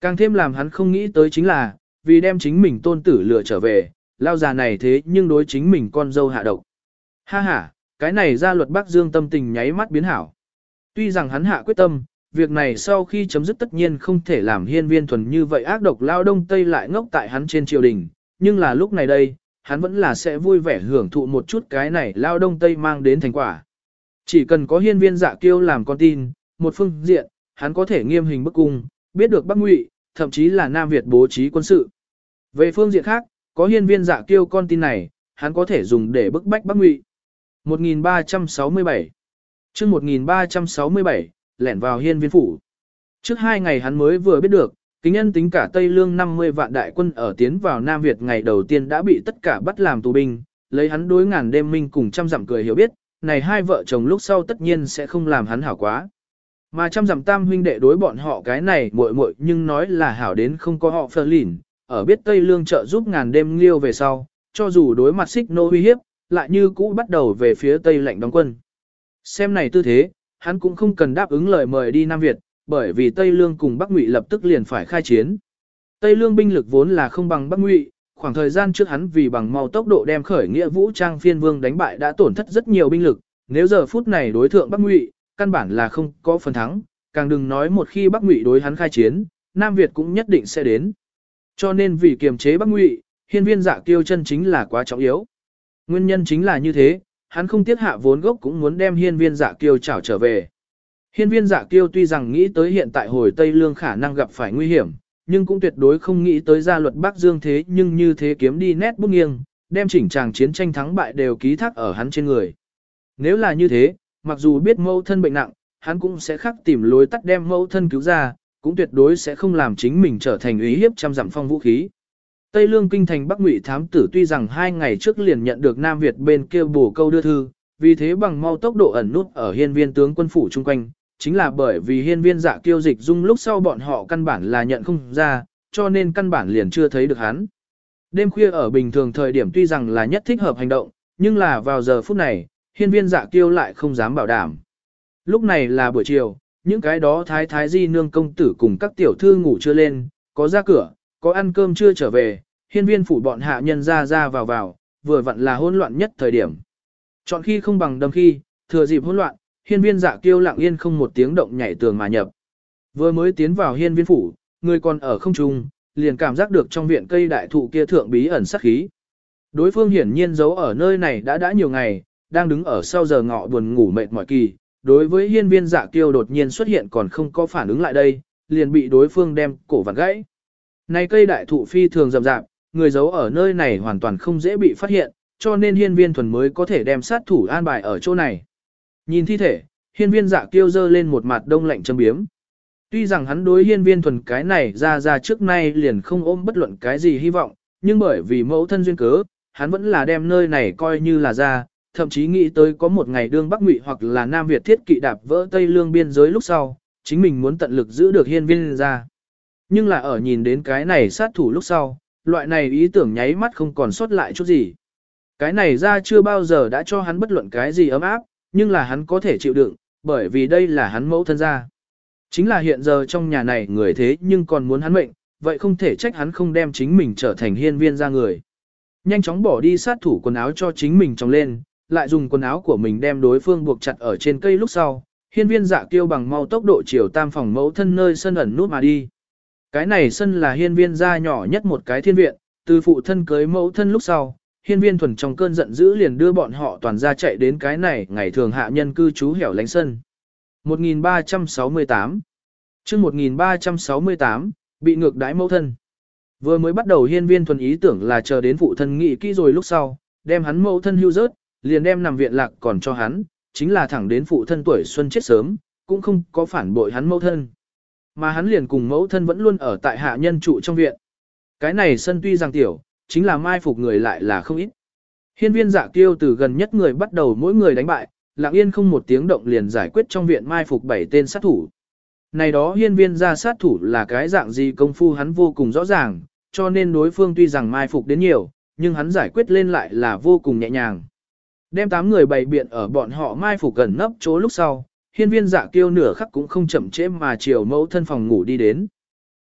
Càng thêm làm hắn không nghĩ tới chính là, vì đem chính mình tôn tử lừa trở về, lao già này thế nhưng đối chính mình con dâu hạ độc. Ha ha, cái này ra luật Bắc Dương tâm tình nháy mắt biến hảo. Tuy rằng hắn hạ quyết tâm, việc này sau khi chấm dứt tất nhiên không thể làm hiên viên thuần như vậy ác độc lao đông tây lại ngốc tại hắn trên triều đình, nhưng là lúc này đây, hắn vẫn là sẽ vui vẻ hưởng thụ một chút cái này lao đông tây mang đến thành quả. Chỉ cần có hiên viên dạ kiêu làm con tin, một phương diện, hắn có thể nghiêm hình bức cung, biết được Bắc Ngụy, thậm chí là Nam Việt bố trí quân sự. Về phương diện khác, có hiên viên dạ kiêu con tin này, hắn có thể dùng để bức bách Bắc Ngụy. 1367 chương 1367, lẻn vào hiên viên phủ. Trước hai ngày hắn mới vừa biết được, kính nhân tính cả Tây Lương 50 vạn đại quân ở tiến vào Nam Việt ngày đầu tiên đã bị tất cả bắt làm tù binh, lấy hắn đối ngàn đêm minh cùng trăm dặm cười hiểu biết, này hai vợ chồng lúc sau tất nhiên sẽ không làm hắn hảo quá. Mà trăm dặm tam huynh đệ đối bọn họ cái này muội muội nhưng nói là hảo đến không có họ phơ lỉn, ở biết Tây Lương trợ giúp ngàn đêm liêu về sau, cho dù đối mặt xích nô uy hiếp, lại như cũ bắt đầu về phía Tây lệnh đóng quân. Xem này tư thế, hắn cũng không cần đáp ứng lời mời đi Nam Việt, bởi vì Tây Lương cùng Bắc Ngụy lập tức liền phải khai chiến. Tây Lương binh lực vốn là không bằng Bắc Ngụy, khoảng thời gian trước hắn vì bằng mau tốc độ đem khởi nghĩa vũ trang phiên vương đánh bại đã tổn thất rất nhiều binh lực, nếu giờ phút này đối thượng Bắc Ngụy, căn bản là không có phần thắng, càng đừng nói một khi Bắc Ngụy đối hắn khai chiến, Nam Việt cũng nhất định sẽ đến. Cho nên vì kiềm chế Bắc Ngụy, hiên viên dạ kiêu chân chính là quá trọng yếu. Nguyên nhân chính là như thế, hắn không tiếc hạ vốn gốc cũng muốn đem hiên viên dạ kiêu trảo trở về. Hiên viên dạ kiêu tuy rằng nghĩ tới hiện tại hồi Tây Lương khả năng gặp phải nguy hiểm, nhưng cũng tuyệt đối không nghĩ tới gia luật Bắc Dương thế nhưng như thế kiếm đi nét bút nghiêng, đem chỉnh tràng chiến tranh thắng bại đều ký thác ở hắn trên người. Nếu là như thế, mặc dù biết mẫu thân bệnh nặng, hắn cũng sẽ khắc tìm lối tắt đem mẫu thân cứu ra, cũng tuyệt đối sẽ không làm chính mình trở thành ý hiếp trăm dặm phong vũ khí. Tây Lương kinh thành Bắc Ngụy thám tử tuy rằng hai ngày trước liền nhận được Nam Việt bên kia bổ câu đưa thư, vì thế bằng mau tốc độ ẩn nút ở hiên viên tướng quân phủ chung quanh, chính là bởi vì hiên viên dạ kiêu dịch dung lúc sau bọn họ căn bản là nhận không ra, cho nên căn bản liền chưa thấy được hắn. Đêm khuya ở bình thường thời điểm tuy rằng là nhất thích hợp hành động, nhưng là vào giờ phút này, hiên viên dạ kiêu lại không dám bảo đảm. Lúc này là buổi chiều, những cái đó thái thái di nương công tử cùng các tiểu thư ngủ chưa lên, có ra cửa, có ăn cơm chưa trở về, hiên viên phủ bọn hạ nhân ra ra vào vào, vừa vặn là hỗn loạn nhất thời điểm. Chọn khi không bằng đâm khi, thừa dịp hỗn loạn, hiên viên dạ kiêu lặng yên không một tiếng động nhảy tường mà nhập. Vừa mới tiến vào hiên viên phủ, người còn ở không trung, liền cảm giác được trong viện cây đại thụ kia thượng bí ẩn sắc khí. Đối phương hiển nhiên giấu ở nơi này đã đã nhiều ngày, đang đứng ở sau giờ ngọ buồn ngủ mệt mỏi kỳ. Đối với hiên viên dạ kiêu đột nhiên xuất hiện còn không có phản ứng lại đây, liền bị đối phương đem cổ vặn gãy. Này cây đại thụ phi thường rậm rạp, người giấu ở nơi này hoàn toàn không dễ bị phát hiện, cho nên hiên viên thuần mới có thể đem sát thủ an bài ở chỗ này. Nhìn thi thể, hiên viên dạ kiêu dơ lên một mặt đông lạnh châm biếm. Tuy rằng hắn đối hiên viên thuần cái này ra ra trước nay liền không ôm bất luận cái gì hy vọng, nhưng bởi vì mẫu thân duyên cớ, hắn vẫn là đem nơi này coi như là ra, thậm chí nghĩ tới có một ngày đương Bắc Ngụy hoặc là Nam Việt thiết kỵ đạp vỡ Tây Lương biên giới lúc sau, chính mình muốn tận lực giữ được hiên viên ra. Nhưng là ở nhìn đến cái này sát thủ lúc sau, loại này ý tưởng nháy mắt không còn sót lại chút gì. Cái này ra chưa bao giờ đã cho hắn bất luận cái gì ấm áp, nhưng là hắn có thể chịu đựng, bởi vì đây là hắn mẫu thân ra. Chính là hiện giờ trong nhà này người thế nhưng còn muốn hắn mệnh, vậy không thể trách hắn không đem chính mình trở thành hiên viên ra người. Nhanh chóng bỏ đi sát thủ quần áo cho chính mình trong lên, lại dùng quần áo của mình đem đối phương buộc chặt ở trên cây lúc sau, hiên viên dạ kêu bằng mau tốc độ chiều tam phòng mẫu thân nơi sân ẩn nút mà đi. Cái này sân là hiên viên gia nhỏ nhất một cái thiên viện, từ phụ thân cưới mẫu thân lúc sau, hiên viên thuần trong cơn giận dữ liền đưa bọn họ toàn ra chạy đến cái này ngày thường hạ nhân cư trú hẻo lánh sân. 1368 chương 1368, bị ngược đái mẫu thân. Vừa mới bắt đầu hiên viên thuần ý tưởng là chờ đến phụ thân nghị kỹ rồi lúc sau, đem hắn mẫu thân hưu rớt, liền đem nằm viện lạc còn cho hắn, chính là thẳng đến phụ thân tuổi xuân chết sớm, cũng không có phản bội hắn mẫu thân. Mà hắn liền cùng mẫu thân vẫn luôn ở tại hạ nhân trụ trong viện. Cái này sân tuy rằng tiểu, chính là mai phục người lại là không ít. Hiên viên dạ kiêu từ gần nhất người bắt đầu mỗi người đánh bại, lặng yên không một tiếng động liền giải quyết trong viện mai phục bảy tên sát thủ. Này đó hiên viên ra sát thủ là cái dạng gì công phu hắn vô cùng rõ ràng, cho nên đối phương tuy rằng mai phục đến nhiều, nhưng hắn giải quyết lên lại là vô cùng nhẹ nhàng. Đem 8 người bày biện ở bọn họ mai phục gần nấp chỗ lúc sau, hiên viên dạ kiêu nửa khắc cũng không chậm trễ mà chiều mẫu thân phòng ngủ đi đến.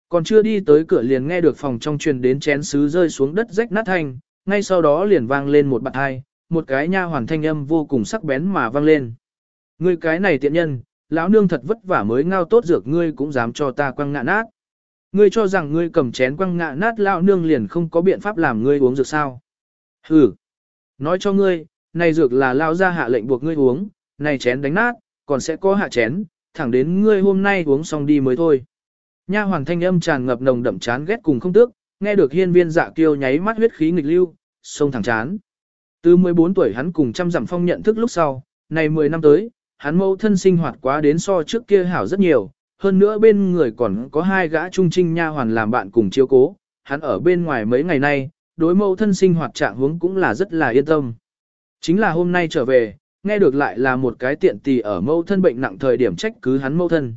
Còn chưa đi tới cửa liền nghe được phòng trong truyền đến chén sứ rơi xuống đất rách nát thanh, ngay sau đó liền vang lên một bạt hai, một cái nha hoàn thanh âm vô cùng sắc bén mà vang lên. Ngươi cái này tiện nhân, lão nương thật vất vả mới ngao tốt dược ngươi cũng dám cho ta quăng ngạ nát. Ngươi cho rằng ngươi cầm chén quăng ngạ nát lão nương liền không có biện pháp làm ngươi uống dược sao. Hừ, nói cho ngươi, này dược là lão ra hạ lệnh buộc ngươi uống, này chén đánh nát, còn sẽ có hạ chén, thẳng đến ngươi hôm nay uống xong đi mới thôi. Nha hoàng thanh âm tràn ngập nồng đậm chán ghét cùng không tước, nghe được hiên viên dạ kiêu nháy mắt huyết khí nghịch lưu, sông thẳng chán. Từ 14 tuổi hắn cùng trăm dặm phong nhận thức lúc sau, này 10 năm tới, hắn mâu thân sinh hoạt quá đến so trước kia hảo rất nhiều, hơn nữa bên người còn có hai gã trung trinh nha hoàn làm bạn cùng chiếu cố, hắn ở bên ngoài mấy ngày nay, đối mâu thân sinh hoạt trạng hướng cũng là rất là yên tâm. Chính là hôm nay trở về, nghe được lại là một cái tiện tì ở mâu thân bệnh nặng thời điểm trách cứ hắn mâu thân.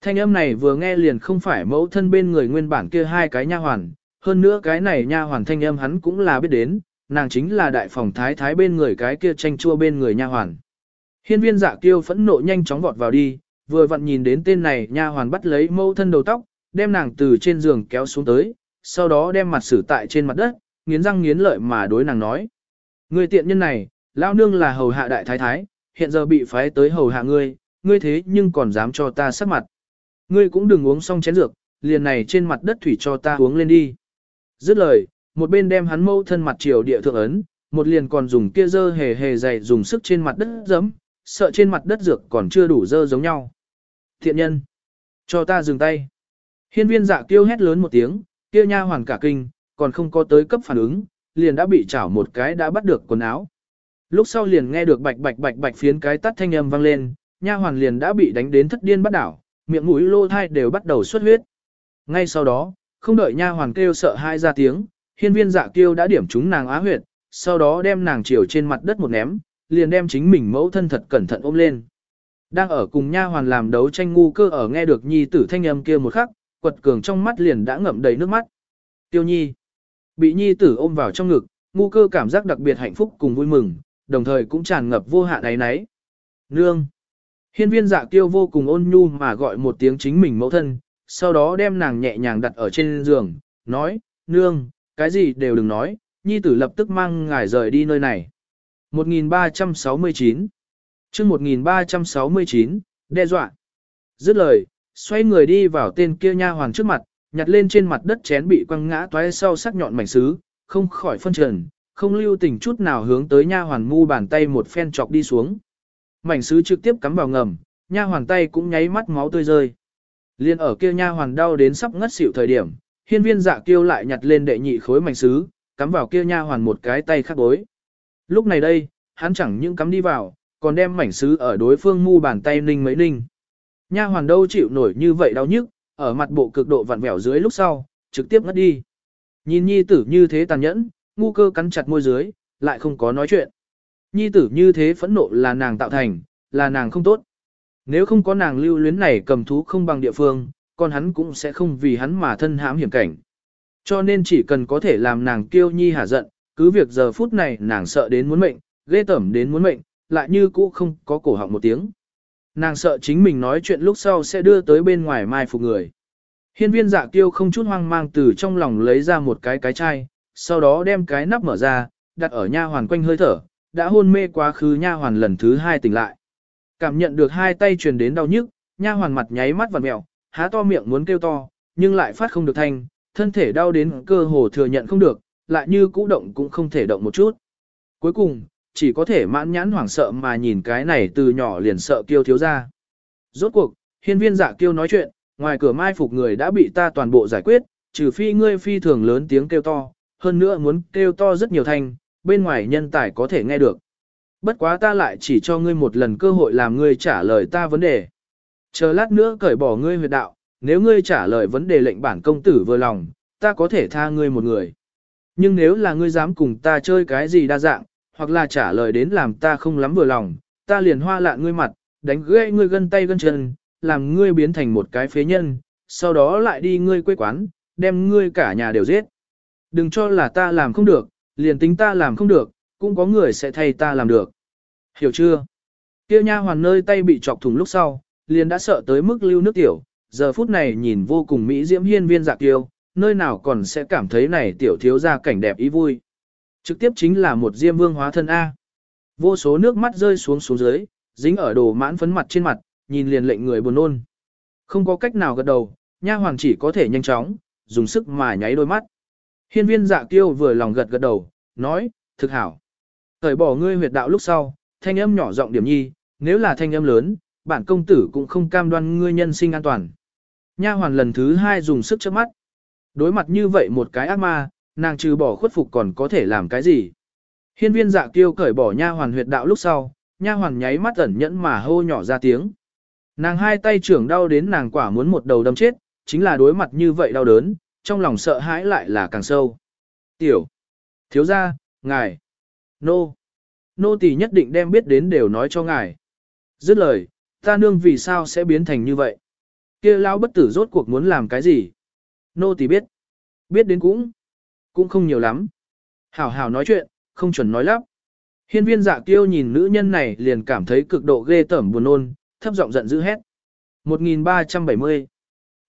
Thanh âm này vừa nghe liền không phải mẫu thân bên người nguyên bản kia hai cái nha hoàn, hơn nữa cái này nha hoàn thanh âm hắn cũng là biết đến, nàng chính là đại phòng thái thái bên người cái kia tranh chua bên người nha hoàn. Hiên viên dạ kiêu phẫn nộ nhanh chóng vọt vào đi, vừa vặn nhìn đến tên này nha hoàn bắt lấy mẫu thân đầu tóc, đem nàng từ trên giường kéo xuống tới, sau đó đem mặt xử tại trên mặt đất, nghiến răng nghiến lợi mà đối nàng nói. Người tiện nhân này, lao nương là hầu hạ đại thái thái, hiện giờ bị phái tới hầu hạ ngươi, ngươi thế nhưng còn dám cho ta sắc mặt. Ngươi cũng đừng uống xong chén dược, liền này trên mặt đất thủy cho ta uống lên đi. Dứt lời, một bên đem hắn mâu thân mặt chiều địa thượng ấn, một liền còn dùng kia dơ hề hề dày dùng sức trên mặt đất giấm, sợ trên mặt đất dược còn chưa đủ dơ giống nhau. Thiện nhân, cho ta dừng tay. Hiên viên dạ kêu hét lớn một tiếng, kia nha hoàn cả kinh, còn không có tới cấp phản ứng, liền đã bị chảo một cái đã bắt được quần áo. Lúc sau liền nghe được bạch bạch bạch bạch phiến cái tắt thanh âm vang lên, nha hoàn liền đã bị đánh đến thất điên bắt đảo, miệng mũi lô thai đều bắt đầu xuất huyết. Ngay sau đó, không đợi nha hoàn kêu sợ hai ra tiếng, hiên viên dạ kêu đã điểm trúng nàng á huyệt, sau đó đem nàng chiều trên mặt đất một ném, liền đem chính mình mẫu thân thật cẩn thận ôm lên. Đang ở cùng nha hoàn làm đấu tranh ngu cơ ở nghe được nhi tử thanh âm kia một khắc, quật cường trong mắt liền đã ngậm đầy nước mắt. Tiêu nhi, bị nhi tử ôm vào trong ngực, ngu cơ cảm giác đặc biệt hạnh phúc cùng vui mừng, đồng thời cũng tràn ngập vô hạn ấy náy. Nương, Hiên viên dạ kiêu vô cùng ôn nhu mà gọi một tiếng chính mình mẫu thân, sau đó đem nàng nhẹ nhàng đặt ở trên giường, nói, nương, cái gì đều đừng nói, nhi tử lập tức mang ngài rời đi nơi này. 1369 chương 1369, đe dọa. Dứt lời, xoay người đi vào tên kia nha hoàng trước mặt, nhặt lên trên mặt đất chén bị quăng ngã toái sau sắc nhọn mảnh sứ, không khỏi phân trần, không lưu tình chút nào hướng tới nha hoàn mu bàn tay một phen chọc đi xuống. Mảnh sứ trực tiếp cắm vào ngầm, nha hoàn tay cũng nháy mắt máu tươi rơi. Liên ở kia nha hoàn đau đến sắp ngất xỉu thời điểm, hiên viên dạ kêu lại nhặt lên đệ nhị khối mảnh sứ, cắm vào kia nha hoàn một cái tay khác bối. Lúc này đây, hắn chẳng những cắm đi vào, còn đem mảnh sứ ở đối phương mu bàn tay ninh mấy ninh. Nha hoàn đâu chịu nổi như vậy đau nhức, ở mặt bộ cực độ vặn vẹo dưới lúc sau, trực tiếp ngất đi. Nhìn nhi tử như thế tàn nhẫn, ngu cơ cắn chặt môi dưới, lại không có nói chuyện. Nhi tử như thế phẫn nộ là nàng tạo thành, là nàng không tốt. Nếu không có nàng lưu luyến này cầm thú không bằng địa phương, con hắn cũng sẽ không vì hắn mà thân hãm hiểm cảnh. Cho nên chỉ cần có thể làm nàng kiêu nhi hả giận, cứ việc giờ phút này nàng sợ đến muốn mệnh, ghê tẩm đến muốn mệnh, lại như cũ không có cổ họng một tiếng. Nàng sợ chính mình nói chuyện lúc sau sẽ đưa tới bên ngoài mai phục người. Hiên viên dạ kiêu không chút hoang mang từ trong lòng lấy ra một cái cái chai, sau đó đem cái nắp mở ra, đặt ở nha hoàn quanh hơi thở, đã hôn mê quá khứ nha hoàn lần thứ hai tỉnh lại. Cảm nhận được hai tay truyền đến đau nhức, nha hoàn mặt nháy mắt vặn mèo, há to miệng muốn kêu to, nhưng lại phát không được thanh, thân thể đau đến cơ hồ thừa nhận không được, lại như cũ động cũng không thể động một chút. Cuối cùng, chỉ có thể mãn nhãn hoảng sợ mà nhìn cái này từ nhỏ liền sợ kêu thiếu ra. Rốt cuộc, hiên viên dạ giả kêu nói chuyện, ngoài cửa mai phục người đã bị ta toàn bộ giải quyết, trừ phi ngươi phi thường lớn tiếng kêu to, hơn nữa muốn kêu to rất nhiều thanh, bên ngoài nhân tài có thể nghe được. Bất quá ta lại chỉ cho ngươi một lần cơ hội làm ngươi trả lời ta vấn đề. Chờ lát nữa cởi bỏ ngươi huyệt đạo, nếu ngươi trả lời vấn đề lệnh bản công tử vừa lòng, ta có thể tha ngươi một người. Nhưng nếu là ngươi dám cùng ta chơi cái gì đa dạng, hoặc là trả lời đến làm ta không lắm vừa lòng, ta liền hoa lạ ngươi mặt, đánh gãy ngươi gân tay gân chân, làm ngươi biến thành một cái phế nhân, sau đó lại đi ngươi quê quán, đem ngươi cả nhà đều giết. Đừng cho là ta làm không được, liền tính ta làm không được, cũng có người sẽ thay ta làm được. Hiểu chưa? Kia nha hoàn nơi tay bị chọc thủng lúc sau, liền đã sợ tới mức lưu nước tiểu, giờ phút này nhìn vô cùng mỹ diễm hiên viên dạ kiêu, nơi nào còn sẽ cảm thấy này tiểu thiếu ra cảnh đẹp ý vui. Trực tiếp chính là một diêm vương hóa thân A. Vô số nước mắt rơi xuống xuống dưới, dính ở đồ mãn phấn mặt trên mặt, nhìn liền lệnh người buồn nôn. Không có cách nào gật đầu, nha hoàng chỉ có thể nhanh chóng, dùng sức mà nháy đôi mắt. Hiên viên dạ kiêu vừa lòng gật gật đầu, nói, thực hảo. Thời bỏ ngươi huyệt đạo lúc sau, thanh âm nhỏ giọng điểm nhi, nếu là thanh âm lớn, bản công tử cũng không cam đoan ngươi nhân sinh an toàn. Nha hoàn lần thứ hai dùng sức trước mắt. Đối mặt như vậy một cái ác ma, nàng trừ bỏ khuất phục còn có thể làm cái gì? Hiên viên dạ kiêu cởi bỏ nha hoàn huyệt đạo lúc sau, nha hoàn nháy mắt ẩn nhẫn mà hô nhỏ ra tiếng. Nàng hai tay trưởng đau đến nàng quả muốn một đầu đâm chết, chính là đối mặt như vậy đau đớn, trong lòng sợ hãi lại là càng sâu. Tiểu, thiếu gia, ngài, nô, nô tỳ nhất định đem biết đến đều nói cho ngài. Dứt lời, ta nương vì sao sẽ biến thành như vậy? kia lão bất tử rốt cuộc muốn làm cái gì? Nô tỳ biết. Biết đến cũng, cũng không nhiều lắm. Hảo hảo nói chuyện, không chuẩn nói lắp. Hiên viên dạ kiêu nhìn nữ nhân này liền cảm thấy cực độ ghê tởm buồn nôn, thấp giọng giận dữ hét. 1370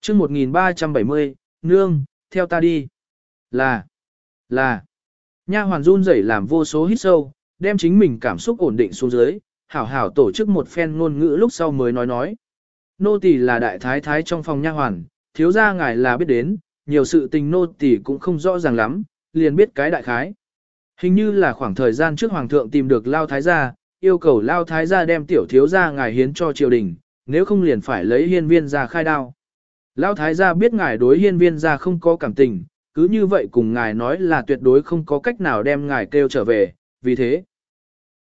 chương 1370, nương, theo ta đi. Là, là, nha hoàn run rẩy làm vô số hít sâu, đem chính mình cảm xúc ổn định xuống dưới, hảo hảo tổ chức một phen ngôn ngữ lúc sau mới nói nói. Nô tỳ là đại thái thái trong phòng nha hoàn, thiếu gia ngài là biết đến, nhiều sự tình nô tỳ cũng không rõ ràng lắm, liền biết cái đại khái. Hình như là khoảng thời gian trước hoàng thượng tìm được Lao Thái gia, yêu cầu Lao Thái gia đem tiểu thiếu gia ngài hiến cho triều đình, nếu không liền phải lấy hiên viên ra khai đao. Lão Thái gia biết ngài đối hiên viên ra không có cảm tình, cứ như vậy cùng ngài nói là tuyệt đối không có cách nào đem ngài kêu trở về, vì thế.